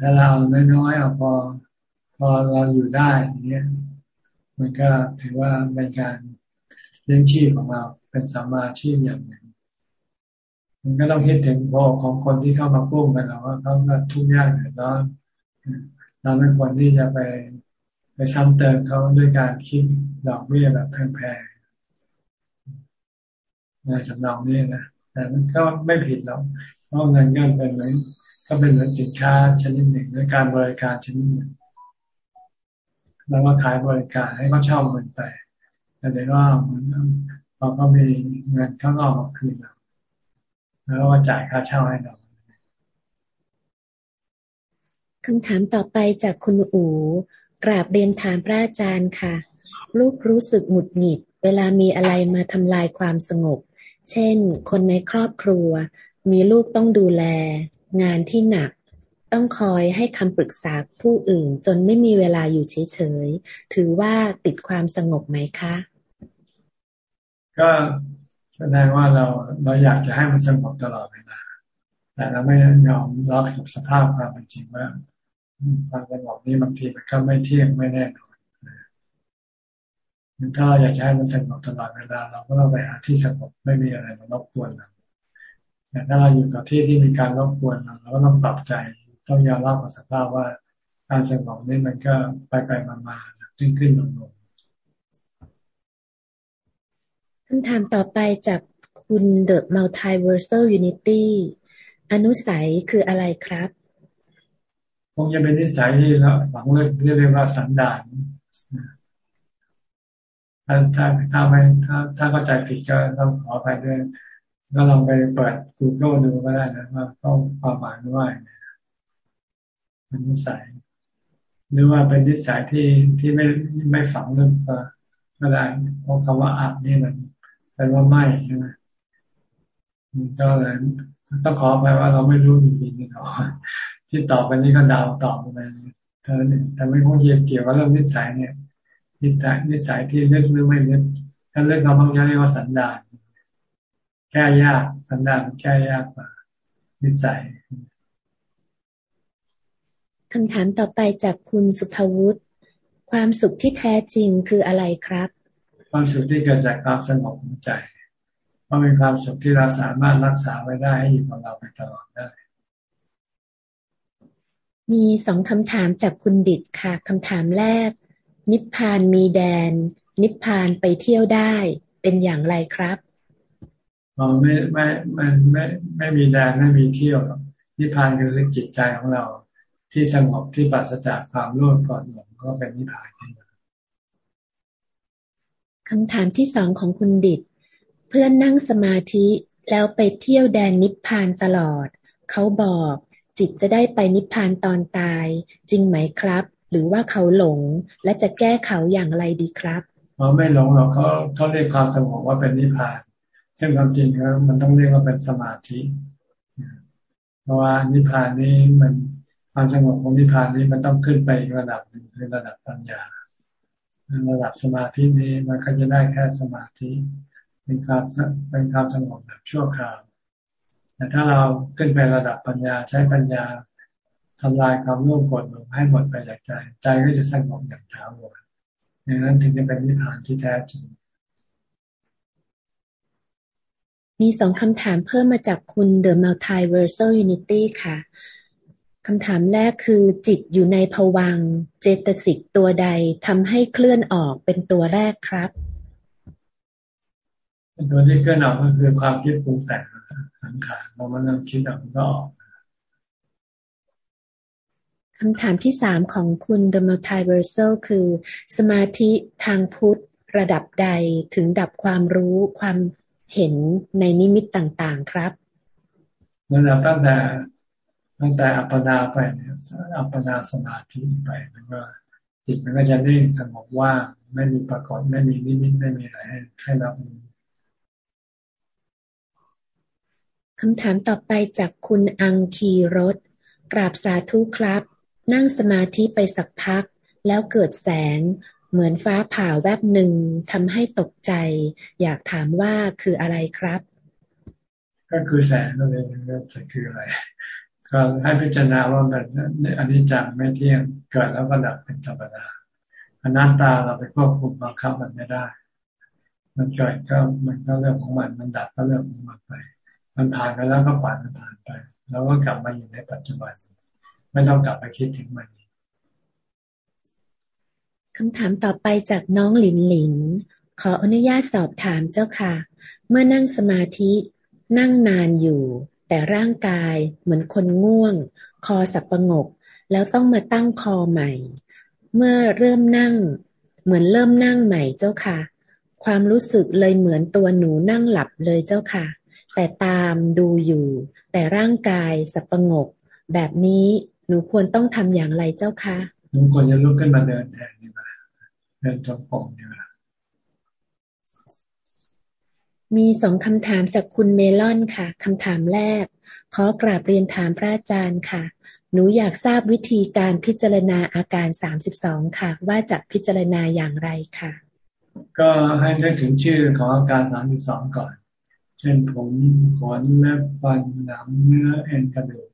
ถ้าเราเอาน้อยๆเอาพอ พอเราอยู่ได้อย่างเงี้ยมันก็ถือว่าเป็นการเลี้ยงชีพของเราเป็นสามาชีพอย่างหนึ่งมันก็ต้องคิดถึงพ่อของคนที่เข้ามาพุ่งกันเราว่าเขาทุกข์ยากเดือดร้อนเราไม่ควรที่จะไปไปซ้ำเติมเขาด้วยการคิดดอกเบี้ยแบบแพงๆในจำนองนี้นะแต่มันก็ไม่ผิดหรอก เพราะเงินก็เป็นเหมือนก็เป็นเหมือนสินค้าชนิดหนึ่งในการบริการชนิดหนึ่งแล้วก็ขายบริการให้เขาเช่าเงินไปแต่เดี๋ยวก็เหมือนพอเขามีเงินเขาก็เอามาคืนเราแล้วก็จ่ายค่าเช่าให้เราคำถามต่อไปจากคุณอูกราบเรียนถามพระอาจารย์ค่ะ ลูกรู้สึกหงุดหงิด เวลามีอะไรมาทำลายความสงบ เช่น คนในครอบครัว มีลูกต้องดูแล งานที่หนักต้องคอยให้คำปรึกษาผู้อื่น จนไม่มีเวลาอยู่เฉยๆ ถือว่าติดความสงบไหมคะ ก็แสดงว่าเราเราอยากจะให้มันสงบตลอดเวลา แต่เราไม่ยอมรับกับสภาพความเป็นจริงว่าความสงบนี้บางทีมันก็ไม่เที่ยงไม่แน่นอนถ้าเราอยากจะให้มันสงบตลอดเวลา เราก็ต้องไปหาที่สงบไม่มีอะไรมารบกวนเรา แต่ถ้าเราอยู่กับที่ที่มีการรบกวนเราเราก็ต้องปรับใจต้องยอมรับกับสภาพว่าการสงบนี้มันก็ไปไปมาๆขึ้นขึ้นลงลงคำถามต่อไปจากคุณ The Multiversal Unity อนุสัยคืออะไรครับคงจะเป็นนิสัยที่เราฝังเรื่องเรียกว่าสันดานถ้าถ้าถ้าไม่ถ้าถ้าเข้าใจผิดก็ต้องขอไปด้วย ก็ลองไปเปิด Google ดูก็ได้นะว่าเขาความหมายว่าเป็นนิสัย หรือว่าเป็นนิสัยที่ที่ไม่ไม่ฝังลึกก็ได้เพราะคำว่าอับนี่มันแปลว่าไม่ใช่ไหมก็เลยต้องขอไปว่าเราไม่รู้จริงๆเนาะที่ตอบไปนี้ก็ดาวตอบไปเธอเนี่แต่ไม่คงเกี่ยวกับเรื่องนิสัยเนี่ยนิสัยนิสัยที่เลือกหรือไม่เลือกถ้าเลือกเราบางอย่างเรียกว่าสันดาน แก้ยากสันดานแก้ยากกว่านิสัยคำถามต่อไปจากคุณสุภวุฒิความสุขที่แท้จริงคืออะไรครับ ความสุขที่เกิดจากความสงบของใจมันเป็นความสุขที่เราสามารถรักษาไว้ได้ให้อยู่กับเราไปตลอดได้ มีสองคำถามจากคุณดิดค่ะคำถามแรก นิพพานมีแดน นิพพานไปเที่ยวได้ เป็นอย่างไรครับ อ๋อไม่ไม่ไม่ไม่ไม่มีแดนไม่มีเที่ยวนิพพานคือจิตใจของเรา ที่สงบที่ปราศจากความโลภก่อนหลงก็เป็นนิพพานคำถามที่สองของคุณดิดเพื่อนนั่งสมาธิแล้วไปเที่ยวแดนนิพพานตลอด เขาบอกจิตจะได้ไปนิพพานตอนตาย จริงไหมครับ หรือว่าเขาหลงและจะแก้เขาอย่างไรดีครับเราไม่หลงหรอกเขาเขาเรียกความสงบว่าเป็นนิพพาน เช่นความจริงแล้วมันต้องเรียกว่าเป็นสมาธิ เพราะว่านิพพานนี้มันความสงบของนิพพานนี้มันต้องขึ้นไปอีกระดับหนึ่งคือระดับปัญญา ระดับสมาธินี้มันก็จะได้แค่สมาธิเป็นความเป็นความสงบแบบชั่วคราวแต่ถ้าเราขึ้นไประดับปัญญาใช้ปัญญาทำลายความร่วมกดลงให้หมดไปจากใจ ใจก็จะสงบอย่างถาวรดังนั้นถึงจะเป็นนิพพานที่แท้จริง มีสองคำถามเพิ่มมาจากคุณ The Multiversal Unity ค่ะคำถามแรกคือจิตอยู่ในภวังเจตสิกตัวใดทำให้เคลื่อนออกเป็นตัวแรกครับตัวที่เคลื่อนออกก็คือความคิดปรุงแต่งสังขารพอมันเริ่มคิดออกก็ออกคำถามที่สามของคุณ The Multiversal คือ สมาธิทางพุทธระดับใดถึงดับความรู้ความ เห็นในนิมิตต่างๆครับระดับตั้งแต่ตั้งแต่อัปปนาไปเนี่ยอัปปนาสมาธิไปมันก็จิตมันก็จะนิ่งสงบว่าไม่มีปรากฏไม่มีนิมิตไม่มีอะไรให้ให้เราคำถามต่อไปจากคุณอังคีรถกราบสาธุครับ นั่งสมาธิไปสักพัก แล้วเกิดแสง เหมือนฟ้าผ่าแวบหนึ่งทำให้ตกใจ อยากถามว่าคืออะไรครับ ก็คือแสงนั่นเองจะคืออะไร ก็ให้พิจารณาว่ามันอันนี้จังไม่เที่ยงเกิดแล้วก็ดับเป็นธรรมดาอนัตตาเราไปควบคุมบังคับมันไม่ได้ มันเกิดก็มันก็เรื่องของมัน มันดับก็เรื่องของมันไป มันผ่านไปแล้วก็ปล่อยมันผ่านไป แล้วก็กลับมาอยู่ในปัจจุบัน ไม่ต้องกลับไปคิดถึงมัน คำถามต่อไปจากน้องหลินหลิน ขออนุญาตสอบถามเจ้าค่ะ เมื่อนั่งสมาธินั่งนานอยู่ แต่ร่างกายเหมือนคนง่วง คอสับประงก แล้วต้องมาตั้งคอใหม่ เมื่อเริ่มนั่ง เหมือนเริ่มนั่งใหม่เจ้าค่ะ ความรู้สึกเลยเหมือนตัวหนูนั่งหลับเลยเจ้าค่ะ แต่ตามดูอยู่ แต่ร่างกายสับประงก แบบนี้หนูควรต้องทำอย่างไรเจ้าคะหนูควรจะลุกขึ้นมาเดินแทนดีกว่า เดินจงกรมดีกว่ามีสองคำถามจากคุณเมลอนค่ะคำถามแรก ขอกราบเรียนถามพระอาจารย์ค่ะ หนูอยากทราบวิธีการพิจารณาอาการสามสิบสองค่ะ ว่าจะพิจารณาอย่างไรค่ะ ก็ให้ได้ถึงชื่อของอาการสามสิบสองก่อน เช่นผมขนเล็บฟันหนังเนื้อเอ็นกระดูก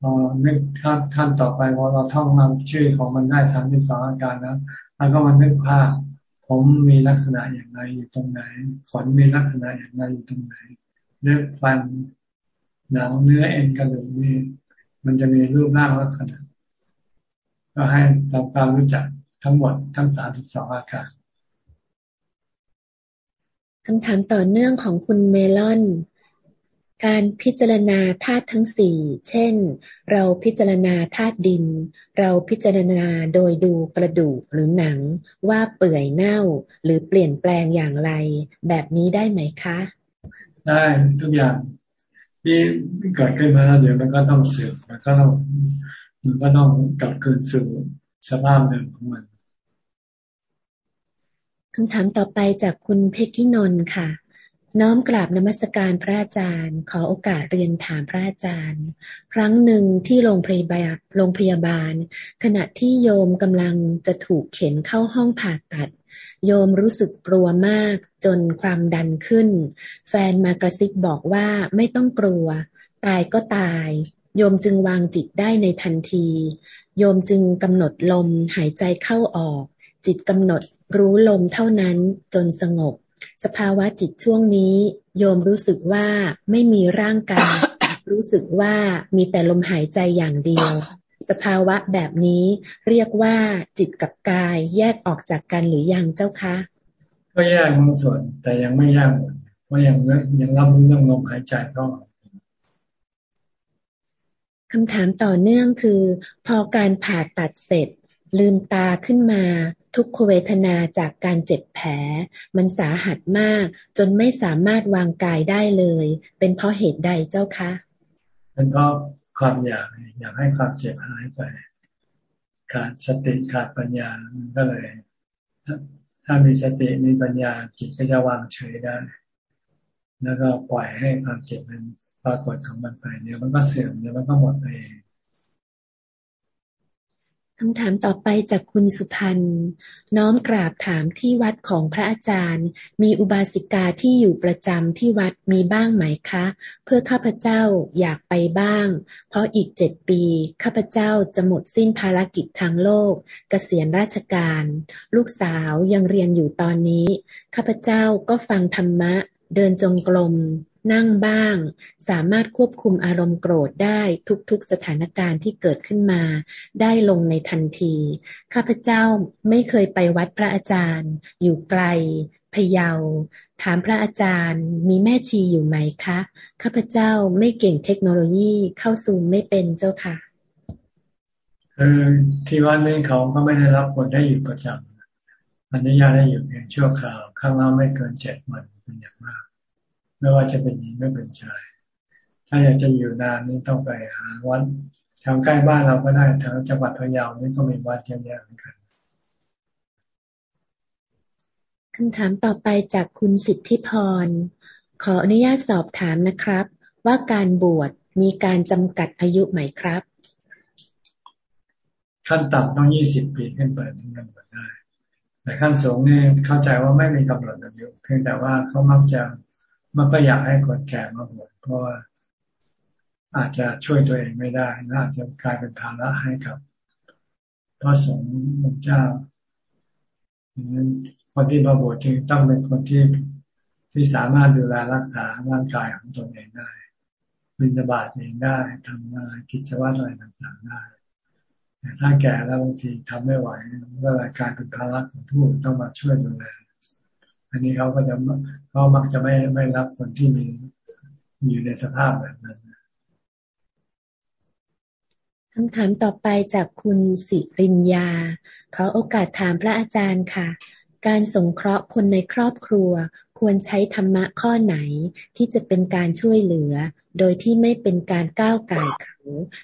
พอนึกท่านท่านต่อไปพอเราท่องนำชื่อของมันได้สามสิบสองอาการแล้ว แล้วก็มันนึกภาพผมมีลักษณะอย่างไรอยู่ตรงไหนขนมีลักษณะอย่างไรอยู่ตรงไหนเลือดฟันหนังเนื้อเอ็นกระดูกนี่มันจะมีรูปร่างลักษณะ ก็ให้ทำความรู้จักทั้งหมดทั้งสามสิบสองอาการคำถามต่อเนื่องของคุณเมลอน การพิจารณาธาตุทั้งสี่ เช่น เราพิจารณาธาตุดิน เราพิจารณาโดยดูกระดูกหรือหนังว่าเปื่อยเน่าหรือเปลี่ยนแปลงอย่างไร แบบนี้ได้ไหมคะ ได้ทุกอย่างที่เกิดขึ้นมาแล้วเดี๋ยวมันก็ต้องเสื่อมมันก็ต้องมันก็ต้องกลับคืนสู่สภาพเดิมของมันคำถามต่อไปจากคุณเพกกี้นนท์ค่ะ น้อมกราบนมัสการพระอาจารย์ ขอโอกาสเรียนถามพระอาจารย์ ครั้งหนึ่งที่โรงพยาบาลโรงพยาบาล ขณะที่โยมกำลังจะถูกเข็นเข้าห้องผ่าตัด โยมรู้สึกกลัวมากจนความดันขึ้น แฟนมากระซิบบอกว่าไม่ต้องกลัว ตายก็ตาย โยมจึงวางจิตได้ในทันที โยมจึงกำหนดลมหายใจเข้าออก จิตกำหนดรู้ลมเท่านั้นจนสงบ สภาวะจิตช่วงนี้ โยมรู้สึกว่าไม่มีร่างกาย รู้สึกว่ามีแต่ลมหายใจอย่างเดียว สภาวะแบบนี้เรียกว่าจิตกับกายแยกออกจากกันหรือยังเจ้าคะ ก็แยกบางส่วนแต่ยังไม่แยกหมดเพราะยังยังรับรู้เรื่องลมหายใจก็คำถามต่อเนื่องคือ พอการผ่าตัดเสร็จ ลืมตาขึ้นมา ทุกขเวทนาจากการเจ็บแผล มันสาหัสมาก จนไม่สามารถวางกายได้เลย เป็นเพราะเหตุใดเจ้าคะเป็นเพราะความอยากอยากให้ความเจ็บหายไปขาดสติขาดปัญญาก็เลย ถ้ามีสติมีปัญญาจิตก็จะวางเฉยได้ แล้วก็ปล่อยให้ความเจ็บมันปรากฏของมันไปเดี๋ยวมันก็เสื่อมเดี๋ยวมันก็หมดไปเอง คำถามต่อไปจากคุณสุพันธ์น้อมกราบถามที่วัดของพระอาจารย์ มีอุบาสิกาที่อยู่ประจำที่วัดมีบ้างไหมคะ เพื่อข้าพเจ้าอยากไปบ้าง เพราะอีกเจ็ดปีข้าพเจ้าจะหมดสิ้นภารกิจทางโลกกเกษียณราชการ ลูกสาวยังเรียนอยู่ตอนนี้ ข้าพเจ้าก็ฟังธรรมะ เดินจงกรม นั่งบ้าง สามารถควบคุมอารมณ์โกรธได้ทุกๆสถานการณ์ที่เกิดขึ้นมา ได้ลงในทันที ข้าพเจ้าไม่เคยไปวัดพระอาจารย์ อยู่ไกลพยา ถามพระอาจารย์ มีแม่ชีอยู่ไหมคะ ข้าพเจ้าไม่เก่งเทคโนโลยีเข้าซูมไม่เป็นเจ้าค่ะคือที่วัดนี้เขาก็ไม่ได้รับคนได้อยู่ประจำอนุญาตให้อยู่เพียงชั่วคราว ข้างล่างไม่เกินเจ็ดวันเป็นอย่างมาก ไม่ว่าจะเป็นหญิงไม่เป็นชาย ถ้าอยากจะอยู่นานนี่ต้องไปหาวัดทางใกล้บ้านเราก็ได้ทางจังหวัดพะเยานี่ก็มีวัดเยอะแยะเหมือนกันคำถามต่อไปจากคุณสิทธิพร ขออนุญาตสอบถามนะครับ ว่าการบวชมีการจำกัดอายุไหมครับ ขั้นต่ำต้องยี่สิบปีขึ้นไปถึงจะบวชได้ แต่ขั้นสูงนี่เข้าใจว่าไม่มีกำหนดอายุเพียงแต่ว่าเขามักจะ มันก็อยากให้คนแก่มาบวชเพราะว่าอาจจะช่วยตัวเองไม่ได้อาจจะกลายเป็นภาระให้กับพระสงฆ์พระเจ้าดังนั้นคนที่มาบวชจึงต้องเป็นคนที่ที่สามารถดูแลรักษาร่างกายของตนเองได้บินบาตเองได้ทำอะไรกิจวัตรอะไรต่างๆได้แต่ถ้าแก่แล้วบางทีทำไม่ไหวก็เลยกลายเป็นภาระของผู้ต้องมาช่วยดูแล อันนี้เขาก็จะเขามักจะไม่ไม่รับคนที่มีอยู่ในสภาพแบบนั้นคำถามต่อไปจากคุณสิริญญาขอโอกาสถามพระอาจารย์ค่ะ การสงเคราะห์คนในครอบครัว ควรใช้ธรรมะข้อไหนที่จะเป็นการช่วยเหลือ โดยที่ไม่เป็นการก้าวไก่เขา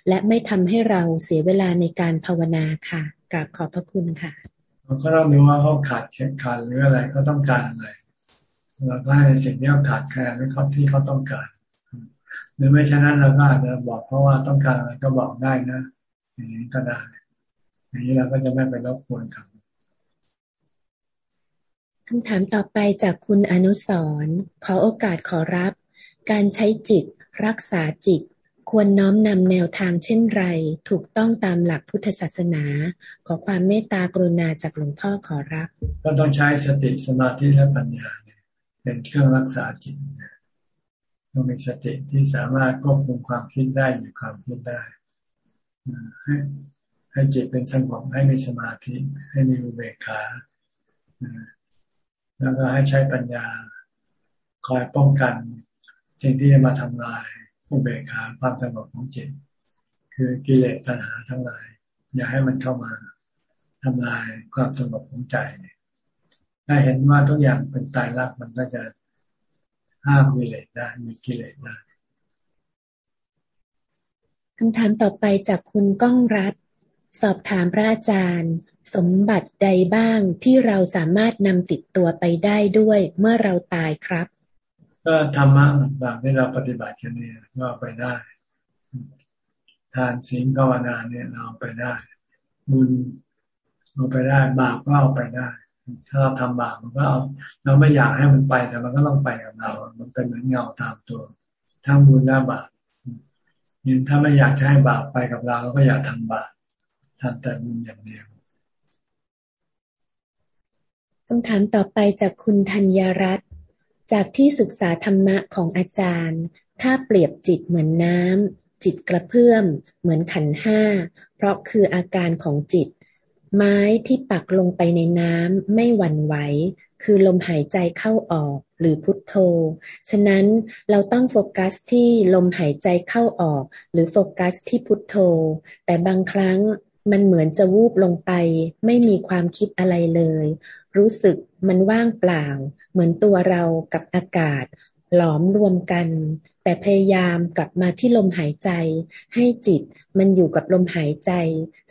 และไม่ทำให้เราเสียเวลาในการภาวนาค่ะกราบขอบพระคุณค่ะ ก็ต้องดูว่าเขาขาดขาดหรืออะไรเขาต้องการอะไรเราก็ให้สิ่งที่เขาขาดแคลนหรือเขาที่เขาต้องการ หรือไม่ฉะนั้นเราก็อาจจะบอกเพราะว่าต้องการอะไรก็บอกได้นะอย่างนี้ก็ได้อย่างนี้เราก็จะไม่ไปรบกวนเขาคำถามต่อไปจากคุณอนุสรขอโอกาสขอรับ การใช้จิต รักษาจิต ควรน้อมนำแนวทางเช่นไร ถูกต้องตามหลักพุทธศาสนา ขอความเมตตากรุณาจากหลวงพ่อขอรับ ก็ต้องใช้สติสมาธิและปัญญาเป็นเครื่องรักษาจิตต้องมีสติที่สามารถควบคุมความคิดได้อยู่ความคิดได้ให้ให้จิตเป็นสงบให้มีสมาธิ ให้มีอุเบกขาแล้วก็ให้ใช้ปัญญา คอยป้องกัน สิ่งที่จะมาทำลาย อุเบกขาความสงบของจิต คือกิเลสตัณหาทั้งหลาย อย่าให้มันเข้ามาทำลายความสงบของใจถ้าเห็นว่าทุกอย่างเป็นตายรักมันก็จะห้ามกิเลสได้มีกิเลสได้คำถามต่อไปจากคุณก้องรัฐ สอบถามพระอาจารย์ สมบัติใดบ้างที่เราสามารถนำติดตัวไปได้ด้วยเมื่อเราตายครับ ก็ธรรมะต่างๆที่เราปฏิบัติกันเนี่ยก็ไปได้ ทานศีลภาวนาเนี่ยเราไปได้ บุญเอาไปได้บาปก็เอาไปได้ ถ้าเราทำบาปมันก็เอาเราไม่อยากให้มันไปแต่มันก็ต้องไปกับเรา มันเป็นเหมือนเงาตามตัวทั้งบุญและบาปยิ่งถ้าไม่อยากจะให้บาปไปกับเราเราก็อย่ากทำบาปทำแต่บุญอย่างเดียวคำถามต่อไปจากคุณธัญรัตน์ จากที่ศึกษาธรรมะของอาจารย์ ถ้าเปรียบจิตเหมือนน้ำจิตกระเพื่อม เหมือนขันห้า เพราะคืออาการของจิต ไม้ที่ปักลงไปในน้ำไม่หวั่นไหวคือลมหายใจเข้าออกหรือพุทโธ ฉะนั้นเราต้องโฟกัสที่ลมหายใจเข้าออก หรือโฟกัสที่พุทโธ แต่บางครั้งมันเหมือนจะวูบลงไป ไม่มีความคิดอะไรเลย รู้สึก มันว่างเปล่า เหมือนตัวเรากับอากาศ หลอมรวมกัน แต่พยายามกลับมาที่ลมหายใจ ให้จิตมันอยู่กับลมหายใจ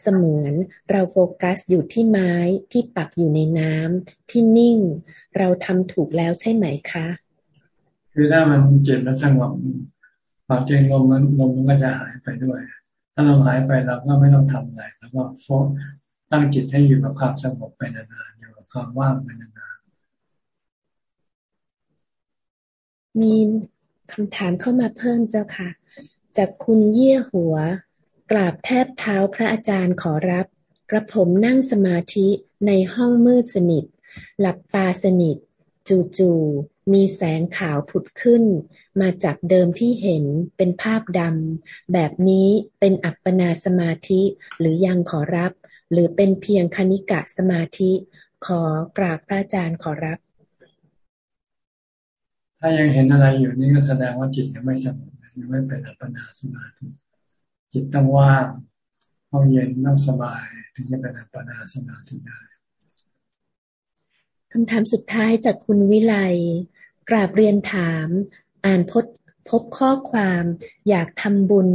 เสมือนเราโฟกัสอยู่ที่ไม้ที่ปักอยู่ในน้ำที่นิ่ง เราทำถูกแล้วใช่ไหมคะ คือถ้ามันเจิตมันสงบความจริงลมมันลมมันก็จะหายไปด้วย ถ้าลมหายไปเราก็ไม่ต้องทำอะไรแล้วก็โฟตั้งจิตให้อยู่กับความสงบไปนาน ความว่างเป็นนานมีคำถามเข้ามาเพิ่มเจ้าค่ะ จากคุณเยี่ยหัว กราบแทบเท้าพระอาจารย์ขอรับกระผมนั่งสมาธิในห้องมืดสนิท หลับตาสนิท จู่ๆมีแสงขาวผุดขึ้น มาจากเดิมที่เห็นเป็นภาพดำแบบนี้เป็นอัปปนาสมาธิหรือยังขอรับ หรือเป็นเพียงคณิกะสมาธิ ขอกราบพระอาจารย์ขอรับ ถ้ายังเห็นอะไรอยู่นี่ก็แสดงว่าจิตยังไม่สงบยังไม่เป็นอัปปนาสมาธิจิตต้องว่างต้องเย็นต้องสบาย ถึงจะเป็นอัปปนาสมาธิได้คำถามสุดท้ายจากคุณวิไลกราบเรียนถาม อ่านพบพบข้อความอยากทำบุญ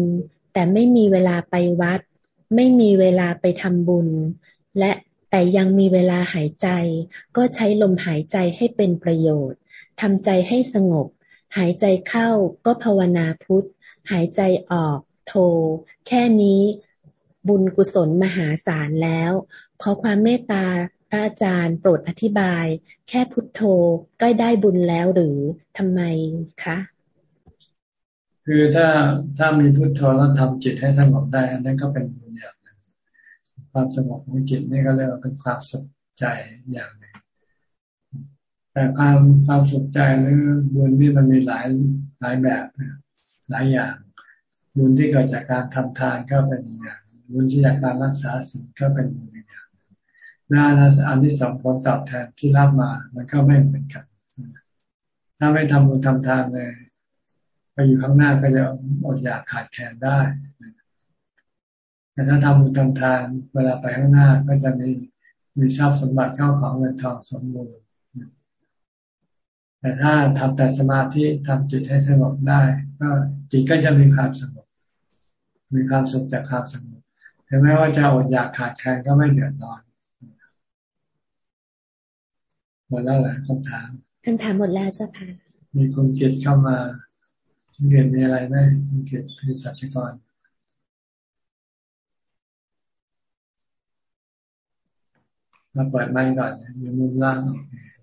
แต่ไม่มีเวลาไปวัด ไม่มีเวลาไปทำบุญ และ แต่ยังมีเวลาหายใจ ก็ใช้ลมหายใจให้เป็นประโยชน์ทำใจให้สงบ หายใจเข้าก็ภาวนาพุทธหายใจออกโท แค่นี้บุญกุศลมหาศาลแล้ว ขอความเมตตาพระอาจารย์โปรดอธิบาย แค่พุทโธก็ได้บุญแล้วหรือทำไมคะ คือถ้าถ้ามีพุทโธแล้วทำจิตให้สงบได้นั่นก็เป็นบุญ ความสงบของจิตนี่ก็เรียกว่าเป็นความสุขใจอย่างหนึ่งแต่ความความสุขใจหรือบุญนี่มันมีหลายหลายแบบหลายอย่าง บุญที่เกิดจากการทำทานก็เป็นอย่างบุญที่จากการรักษาสิ่งก็เป็นบุญอย่างหน้าอันที่สองผลตอบแทนที่รับมา มันก็ไม่เหมือนกัน ถ้าไม่ทำบุญทำทานเลยไปอยู่ข้างหน้าก็จะอดอยากขาดแคลนได้ แต่ถ้าทำบุญทำทานเวลาไปข้างหน้าก็จะมีมีทรัพย์สมบัติเข้าของเงินทองสมบูรณ์แต่ถ้าทำแต่สมาธิทำจิตให้สงบได้ ก็จิตก็จะมีความสงบมีความสุขจากความสงบถึงแม้ว่าจะอดอยากขาดแคลนก็ไม่เดือดร้อนหมดแล้วแหละคำถามคำถามหมดแล้วเจ้าค่ะมีคุณเกียรติเข้ามาคุณเกียรติมีอะไรไหมคุณเกียรติพิสัชกร มาเปิดไมค์ก่อนอยู่มุมล่าง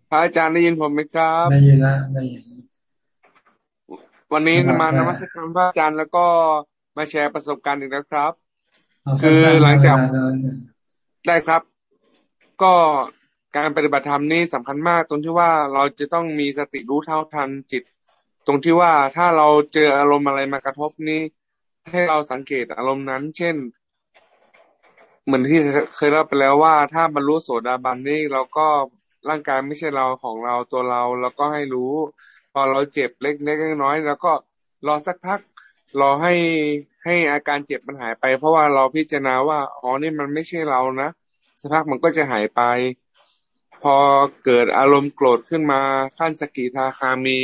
พระอาจารย์ได้ยินผมไหมครับได้ยินแล้วได้ยินวันนี้มานมัสการพระอาจารย์แล้วก็มาแชร์ประสบการณ์อีกแล้วครับ คือหลังจากได้ครับ ก็การปฏิบัติธรรมนี่สำคัญมาก ตรงที่ว่าเราจะต้องมีสติรู้เท่าทันจิต ตรงที่ว่าถ้าเราเจออารมณ์อะไรมากระทบนี้ให้เราสังเกตอารมณ์นั้น เช่น เหมือนที่เคยเล่าไปแล้วว่า ถ้าบรรลุโสดาบันนี่เราก็ร่างกายไม่ใช่เราของเราตัวเราแล้วก็ให้รู้ พอเราเจ็บเล็กเล็กน้อยแล้วก็รอสักพักรอให้ให้อาการเจ็บมันหายไป เพราะว่าเราพิจารณาว่าอ๋อนี่มันไม่ใช่เรานะสักพักมันก็จะหายไป พอเกิดอารมณ์โกรธขึ้นมาขั้นสกิทาคามี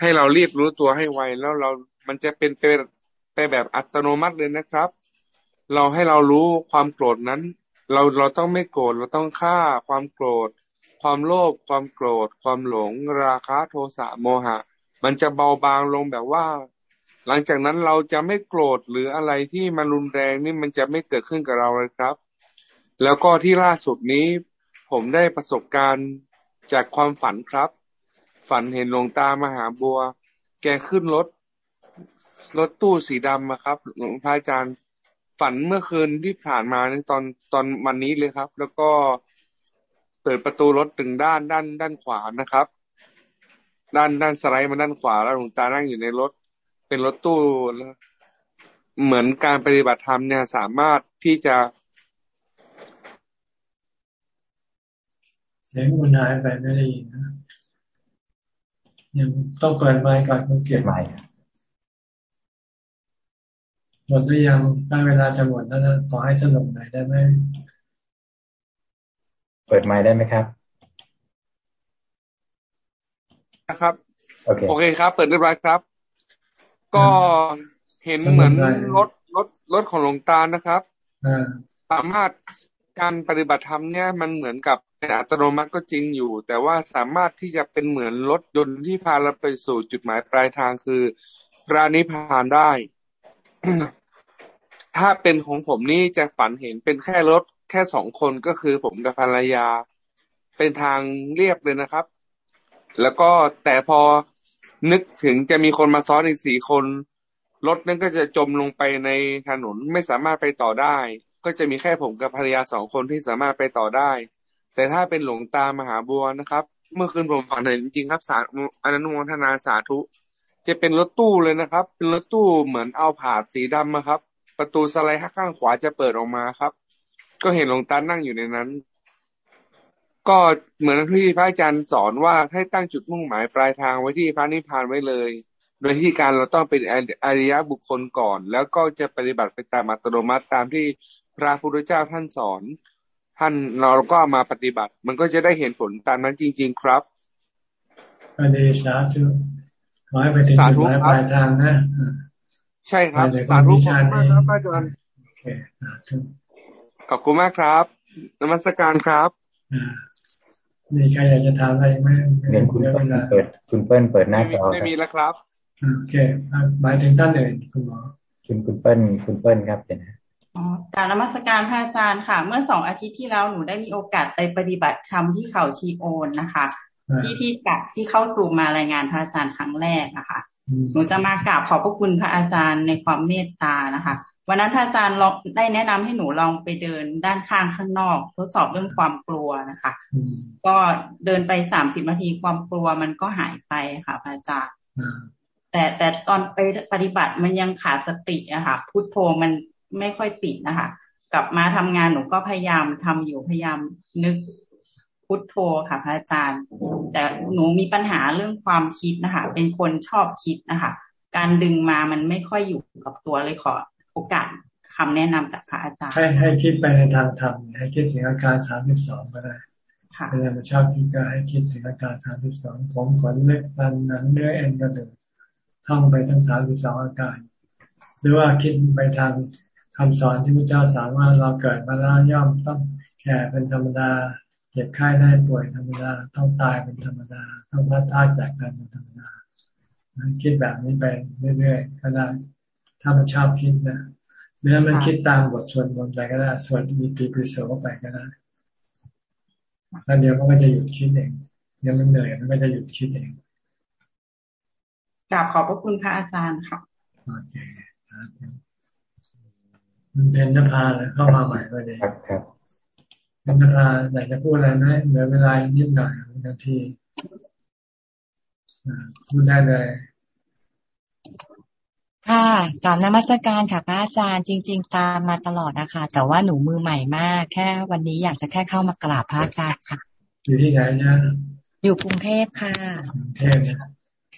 ให้เรารีบรู้ตัวให้ไวแล้วเรามันจะเป็นไปแบบอัตโนมัติเลยนะครับ เราให้เรารู้ความโกรธนั้น เราเราต้องไม่โกรธเราต้องฆ่าความโกรธ ความโลภความโกรธ ความหลง ราคะโทสะโมหะ มันจะเบาบางลงแบบว่า หลังจากนั้นเราจะไม่โกรธหรืออะไรที่มันรุนแรงนี่มันจะไม่เกิดขึ้นกับเราเลยครับ แล้วก็ที่ล่าสุดนี้ผมได้ประสบการณ์จากความฝันครับ ฝันเห็นหลวงตามหาบัว แกขึ้นรถรถตู้สีดำครับ หลวงพระอาจารย์ ฝันเมื่อคืนที่ผ่านมาในตอนตอนวันนี้เลยครับ แล้วก็เปิดประตูรถถึงด้านด้าน ด้านขวานะครับ ด้านด้านสไลด์มาด้านขวาแล้วหลวงตานั่งอยู่ในรถ เป็นรถตู้เหมือนการปฏิบัติธรรมเนี่ยสามารถที่จะ เสียงมันายไปไม่ได้ยินนะยังต้องเปิดไมค์ก่อนต้องเก็บไมค์ หมดหรือยังได้เวลาจะหมดแล้วนะขอให้สรุปหน่อยได้ไหมเปิดไมค์ได้ไหมครับนะครับ โอเคโอเคครับ เปิดเรียบร้อยครับ ก็เห็นเหมือนรถรถรถของหลวงตานะครับสามารถการปฏิบัติธรรมเนี่ยมันเหมือนกับเป็นอัตโนมัติก็จริงอยู่ แต่ว่าสามารถที่จะเป็นเหมือนรถยนต์ที่พาเราไปสู่จุดหมายปลายทางคือพระนิพพานได้ ถ้าเป็นของผมนี่จะฝันเห็นเป็นแค่รถแค่สองคนก็คือผมกับภรรยา เป็นทางเรียบเลยนะครับ แล้วก็แต่พอนึกถึงจะมีคนมาซ้อนอีกสี่คน รถนั้นก็จะจมลงไปในถนนไม่สามารถไปต่อได้ ก็จะมีแค่ผมกับภรรยาสองคนที่สามารถไปต่อได้ แต่ถ้าเป็นหลวงตามหาบัวนะครับ เมื่อคืนผมฝันเห็นจริงครับสาอนันโมทนาสาธุ จะเป็นรถตู้เลยนะครับ เป็นรถตู้เหมือนเอาผาดสีดำนะครับ ประตูสไลด์ข้างขวาจะเปิดออกมาครับ ก็เห็นหลวงตานั่งอยู่ในนั้น ก็เหมือนที่พระอาจารย์สอนว่าให้ตั้งจุดมุ่งหมายปลายทางไว้ที่พระนิพพานไว้เลย โดยที่การเราต้องเป็นอริยบุคคลก่อน แล้วก็จะปฏิบัติไปตามอัตโนมัติตามที่พระพุทธเจ้าท่านสอน ท่านเราก็มาปฏิบัติ มันก็จะได้เห็นผลตามนั้นจริง ๆ ครับอเดชาธุ อให้ไปถึงจุดหมายปลายทางนะใช่ครับสาธุมากครับอาจารย์โอเคสาธุขอบคุณมากครับนมัสการครับมีใครอยากจะถามอะไรไหมเห็นคุณเปิ้ลเปิด คุณเปิ้ลเปิดหน้าจอไม่มีแล้วครับโอเคหมายถึงท่านอื่นคุณหมอคุณคุณเปิ้ลคุณเปิ้ลครับเป็นอ๋อการนมัสการพระอาจารย์ค่ะ เมื่อสองอาทิตย์ที่แล้วหนูได้มีโอกาสไปปฏิบัติธรรมที่เขาชีโอนนะคะ ที่ที่กัดที่เข้าสู่มารายงานพระอาจารย์ครั้งแรกนะคะหนูจะมากราบขอบพระคุณพระอาจารย์ในความเมตตานะคะ วันนั้นพระอาจารย์ลองได้แนะนำให้หนูลองไปเดินด้านข้างข้างนอก ทดสอบเรื่องความกลัวนะคะ ก็เดินไปสามสิบนาทีความกลัวมันก็หายไปค่ะพระอาจารย์แต่แต่ตอนไปปฏิบัติมันยังขาดสติอะค่ะพุทโธมันไม่ค่อยติดนะคะ กลับมาทำงานหนูก็พยายามทำอยู่พยายามนึก พุทโธค่ะพระอาจารย์ แต่หนูมีปัญหาเรื่องความคิดนะคะ เป็นคนชอบคิดนะคะ การดึงมามันไม่ค่อยอยู่กับตัวเลยขอโอกาสคำแนะนำจากพระอาจารย์ ให้ให้คิดไปในทางธรรมให้คิดถึงอาการสามสิบสองก็ได้เวลามาชอบคิดก็ให้คิดถึงอาการสามสิบสองผมขนเล็บฟันหนังเนื้อเอ็นกระดูกท่องไปทั้งสามสิบสองอาการ หรือว่าคิดไปทางคำสอนที่พระเจ้าสามารถเราเกิดมาแล้วย่อมต้องแก่เป็นธรรมดา เจ็บไข้ได้ป่วยธรรมดาต้องตายเป็นธรรมดาต้องพัดพาจากกันเป็นธรรมดาคิดแบบนี้ไปเรื่อยๆก็ได้ถ้ามันชอบคิดนะหรือมันคิดตามบทชวนบนไปก็ได้ส่วนมีปีปิโสไปก็ได้แล้วเดี๋ยวมันก็จะหยุดคิดเองเดี๋ยวมันเหนื่อยมันก็จะหยุดคิดเองกราบขอบพระคุณพระอาจารย์ค่ะโอเคมันเป็นนภาแล้วเข้ามาใหม่ก็ดีครับ ครับเป็นนภาอยากจะพูดอะไรไหมเหลือเวลานิดหน่อยนาทีพูดได้เลยค่ะกราบนมัสการค่ะพระอาจารย์จริง ๆ ตามมาตลอดนะคะแต่ว่าหนูมือใหม่มาก แค่วันนี้อยากจะแค่เข้ามากราบพระอาจารย์ค่ะ อยู่ที่ไหนเนี่ยอยู่กรุงเทพค่ะกรุงเทพเนี่ย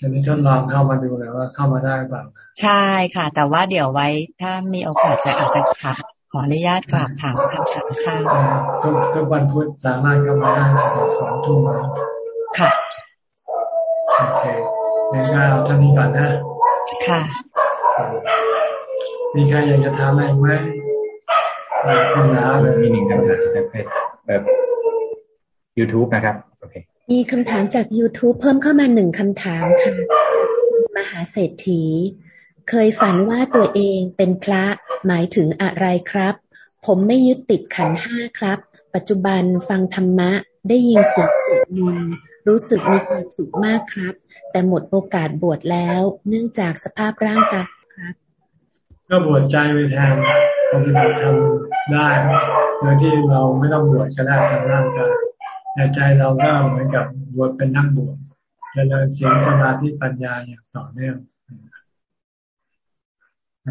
อันนี้ทดลองเข้ามาดูเลยว่าเข้ามาได้เปล่าใช่ค่ะ แต่ว่าเดี๋ยวไว้ถ้ามีโอกาสจะอาจจะถาม ขออนุญาตกราบถามคำถามค่ะทุกทุกวันพุธสามารถเข้ามาได้สองทุ่มค่ะโอเคงั้นก็เอาท่านี้ก่อนนะ ค่ะ มีใครอยากจะถามอะไรไหมคำถามเลยมีหนึ่งคำถามแบบแบบ YouTube นะครับโอเคมีคำถามจาก YouTube เพิ่มเข้ามาหนึ่งคำถามค่ะมหาเศรษฐี เคยฝันว่าตัวเองเป็นพระหมายถึงอะไรครับ ผมไม่ยึดติดขันห้าครับ ปัจจุบันฟังธรรมะได้ยินเสียงสวดมนต์รู้สึกมีความสุขมากครับ แต่หมดโอกาสบวชแล้ว เนื่องจากสภาพร่างกายครับ ก็บวชใจไปแทนปฏิบัติธรรมได้โดยที่เราไม่ต้องบวชก็ได้ทางร่างกายแต่ใจเราก็เหมือนกับบวชเป็นนักบวชเจริญเสียงสมาธิปัญญาอย่างต่อเนื่อง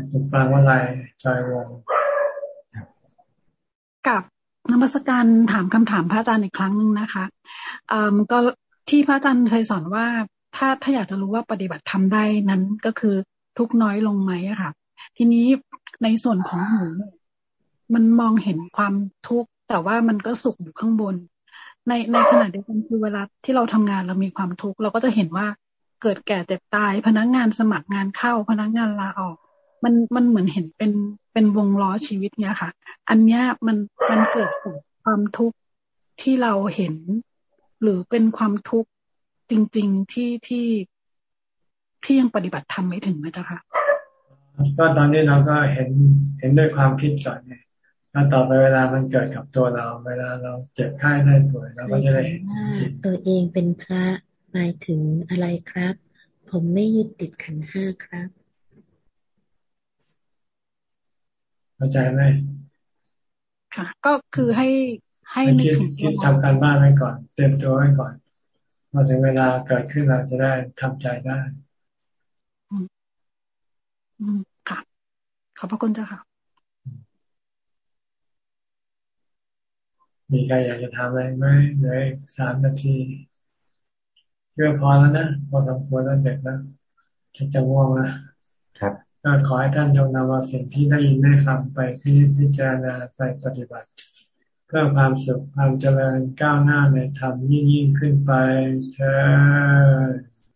ถูกฟังว่าอะไรใจวงกับนมัสการถามคำถามพระอาจารย์อีกครั้งหนึ่งนะคะก็ที่พระอาจารย์เคยสอนว่าถ้าถ้าอยากจะรู้ว่าปฏิบัติทำได้นั้นก็คือทุกน้อยลงไหมค่ะ ทีนี้ในส่วนของหนูมันมองเห็นความทุกข์แต่ว่ามันก็สุขอยู่ข้างบน ในในขณะเดียวกันคือเวลาที่เราทำงานเรามีความทุกข์เราก็จะเห็นว่าเกิดแก่เจ็บตาย พนักงานสมัครงานเข้าพนักงานลาออก มันมันเหมือนเห็นเป็นเป็นวงล้อชีวิตเนี้ยค่ะ อันเนี้ยมันมันเกิดจากความทุกข์ที่เราเห็น หรือเป็นความทุกข์จริง ๆที่ที่ที่ยังปฏิบัติธรรมไม่ถึงนะจ๊ะค่ะก็ตอนนี้เราก็เห็นเห็นด้วยความคิดก่อนไงแล้วต่อไปเวลามันเกิดกับตัวเรา เวลาเราเจ็บไข้ได้ป่วยเราก็จะได้เห็นตัวเองเป็นพระหมายถึงอะไรครับ ผมไม่ยึดติดขันห้าครับ เข้าใจไหมค่ะ ก็คือให้ให้คิดคิดทำการบ้านไว้ก่อน เตรียมตัวไว้ก่อนพอถึงเวลาเกิดขึ้นเราจะได้ทำใจได้อืมค่ะ ขอบพระคุณเจ้าค่ะ มีใครอยากจะทำอะไรไหมเหลือสามนาทีเพื่อพอแล้วนะพอสมควรแล้วเด็กแล้วจะจะง่วงนะครับ ก็ขอให้ท่านจงนำเอาสิ่งที่ได้ยินได้ฟังไปพิจารณาไปปฏิบัติ เพื่อความสุขความเจริญก้าวหน้าในธรรมยิ่งยิ่งขึ้นไปเธอ